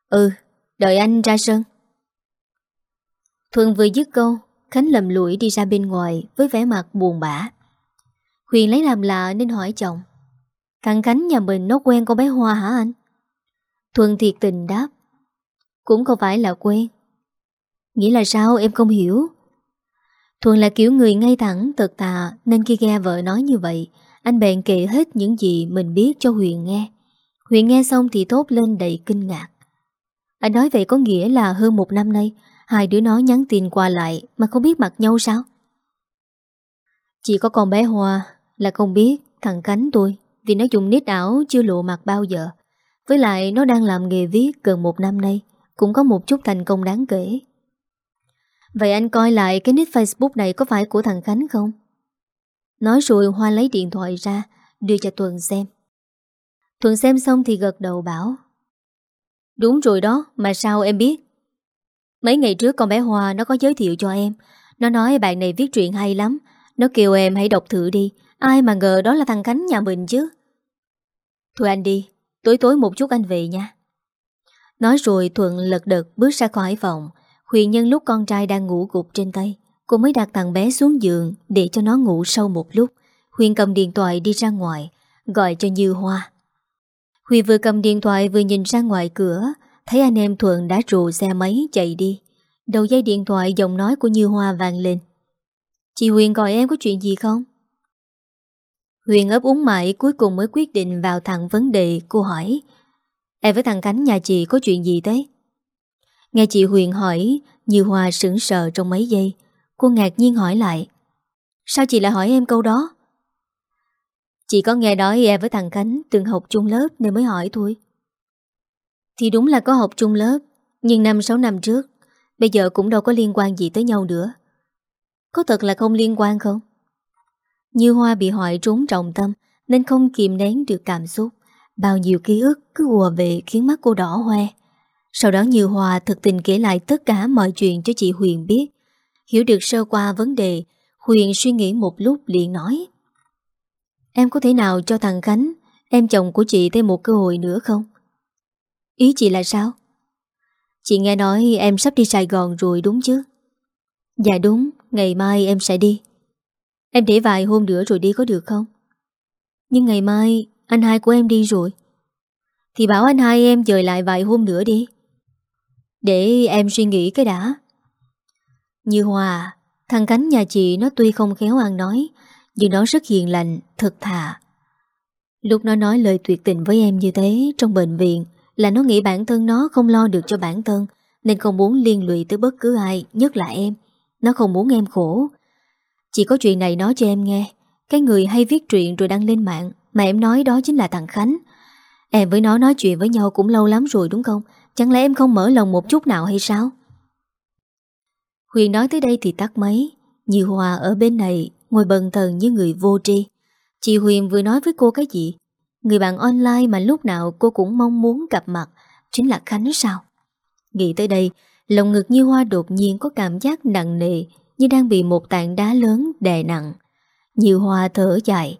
Ừ Đợi anh ra sân. Thuận vừa dứt câu, Khánh lầm lũi đi ra bên ngoài Với vẻ mặt buồn bã. Huyền lấy làm lạ nên hỏi chồng, Thằng Khánh nhà mình nó quen con bé Hoa hả anh? Thuận thiệt tình đáp, Cũng không phải là quen. Nghĩ là sao em không hiểu? Thuận là kiểu người ngay thẳng Tật tà Nên khi nghe vợ nói như vậy anh bèn kể hết những gì mình biết cho Huyền nghe. Huyền nghe xong thì tốt lên đầy kinh ngạc. Anh nói vậy có nghĩa là hơn một năm nay, Hai đứa nó nhắn tin qua lại Mà không biết mặt nhau sao? Chỉ có con bé Hoa Là không biết, thằng Cánh tôi, Vì nó dùng nít ảo chưa lộ mặt bao giờ. Với lại nó đang làm nghề viết gần một năm nay, Cũng có một chút thành công đáng kể. Vậy anh coi lại cái nick Facebook này có phải của thằng Khánh không? Nói rồi Hoa lấy điện thoại ra, Đưa cho Tuần xem. Thuận xem xong thì gật đầu bảo, Đúng rồi đó, Mà sao em biết? Mấy ngày trước con bé Hoa nó có giới thiệu cho em, Nó nói bạn này viết truyện hay lắm, Nó kêu em hãy đọc thử đi, Ai mà ngờ đó là thằng cánh nhà mình chứ. Thôi anh đi, Tối tối một chút anh về nha. Nói rồi Thuận lật đật bước ra khỏi phòng, Huyền nhân lúc con trai đang ngủ gục trên tay Cô mới đặt thằng bé xuống giường Để cho nó ngủ sâu một lúc. Huyền cầm điện thoại đi ra ngoài, Gọi cho Như Hoa. Huyền vừa cầm điện thoại vừa nhìn ra ngoài cửa, Thấy anh em Thuận đã rù xe máy chạy đi. Đầu dây điện thoại giọng nói của Như Hoa vang lên. Chị Huyền gọi em có chuyện gì không? Huyền ấp uống mãi cuối cùng mới quyết định vào thẳng vấn đề. Cô hỏi, Em với thằng Cánh nhà chị có chuyện gì thế? Nghe chị Huyền hỏi, Như Hoa sững sờ trong mấy giây. Cô ngạc nhiên hỏi lại Sao chị lại hỏi em câu đó? Chị có nghe nói em với thằng Khánh từng học chung lớp nên mới hỏi thôi. Thì đúng là có học chung lớp, nhưng năm 6 năm trước, bây giờ cũng đâu có liên quan gì tới nhau nữa. Có thật là không liên quan không? Như Hoa bị hỏi trốn trọng tâm nên không kìm nén được cảm xúc. Bao nhiêu ký ức cứ ùa về khiến mắt cô đỏ hoe. Sau đó Như Hoa thực tình kể lại tất cả mọi chuyện cho chị Huyền biết. Hiểu được sơ qua vấn đề, Huyền suy nghĩ một lúc liền nói. Em có thể nào cho thằng Khánh, em chồng của chị thêm một cơ hội nữa không? Ý chị là sao? Chị nghe nói em sắp đi Sài Gòn rồi đúng chứ? Dạ đúng, ngày mai em sẽ đi. Em để vài hôm nữa rồi đi có được không? Nhưng ngày mai anh hai của em đi rồi. Thì bảo anh hai em dời lại vài hôm nữa đi. Để em suy nghĩ cái đã. Như Hòa, thằng cánh nhà chị nó tuy không khéo ăn nói, nhưng nó rất hiền lành, thật thà. Lúc nó nói lời tuyệt tình với em như thế trong bệnh viện là nó nghĩ bản thân nó không lo được cho bản thân nên không muốn liên lụy tới bất cứ ai, nhất là em. Nó không muốn em khổ. Chỉ có chuyện này nói cho em nghe. Cái người hay viết truyện rồi đăng lên mạng mà em nói đó chính là thằng Khánh. Em với nó nói chuyện với nhau cũng lâu lắm rồi đúng không? Chẳng lẽ em không mở lòng một chút nào hay sao? Huyền nói tới đây thì tắt máy. Như Hòa ở bên này ngồi bần thần như người vô tri. Chị Huyền vừa nói với cô cái gì? Người bạn online mà lúc nào cô cũng mong muốn gặp mặt chính là Khánh sao? Nghĩ tới đây, lòng ngực như hoa đột nhiên có cảm giác nặng nề như đang bị một tảng đá lớn đè nặng. Như hoa thở dài,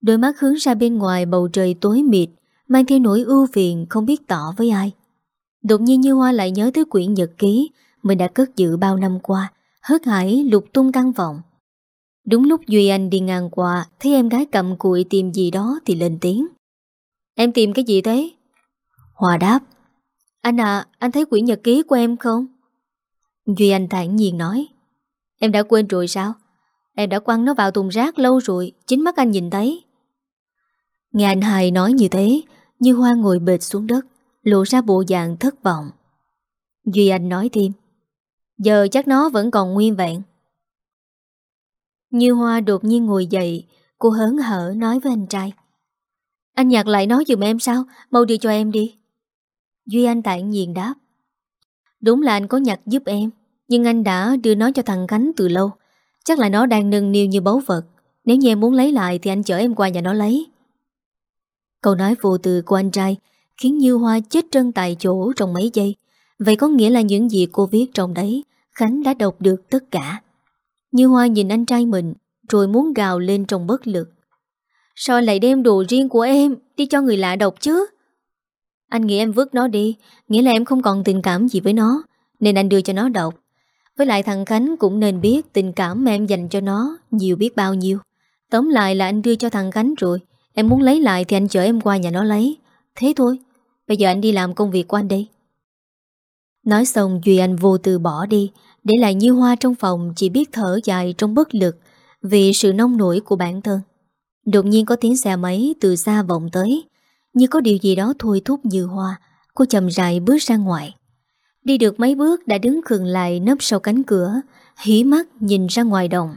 đôi mắt hướng ra bên ngoài bầu trời tối mịt, mang theo nỗi ưu phiền không biết tỏ với ai. Đột nhiên như hoa lại nhớ tới quyển nhật ký mình đã cất giữ bao năm qua, hớt hải lục tung căn vọng. Đúng lúc Duy Anh đi ngang qua Thấy em gái cầm cụi tìm gì đó Thì lên tiếng. Em tìm cái gì thế? Hòa đáp. Anh à anh thấy quyển nhật ký của em không? Duy Anh thản nhiên nói. Em đã quên rồi sao? Em đã quăng nó vào thùng rác lâu rồi Chính mắt anh nhìn thấy. Nghe anh hai nói như thế Như Hoa ngồi bệt xuống đất Lộ ra bộ dạng thất vọng. Duy Anh nói thêm. Giờ chắc nó vẫn còn nguyên vẹn. Như Hoa đột nhiên ngồi dậy, Cô hớn hở nói với anh trai. Anh nhặt lại nói giùm em sao? Mau đưa cho em đi. Duy Anh tạng nhiên đáp. Đúng là anh có nhặt giúp em, Nhưng anh đã đưa nó cho thằng Khánh từ lâu. Chắc là nó đang nâng niu như báu vật. Nếu như em muốn lấy lại Thì anh chở em qua nhà nó lấy. Câu nói vô từ của anh trai Khiến Như Hoa chết trân tại chỗ trong mấy giây. Vậy có nghĩa là những gì cô viết trong đấy, Khánh đã đọc được tất cả. Như Hoa nhìn anh trai mình, Rồi muốn gào lên trong bất lực. Sao lại đem đồ riêng của em Đi cho người lạ đọc chứ? Anh nghĩ em vứt nó đi Nghĩa là em không còn tình cảm gì với nó, Nên anh đưa cho nó đọc. Với lại thằng Khánh cũng nên biết Tình cảm mà em dành cho nó Nhiều biết bao nhiêu. Tóm lại là anh đưa cho thằng Khánh rồi, Em muốn lấy lại thì anh chở em qua nhà nó lấy. Thế thôi, Bây giờ anh đi làm công việc của anh đây. Nói xong, Duy Anh vô tư bỏ đi, để lại như hoa trong phòng chỉ biết thở dài trong bất lực Vì sự nông nổi của bản thân. Đột nhiên có tiếng xe máy từ xa vọng tới, Như có điều gì đó thôi thúc như hoa. Cô chậm rãi bước ra ngoài. Đi được mấy bước đã đứng khừng lại nấp sau cánh cửa, Hí mắt nhìn ra ngoài đồng.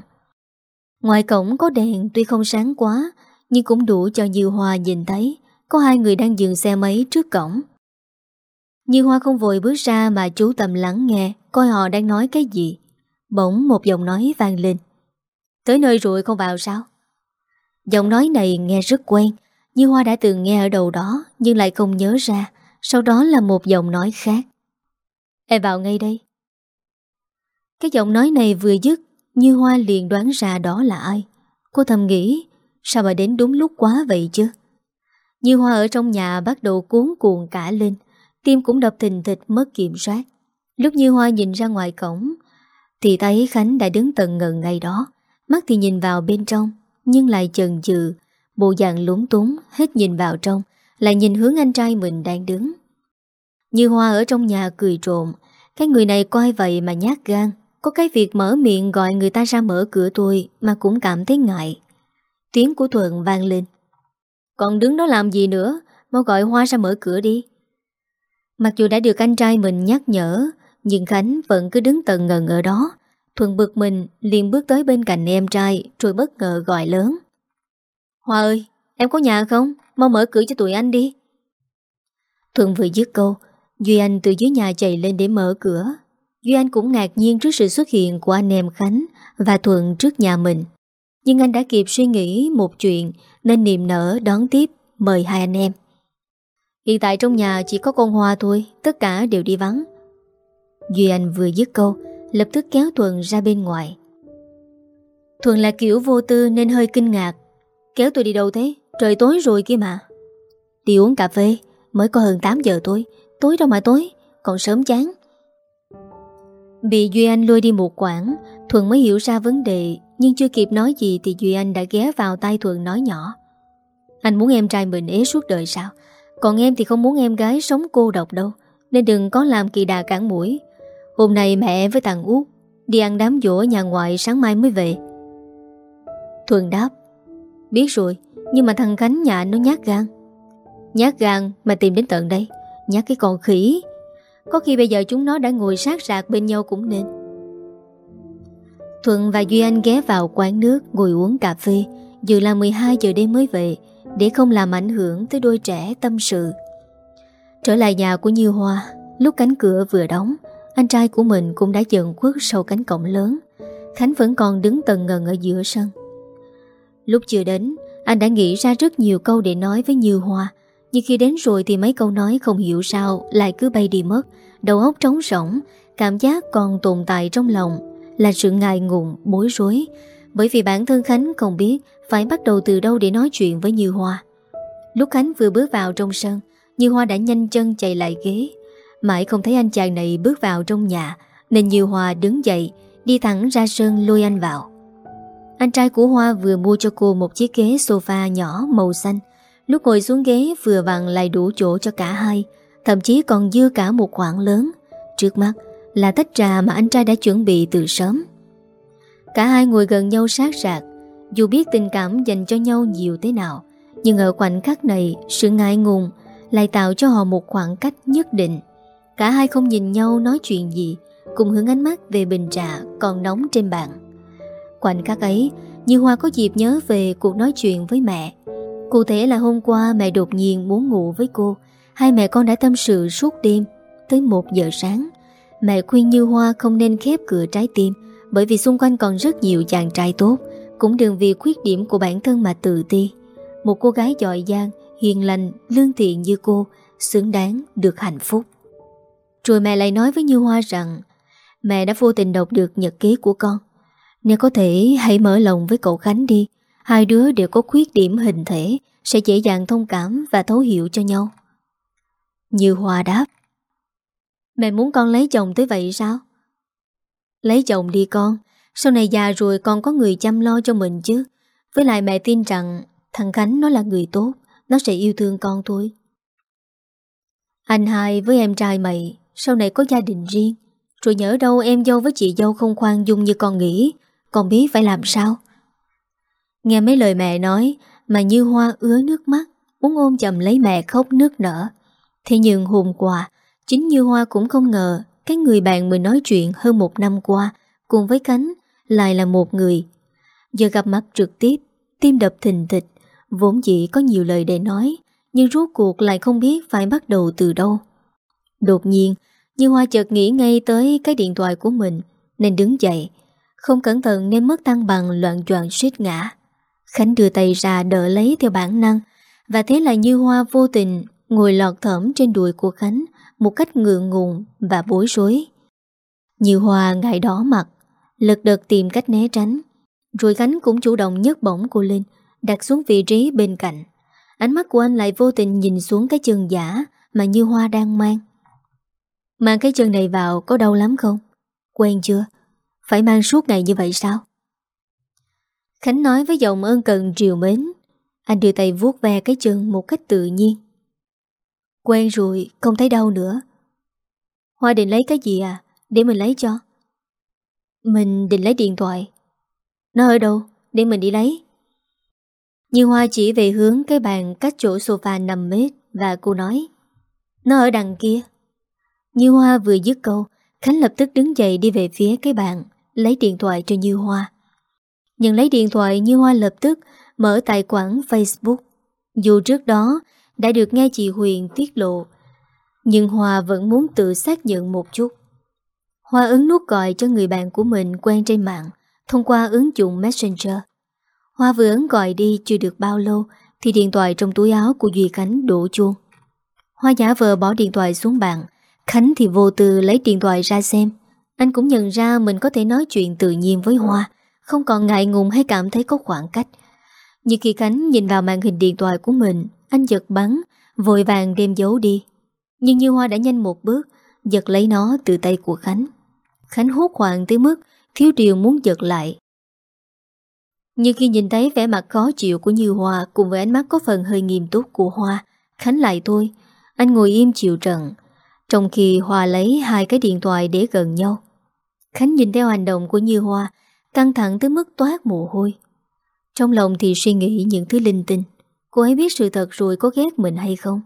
Ngoài cổng có đèn, tuy không sáng quá, Nhưng cũng đủ cho Như Hoa nhìn thấy, Có hai người đang dừng xe máy trước cổng. Như Hoa không vội bước ra mà chú tầm lắng nghe, Coi họ đang nói cái gì. Bỗng một giọng nói vang lên. Tới nơi rồi không vào sao? Giọng nói này nghe rất quen, Như Hoa đã từng nghe ở đầu đó, Nhưng lại không nhớ ra. Sau đó là một giọng nói khác. Em vào ngay đây. Cái giọng nói này vừa dứt, Như Hoa liền đoán ra đó là ai. Cô thầm nghĩ, Sao mà đến đúng lúc quá vậy chứ? Như Hoa ở trong nhà bắt đầu cuốn cuồng cả lên. Tim cũng đập thình thịch mất kiểm soát. Lúc Như Hoa nhìn ra ngoài cổng, Thì thấy Khánh đã đứng tận ngần ngay đó. Mắt thì nhìn vào bên trong, Nhưng lại chần chừ. Bộ dạng lúng túng, Hết nhìn vào trong, Lại nhìn hướng anh trai mình đang đứng. Như Hoa ở trong nhà cười trộm. Cái người này coi vậy mà nhát gan. Có cái việc mở miệng gọi người ta ra mở cửa tôi Mà cũng cảm thấy ngại. Tiếng của Thuận vang lên. Còn đứng đó làm gì nữa? Mau gọi Hoa ra mở cửa đi. Mặc dù đã được anh trai mình nhắc nhở, Nhưng Khánh vẫn cứ đứng tận ngần ở đó. Thuận bực mình, liền bước tới bên cạnh em trai, Rồi bất ngờ gọi lớn. Hoa ơi, em có nhà không? Mau mở cửa cho tụi anh đi. Thuận vừa dứt câu, Duy Anh từ dưới nhà chạy lên để mở cửa. Duy Anh cũng ngạc nhiên trước sự xuất hiện của anh em Khánh Và Thuận trước nhà mình. Nhưng anh đã kịp suy nghĩ một chuyện Nên niềm nở đón tiếp Mời hai anh em. Hiện tại trong nhà chỉ có con Hoa thôi, Tất cả đều đi vắng. Duy Anh vừa dứt câu, Lập tức kéo Thuận ra bên ngoài. Thuận là kiểu vô tư nên hơi kinh ngạc. Kéo tôi đi đâu thế? Trời tối rồi kia mà. Đi uống cà phê, Mới có hơn 8 giờ tối Tối đâu mà tối, Còn sớm chán. Bị Duy Anh lôi đi một quãng, Thuận mới hiểu ra vấn đề, Nhưng chưa kịp nói gì Thì Duy Anh đã ghé vào tay Thuận nói nhỏ. Anh muốn em trai mình ế suốt đời sao? Còn em thì không muốn em gái sống cô độc đâu, Nên đừng có làm kỳ đà cản mũi. Hôm nay mẹ với thằng Út Đi ăn đám dỗ nhà ngoại sáng mai mới về. Thuận đáp, Biết rồi, Nhưng mà thằng Khánh nhà nó nhát gan. Nhát gan mà tìm đến tận đây, Nhát cái con khỉ. Có khi bây giờ chúng nó đã ngồi sát rạc bên nhau cũng nên. Thuận và Duy Anh ghé vào quán nước Ngồi uống cà phê Dự là 12 giờ đêm mới về. Để không làm ảnh hưởng tới đôi trẻ tâm sự. Trở lại nhà của Như Hoa Lúc cánh cửa vừa đóng Anh trai của mình cũng đã dần khuất sau cánh cổng lớn. Khánh vẫn còn đứng tần ngần ở giữa sân. Lúc chưa đến Anh đã nghĩ ra rất nhiều câu để nói với Như Hoa Nhưng khi đến rồi thì mấy câu nói không hiểu sao Lại cứ bay đi mất Đầu óc trống rỗng Cảm giác còn tồn tại trong lòng Là sự ngại ngùng, bối rối. Bởi vì bản thân Khánh không biết Phải bắt đầu từ đâu để nói chuyện với Như Hoa. Lúc Khánh vừa bước vào trong sân, Như Hoa đã nhanh chân chạy lại ghế. Mãi không thấy anh chàng này bước vào trong nhà, Nên Như Hoa đứng dậy, Đi thẳng ra sân lôi anh vào. Anh trai của Hoa vừa mua cho cô một chiếc ghế sofa nhỏ màu xanh. Lúc ngồi xuống ghế vừa vặn lại đủ chỗ cho cả hai, Thậm chí còn dư cả một khoảng lớn. Trước mắt là tách trà mà anh trai đã chuẩn bị từ sớm. Cả hai ngồi gần nhau sát rạc Dù biết tình cảm dành cho nhau nhiều thế nào, Nhưng ở khoảnh khắc này, Sự ngại ngùng Lại tạo cho họ một khoảng cách nhất định. Cả hai không nhìn nhau nói chuyện gì, Cùng hướng ánh mắt về bình trà Còn nóng trên bàn. Khoảnh khắc ấy, Như Hoa có dịp nhớ về cuộc nói chuyện với mẹ. Cụ thể là hôm qua mẹ đột nhiên muốn ngủ với cô, Hai mẹ con đã tâm sự suốt đêm. Tới 1 giờ sáng, Mẹ khuyên Như Hoa không nên khép cửa trái tim bởi vì xung quanh còn rất nhiều chàng trai tốt Cũng đừng vì khuyết điểm của bản thân mà tự ti. Một cô gái giỏi giang, hiền lành, lương thiện như cô Xứng đáng được hạnh phúc. Rồi mẹ lại nói với Như Hoa rằng Mẹ đã vô tình đọc được nhật ký của con. Nếu có thể hãy mở lòng với cậu Khánh đi. Hai đứa đều có khuyết điểm hình thể Sẽ dễ dàng thông cảm và thấu hiểu cho nhau. Như hoa đáp Mẹ muốn con lấy chồng tới vậy sao? Lấy chồng đi con. Sau này già rồi con có người chăm lo cho mình chứ. Với lại mẹ tin rằng Thằng Khánh nó là người tốt, Nó sẽ yêu thương con thôi. Anh hai với em trai mày, Sau này có gia đình riêng. Rồi nhớ đâu em dâu với chị dâu không khoan dung như con nghĩ con biết phải làm sao? Nghe mấy lời mẹ nói, Mà như hoa ứa nước mắt, Muốn ôm chầm lấy mẹ khóc nước nở. Thế nhưng hôm qua, Chính như hoa cũng không ngờ cái người bạn mình nói chuyện hơn một năm qua Cùng với cánh Lại là một người. Giờ gặp mặt trực tiếp, Tim đập thình thịch, Vốn dĩ có nhiều lời để nói, Nhưng rốt cuộc lại không biết phải bắt đầu từ đâu. Đột nhiên, Như Hoa chợt nghĩ ngay tới cái điện thoại của mình, Nên đứng dậy, không cẩn thận nên mất tăng bằng loạn choạng suýt ngã. Khánh đưa tay ra đỡ lấy theo bản năng, Và thế là như hoa vô tình Ngồi lọt thởm trên đùi của Khánh một cách ngượng ngùng và bối rối nhiều hoa ngại đỏ mặt, Lật đật tìm cách né tránh, Rồi Khánh cũng chủ động nhấc bổng cô lên, Đặt xuống vị trí bên cạnh Ánh mắt của anh lại vô tình nhìn xuống cái chân giả Mà Như Hoa đang mang Mang cái chân này vào có đau lắm không? Quen chưa? Phải mang suốt ngày như vậy sao? Khánh nói với giọng ơn cần triều mến Anh đưa tay vuốt ve cái chân một cách tự nhiên Quen rồi, không thấy đau nữa. Hoa định lấy cái gì à? Để mình lấy cho. Mình định lấy điện thoại. Nó ở đâu? Để mình đi lấy. Như Hoa chỉ về hướng cái bàn cách chỗ sofa nằm mét Và cô nói Nó ở đằng kia. Như Hoa vừa dứt câu Khánh lập tức đứng dậy đi về phía cái bàn Lấy điện thoại cho Như Hoa. Nhận lấy điện thoại Như Hoa lập tức Mở tài khoản Facebook. Dù trước đó đã được nghe chị Huyền tiết lộ, Nhưng Hoa vẫn muốn tự xác nhận một chút. Hoa ấn nút gọi cho người bạn của mình quen trên mạng Thông qua ứng dụng Messenger. Hoa vừa ấn gọi đi chưa được bao lâu Thì điện thoại trong túi áo của Duy Khánh đổ chuông. Hoa giả vờ bỏ điện thoại xuống bàn. Khánh thì vô tư lấy điện thoại ra xem. Anh cũng nhận ra mình có thể nói chuyện tự nhiên với Hoa, Không còn ngại ngùng hay cảm thấy có khoảng cách. Nhưng khi Khánh nhìn vào màn hình điện thoại của mình anh giật bắn, Vội vàng đem giấu đi. Nhưng như Hoa đã nhanh một bước, Giật lấy nó từ tay của Khánh. Khánh hốt hoảng tới mức Thiếu điều muốn giật lại. Nhưng khi nhìn thấy vẻ mặt khó chịu của Như Hoa Cùng với ánh mắt có phần hơi nghiêm túc của Hoa, Khánh lại thôi. Anh ngồi im chịu trận, Trong khi Hoa lấy hai cái điện thoại để gần nhau. Khánh nhìn theo hành động của Như Hoa, Căng thẳng tới mức toát mồ hôi. Trong lòng thì suy nghĩ những thứ linh tinh. Cô ấy biết sự thật rồi có ghét mình hay không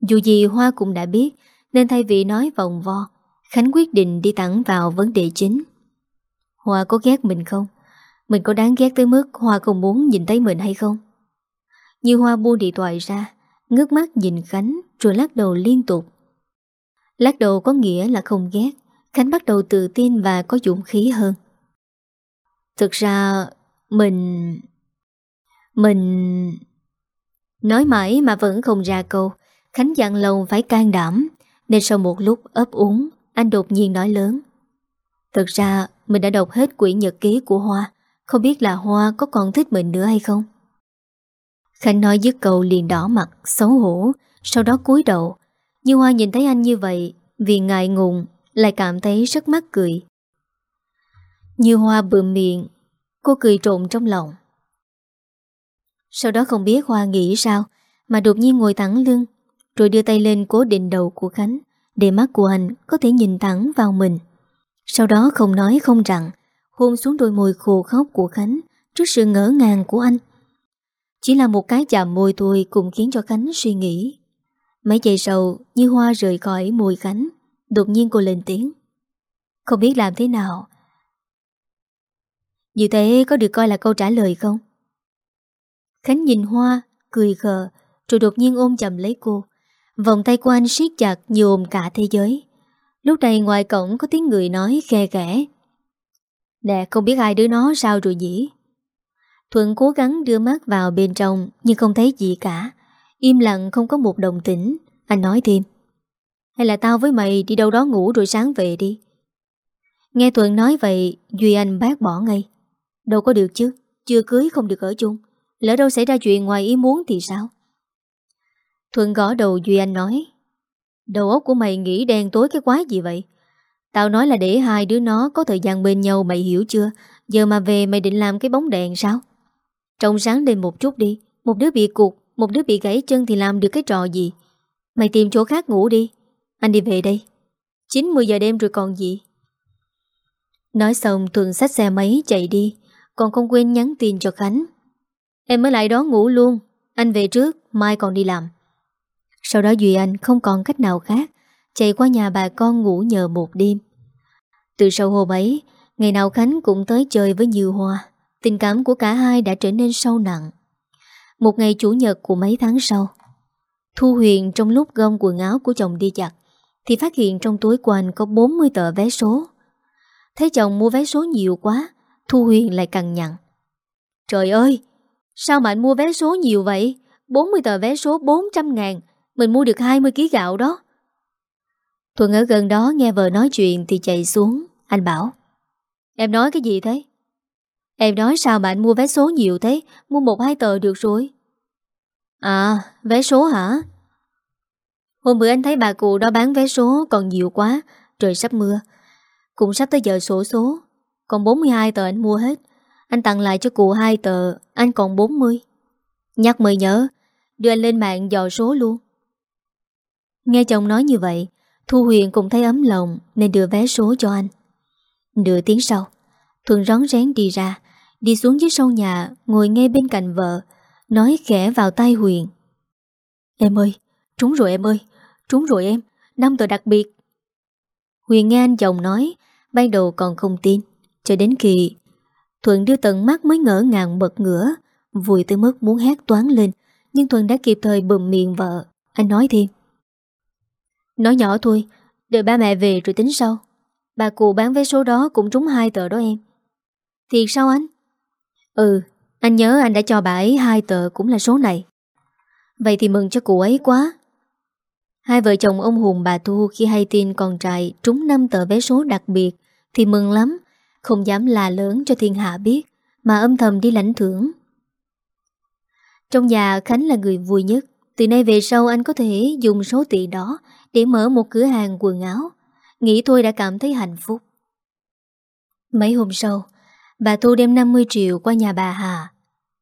Dù gì Hoa cũng đã biết, Nên thay vì nói vòng vo, Khánh quyết định đi thẳng vào vấn đề chính Hoa có ghét mình không? Mình có đáng ghét tới mức Hoa không muốn nhìn thấy mình hay không? Như Hoa buông điện thoại ra, Ngước mắt nhìn Khánh Rồi lắc đầu liên tục Lắc đầu có nghĩa là không ghét, Khánh bắt đầu tự tin và có dũng khí hơn Thực ra, Mình Mình Nói mãi mà vẫn không ra câu. Khánh dặn lòng phải can đảm. Nên sau một lúc ấp úng, Anh đột nhiên nói lớn. Thực ra, mình đã đọc hết quyển nhật ký của Hoa. Không biết là Hoa có còn thích mình nữa hay không? Khánh nói dứt câu liền đỏ mặt, Xấu hổ, Sau đó cúi đầu. Như Hoa nhìn thấy anh như vậy, Vì ngại ngùng, Lại cảm thấy rất mắc cười. Như Hoa bừa miệng, Cô cười trộn trong lòng. Sau đó không biết Hoa nghĩ sao, Mà đột nhiên ngồi thẳng lưng, Rồi đưa tay lên cố định đầu của Khánh, Để mắt của anh có thể nhìn thẳng vào mình. Sau đó không nói không rằng, Hôn xuống đôi môi khô khóc của Khánh Trước sự ngỡ ngàng của anh. Chỉ là một cái chạm môi thôi Cũng khiến cho Khánh suy nghĩ. Mấy giây sau, như hoa rời khỏi môi Khánh, Đột nhiên cô lên tiếng. Không biết làm thế nào. Như thế có được coi là câu trả lời không? Khánh nhìn Hoa, Cười khờ, Rồi đột nhiên ôm chầm lấy cô. Vòng tay của anh siết chặt như ôm cả thế giới. Lúc này ngoài cổng có tiếng người nói khe khẽ. Nè, không biết ai đứa nó sao rồi nhỉ? Thuận cố gắng đưa mắt vào bên trong, Nhưng không thấy gì cả. Im lặng không có một đồng tĩnh. Anh nói thêm. Hay là tao với mày đi đâu đó ngủ rồi sáng về đi. Nghe Thuận nói vậy, Duy Anh bác bỏ ngay. Đâu có được chứ, Chưa cưới không được ở chung. Lỡ đâu xảy ra chuyện ngoài ý muốn thì sao? Thuận gõ đầu Duy Anh nói, Đầu óc của mày nghĩ đen tối cái quái gì vậy? Tao nói là để hai đứa nó có thời gian bên nhau, mày hiểu chưa? Giờ mà về mày định làm cái bóng đèn sao? Trong sáng lên một chút đi, Một đứa bị cục Một đứa bị gãy chân thì làm được cái trò gì? Mày tìm chỗ khác ngủ đi, Anh đi về đây. 9-10 giờ đêm rồi còn gì? Nói xong Thuận xách xe máy chạy đi, Còn không quên nhắn tin cho Khánh. Em mới lại đó ngủ luôn. Anh về trước, Mai còn đi làm. Sau đó Duy Anh không còn cách nào khác, Chạy qua nhà bà con ngủ nhờ một đêm. Từ sau hôm ấy, Ngày nào Khánh cũng tới chơi với Như Hoa. Tình cảm của cả hai đã trở nên sâu nặng. Một ngày chủ nhật của mấy tháng sau, Thu Huyền trong lúc gom quần áo của chồng đi giặt, Thì phát hiện trong túi của anh có 40 tờ vé số. Thấy chồng mua vé số nhiều quá, Thu Huyền lại cằn nhặn Trời ơi Sao mà anh mua vé số nhiều vậy? 40 tờ vé số 400 ngàn. Mình mua được 20 kg gạo đó. Thuận ở gần đó nghe vợ nói chuyện Thì chạy xuống. Anh bảo, Em nói cái gì thế? Em nói sao mà anh mua vé số nhiều thế? Mua một hai tờ được rồi. À vé số hả? Hôm bữa anh thấy bà cụ đó bán vé số Còn nhiều quá, Trời sắp mưa. Cũng sắp tới giờ sổ số, Còn 42 tờ anh mua hết. Anh tặng lại cho cụ hai tờ, Anh còn 40 Nhắc mời nhớ, Đưa anh lên mạng dò số luôn. Nghe chồng nói như vậy, Thu Huyền cũng thấy ấm lòng Nên đưa vé số cho anh. Nửa tiếng sau, Thuận rón rén đi ra, Đi xuống dưới sâu nhà, Ngồi ngay bên cạnh vợ, Nói khẽ vào tay Huyền. Em ơi, Trúng rồi em ơi, Trúng rồi em, Năm tờ đặc biệt. Huyền nghe anh chồng nói, Ban đầu còn không tin, Cho đến khi Thuận đưa tận mắt mới ngỡ ngàng bật ngửa. Vui tới mức muốn hét toán lên Nhưng Thuận đã kịp thời bùm miệng vợ. Anh nói thêm. Nói nhỏ thôi Đợi ba mẹ về rồi tính sau. Bà cụ bán vé số đó cũng trúng hai tờ đó em. Thiệt sao anh? Ừ Anh nhớ anh đã cho bà ấy hai tờ cũng là số này. Vậy thì mừng cho cụ ấy quá. Hai vợ chồng ông Hùng bà Thu khi hay tin con trai trúng 5 tờ vé số đặc biệt thì mừng lắm, không dám là lớn cho thiên hạ biết mà âm thầm đi lãnh thưởng. Trong nhà Khánh là người vui nhất, từ nay về sau anh có thể dùng số tiền đó để mở một cửa hàng quần áo. Nghĩ tôi đã cảm thấy hạnh phúc. Mấy hôm sau, bà Thu đem 50 triệu qua nhà bà Hà.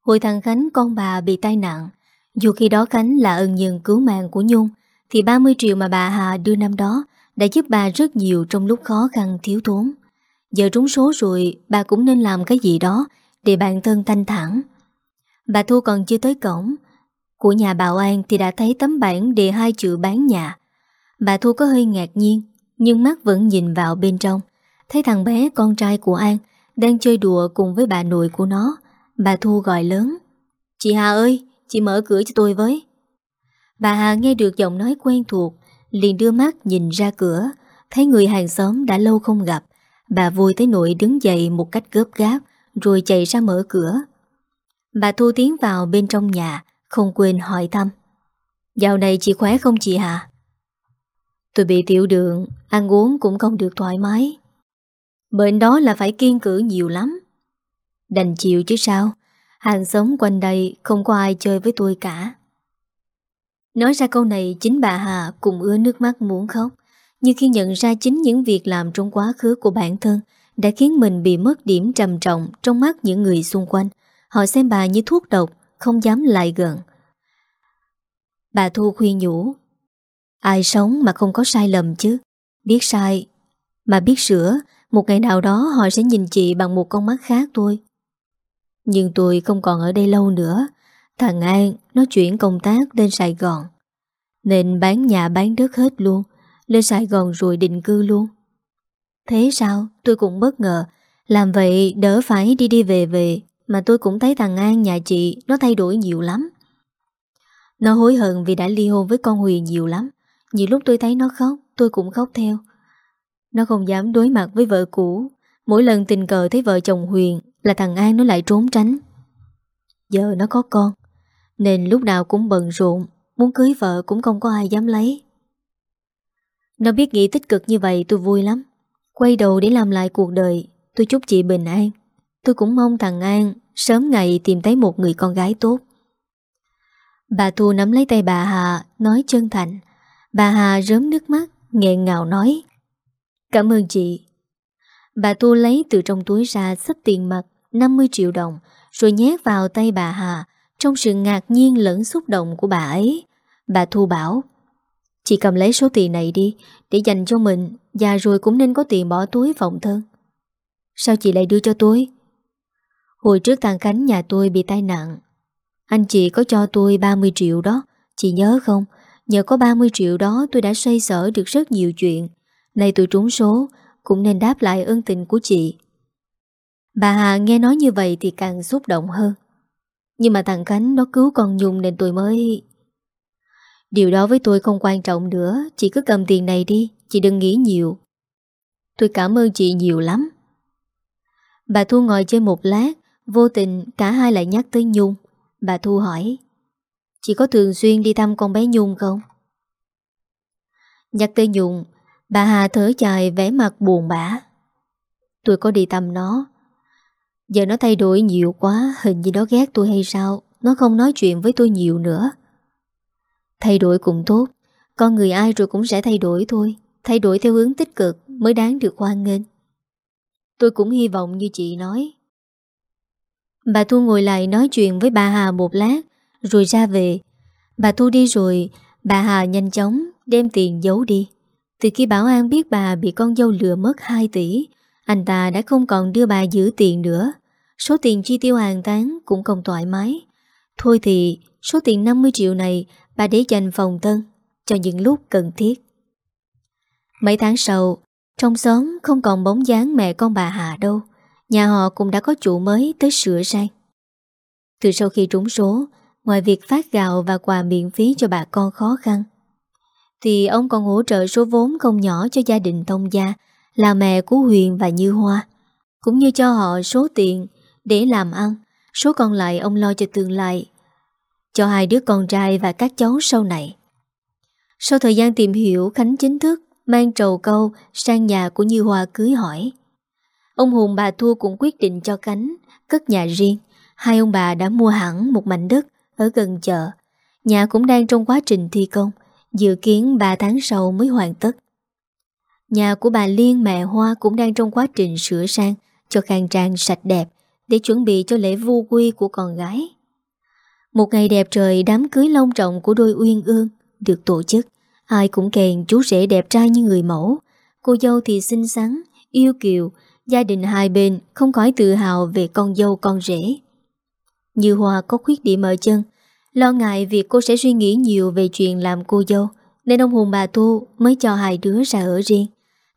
Hồi thằng Khánh con bà bị tai nạn, dù khi đó Khánh là ân nhân cứu mạng của Nhung, thì 30 triệu mà bà Hà đưa năm đó đã giúp bà rất nhiều trong lúc khó khăn thiếu thốn. Giờ trúng số rồi, bà cũng nên làm cái gì đó để bản thân thanh thản. Bà Thu còn chưa tới cổng. Của nhà bảo an thì đã thấy tấm bản đề hai chữ bán nhà. Bà Thu có hơi ngạc nhiên, nhưng mắt vẫn nhìn vào bên trong. Thấy thằng bé con trai của An đang chơi đùa cùng với bà nội của nó. Bà Thu gọi lớn. Chị Hà ơi, chị mở cửa cho tôi với. Bà Hà nghe được giọng nói quen thuộc Liền đưa mắt nhìn ra cửa Thấy người hàng xóm đã lâu không gặp Bà vui tới nỗi đứng dậy một cách gớp gáp, Rồi chạy ra mở cửa. Bà Thu tiến vào bên trong nhà, Không quên hỏi thăm. Dạo này chị khỏe không chị Hà Tôi bị tiểu đường, Ăn uống cũng không được thoải mái. Bệnh đó là phải kiên cử nhiều lắm. Đành chịu chứ sao? Hàng xóm quanh đây Không có ai chơi với tôi cả. Nói ra câu này chính bà Hà cũng ứa nước mắt muốn khóc. Như khi nhận ra chính những việc làm trong quá khứ của bản thân Đã khiến mình bị mất điểm trầm trọng trong mắt những người xung quanh Họ xem bà như thuốc độc, không dám lại gần. Bà Thu khuyên nhủ Ai sống mà không có sai lầm chứ? Biết sai Mà biết sửa Một ngày nào đó họ sẽ nhìn chị bằng một con mắt khác thôi Nhưng tôi không còn ở đây lâu nữa Thằng An nó chuyển công tác lên Sài Gòn Nên bán nhà bán đất hết luôn. Lên Sài Gòn rồi định cư luôn. Thế sao? Tôi cũng bất ngờ. Làm vậy đỡ phải đi đi về về, Mà tôi cũng thấy thằng An nhà chị Nó thay đổi nhiều lắm. Nó hối hận vì đã ly hôn với con Huyền nhiều lắm. Nhiều lúc tôi thấy nó khóc, Tôi cũng khóc theo. Nó không dám đối mặt với vợ cũ. Mỗi lần tình cờ thấy vợ chồng Huyền Là thằng An nó lại trốn tránh. Giờ nó có con, nên lúc nào cũng bận rộn. Muốn cưới vợ cũng không có ai dám lấy. Nó biết nghĩ tích cực như vậy tôi vui lắm. Quay đầu để làm lại cuộc đời, Tôi chúc chị bình an. Tôi cũng mong thằng An Sớm ngày tìm thấy một người con gái tốt. Bà Thu nắm lấy tay bà Hà, Nói chân thành. Bà Hà rớm nước mắt, nghẹn ngào nói, Cảm ơn chị. Bà Thu lấy từ trong túi ra xếp tiền mặt 50 triệu đồng, Rồi nhét vào tay bà Hà. Trong sự ngạc nhiên lẫn xúc động của bà ấy, Bà Thu bảo Chị cầm lấy số tiền này đi, Để dành cho mình già rồi cũng nên có tiền bỏ túi phòng thân. Sao chị lại đưa cho tôi? Hồi trước thằng Khánh nhà tôi bị tai nạn. Anh chị có cho tôi 30 triệu đó, Chị nhớ không? Nhờ có 30 triệu đó tôi đã xoay sở được rất nhiều chuyện. Nay tôi trúng số, Cũng nên đáp lại ơn tình của chị. Bà Hà nghe nói như vậy thì càng xúc động hơn. Nhưng mà thằng Khánh nó cứu con Nhung nên tôi mới... Điều đó với tôi không quan trọng nữa, Chị cứ cầm tiền này đi, Chị đừng nghĩ nhiều. Tôi cảm ơn chị nhiều lắm. Bà Thu ngồi chơi một lát, Vô tình cả hai lại nhắc tới Nhung. Bà Thu hỏi, Chị có thường xuyên đi thăm con bé Nhung không? Nhắc tới Nhung, Bà Hà thở dài vẻ mặt buồn bã. Tôi có đi thăm nó. Giờ nó thay đổi nhiều quá, Hình như nó ghét tôi hay sao, Nó không nói chuyện với tôi nhiều nữa. Thay đổi cũng tốt. Con người ai rồi cũng sẽ thay đổi thôi. Thay đổi theo hướng tích cực Mới đáng được hoan nghênh. Tôi cũng hy vọng như chị nói. Bà Thu ngồi lại nói chuyện với bà Hà một lát, Rồi ra về. Bà Thu đi rồi, Bà Hà nhanh chóng đem tiền giấu đi. Từ khi Bảo An biết bà bị con dâu lừa mất 2 tỷ, Anh ta đã không còn đưa bà giữ tiền nữa. Số tiền chi tiêu hàng tháng cũng không thoải mái. Thôi thì, số tiền 50 triệu này bà để dành phòng thân cho những lúc cần thiết. Mấy tháng sau, trong xóm không còn bóng dáng mẹ con bà Hà đâu. Nhà họ cũng đã có chủ mới tới sửa sang. Từ sau khi trúng số, ngoài việc phát gạo và quà miễn phí cho bà con khó khăn, thì ông còn hỗ trợ số vốn không nhỏ cho gia đình Tông Gia là mẹ của Huyền và Như Hoa, cũng như cho họ số tiền để làm ăn, số còn lại ông lo cho tương lai cho hai đứa con trai và các cháu sau này. Sau thời gian tìm hiểu, Khánh chính thức mang trầu câu sang nhà của Như Hoa cưới hỏi. Ông Hùng bà Thua cũng quyết định cho Khánh cất nhà riêng. Hai ông bà đã mua hẳn một mảnh đất ở gần chợ. Nhà cũng đang trong quá trình thi công, dự kiến 3 tháng sau mới hoàn tất. Nhà của bà Liên mẹ Hoa cũng đang trong quá trình sửa sang cho khang trang sạch đẹp để chuẩn bị cho lễ vu quy của con gái. Một ngày đẹp trời đám cưới long trọng của đôi Uyên Ương được tổ chức. Ai cũng kèn chú rể đẹp trai như người mẫu. Cô dâu thì xinh xắn, yêu kiều. Gia đình hai bên không khỏi tự hào về con dâu con rể. Như Hoa có khuyết điểm ở chân. Lo ngại việc cô sẽ suy nghĩ nhiều về chuyện làm cô dâu. Nên ông Hùng bà Thu mới cho hai đứa ra ở riêng.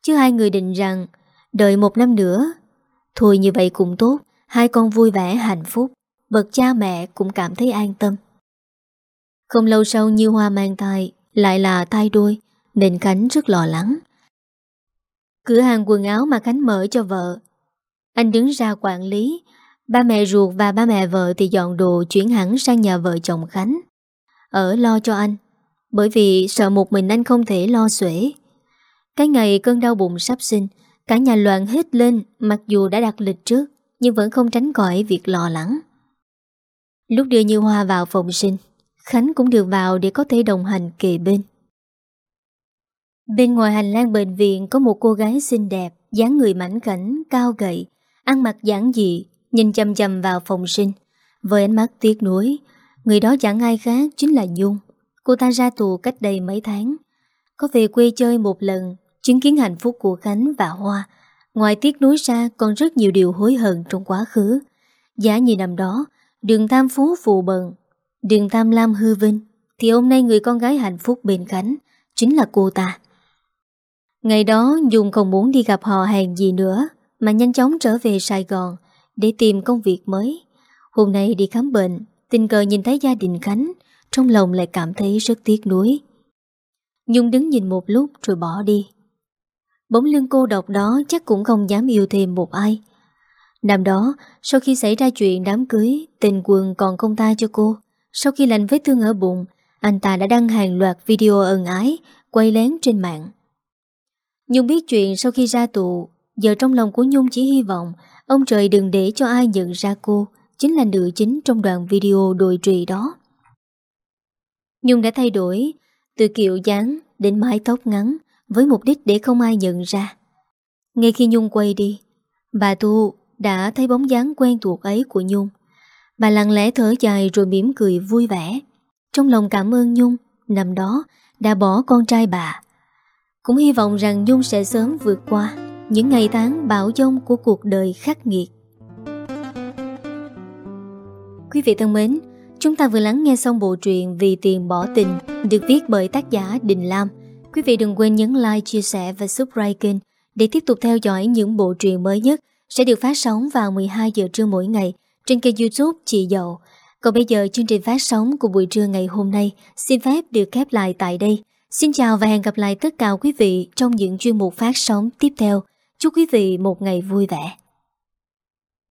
Chứ hai người định rằng đợi một năm nữa. Thôi như vậy cũng tốt. Hai con vui vẻ hạnh phúc bậc cha mẹ cũng cảm thấy an tâm. Không lâu sau như Hoa mang thai, lại là thai đôi, nên Khánh rất lo lắng. Cửa hàng quần áo mà Khánh mở cho vợ. Anh đứng ra quản lý, ba mẹ ruột và ba mẹ vợ thì dọn đồ chuyển hẳn sang nhà vợ chồng Khánh. Ở lo cho anh, bởi vì sợ một mình anh không thể lo xuể. Cái ngày cơn đau bụng sắp sinh, cả nhà loạn hết lên mặc dù đã đặt lịch trước, nhưng vẫn không tránh khỏi việc lo lắng. Lúc đưa Như Hoa vào phòng sinh Khánh cũng được vào để có thể đồng hành kề bên. Bên ngoài hành lang bệnh viện Có một cô gái xinh đẹp dáng người mảnh khảnh, cao gậy Ăn mặc giản dị Nhìn chầm chầm vào phòng sinh. Với ánh mắt tiếc nuối Người đó chẳng ai khác chính là Nhung. Cô ta ra tù cách đây mấy tháng. Có về quê chơi một lần Chứng kiến hạnh phúc của Khánh và Hoa. Ngoài tiếc nuối ra còn rất nhiều điều hối hận trong quá khứ. Giá như năm đó Đừng tham phú phù bận Đừng tham lam hư vinh. Thì hôm nay người con gái hạnh phúc bên Khánh Chính là cô ta. Ngày đó Dung không muốn đi gặp họ hàng gì nữa, Mà nhanh chóng trở về Sài Gòn Để tìm công việc mới. Hôm nay đi khám bệnh, Tình cờ nhìn thấy gia đình Khánh, Trong lòng lại cảm thấy rất tiếc nuối. Nhung đứng nhìn một lúc rồi bỏ đi. Bóng lưng cô độc đó chắc cũng không dám yêu thêm một ai. Năm đó, sau khi xảy ra chuyện đám cưới, tình quần còn công ta cho cô. Sau khi lành vết thương ở bụng, anh ta đã đăng hàng loạt video ân ái, quay lén trên mạng. Nhung biết chuyện sau khi ra tù, giờ trong lòng của Nhung chỉ hy vọng ông trời đừng để cho ai nhận ra cô chính là nữ chính trong đoạn video đồi trì đó. Nhung đã thay đổi từ kiểu dáng đến mái tóc ngắn với mục đích để không ai nhận ra. Ngay khi Nhung quay đi, bà Tu đã thấy bóng dáng quen thuộc ấy của Nhung. Bà lặng lẽ thở dài rồi mỉm cười vui vẻ. Trong lòng cảm ơn Nhung, năm đó đã bỏ con trai bà. Cũng hy vọng rằng Nhung sẽ sớm vượt qua những ngày tháng bão dông của cuộc đời khắc nghiệt. Quý vị thân mến, chúng ta vừa lắng nghe xong bộ truyện Vì tiền bỏ tình được viết bởi tác giả Đình Lam. Quý vị đừng quên nhấn like, chia sẻ và subscribe kênh để tiếp tục theo dõi những bộ truyện mới nhất sẽ được phát sóng vào 12 giờ trưa mỗi ngày trên kênh youtube Chị Dậu. Còn bây giờ, chương trình phát sóng của buổi trưa ngày hôm nay xin phép được khép lại tại đây. Xin chào và hẹn gặp lại tất cả quý vị trong những chuyên mục phát sóng tiếp theo. Chúc quý vị một ngày vui vẻ.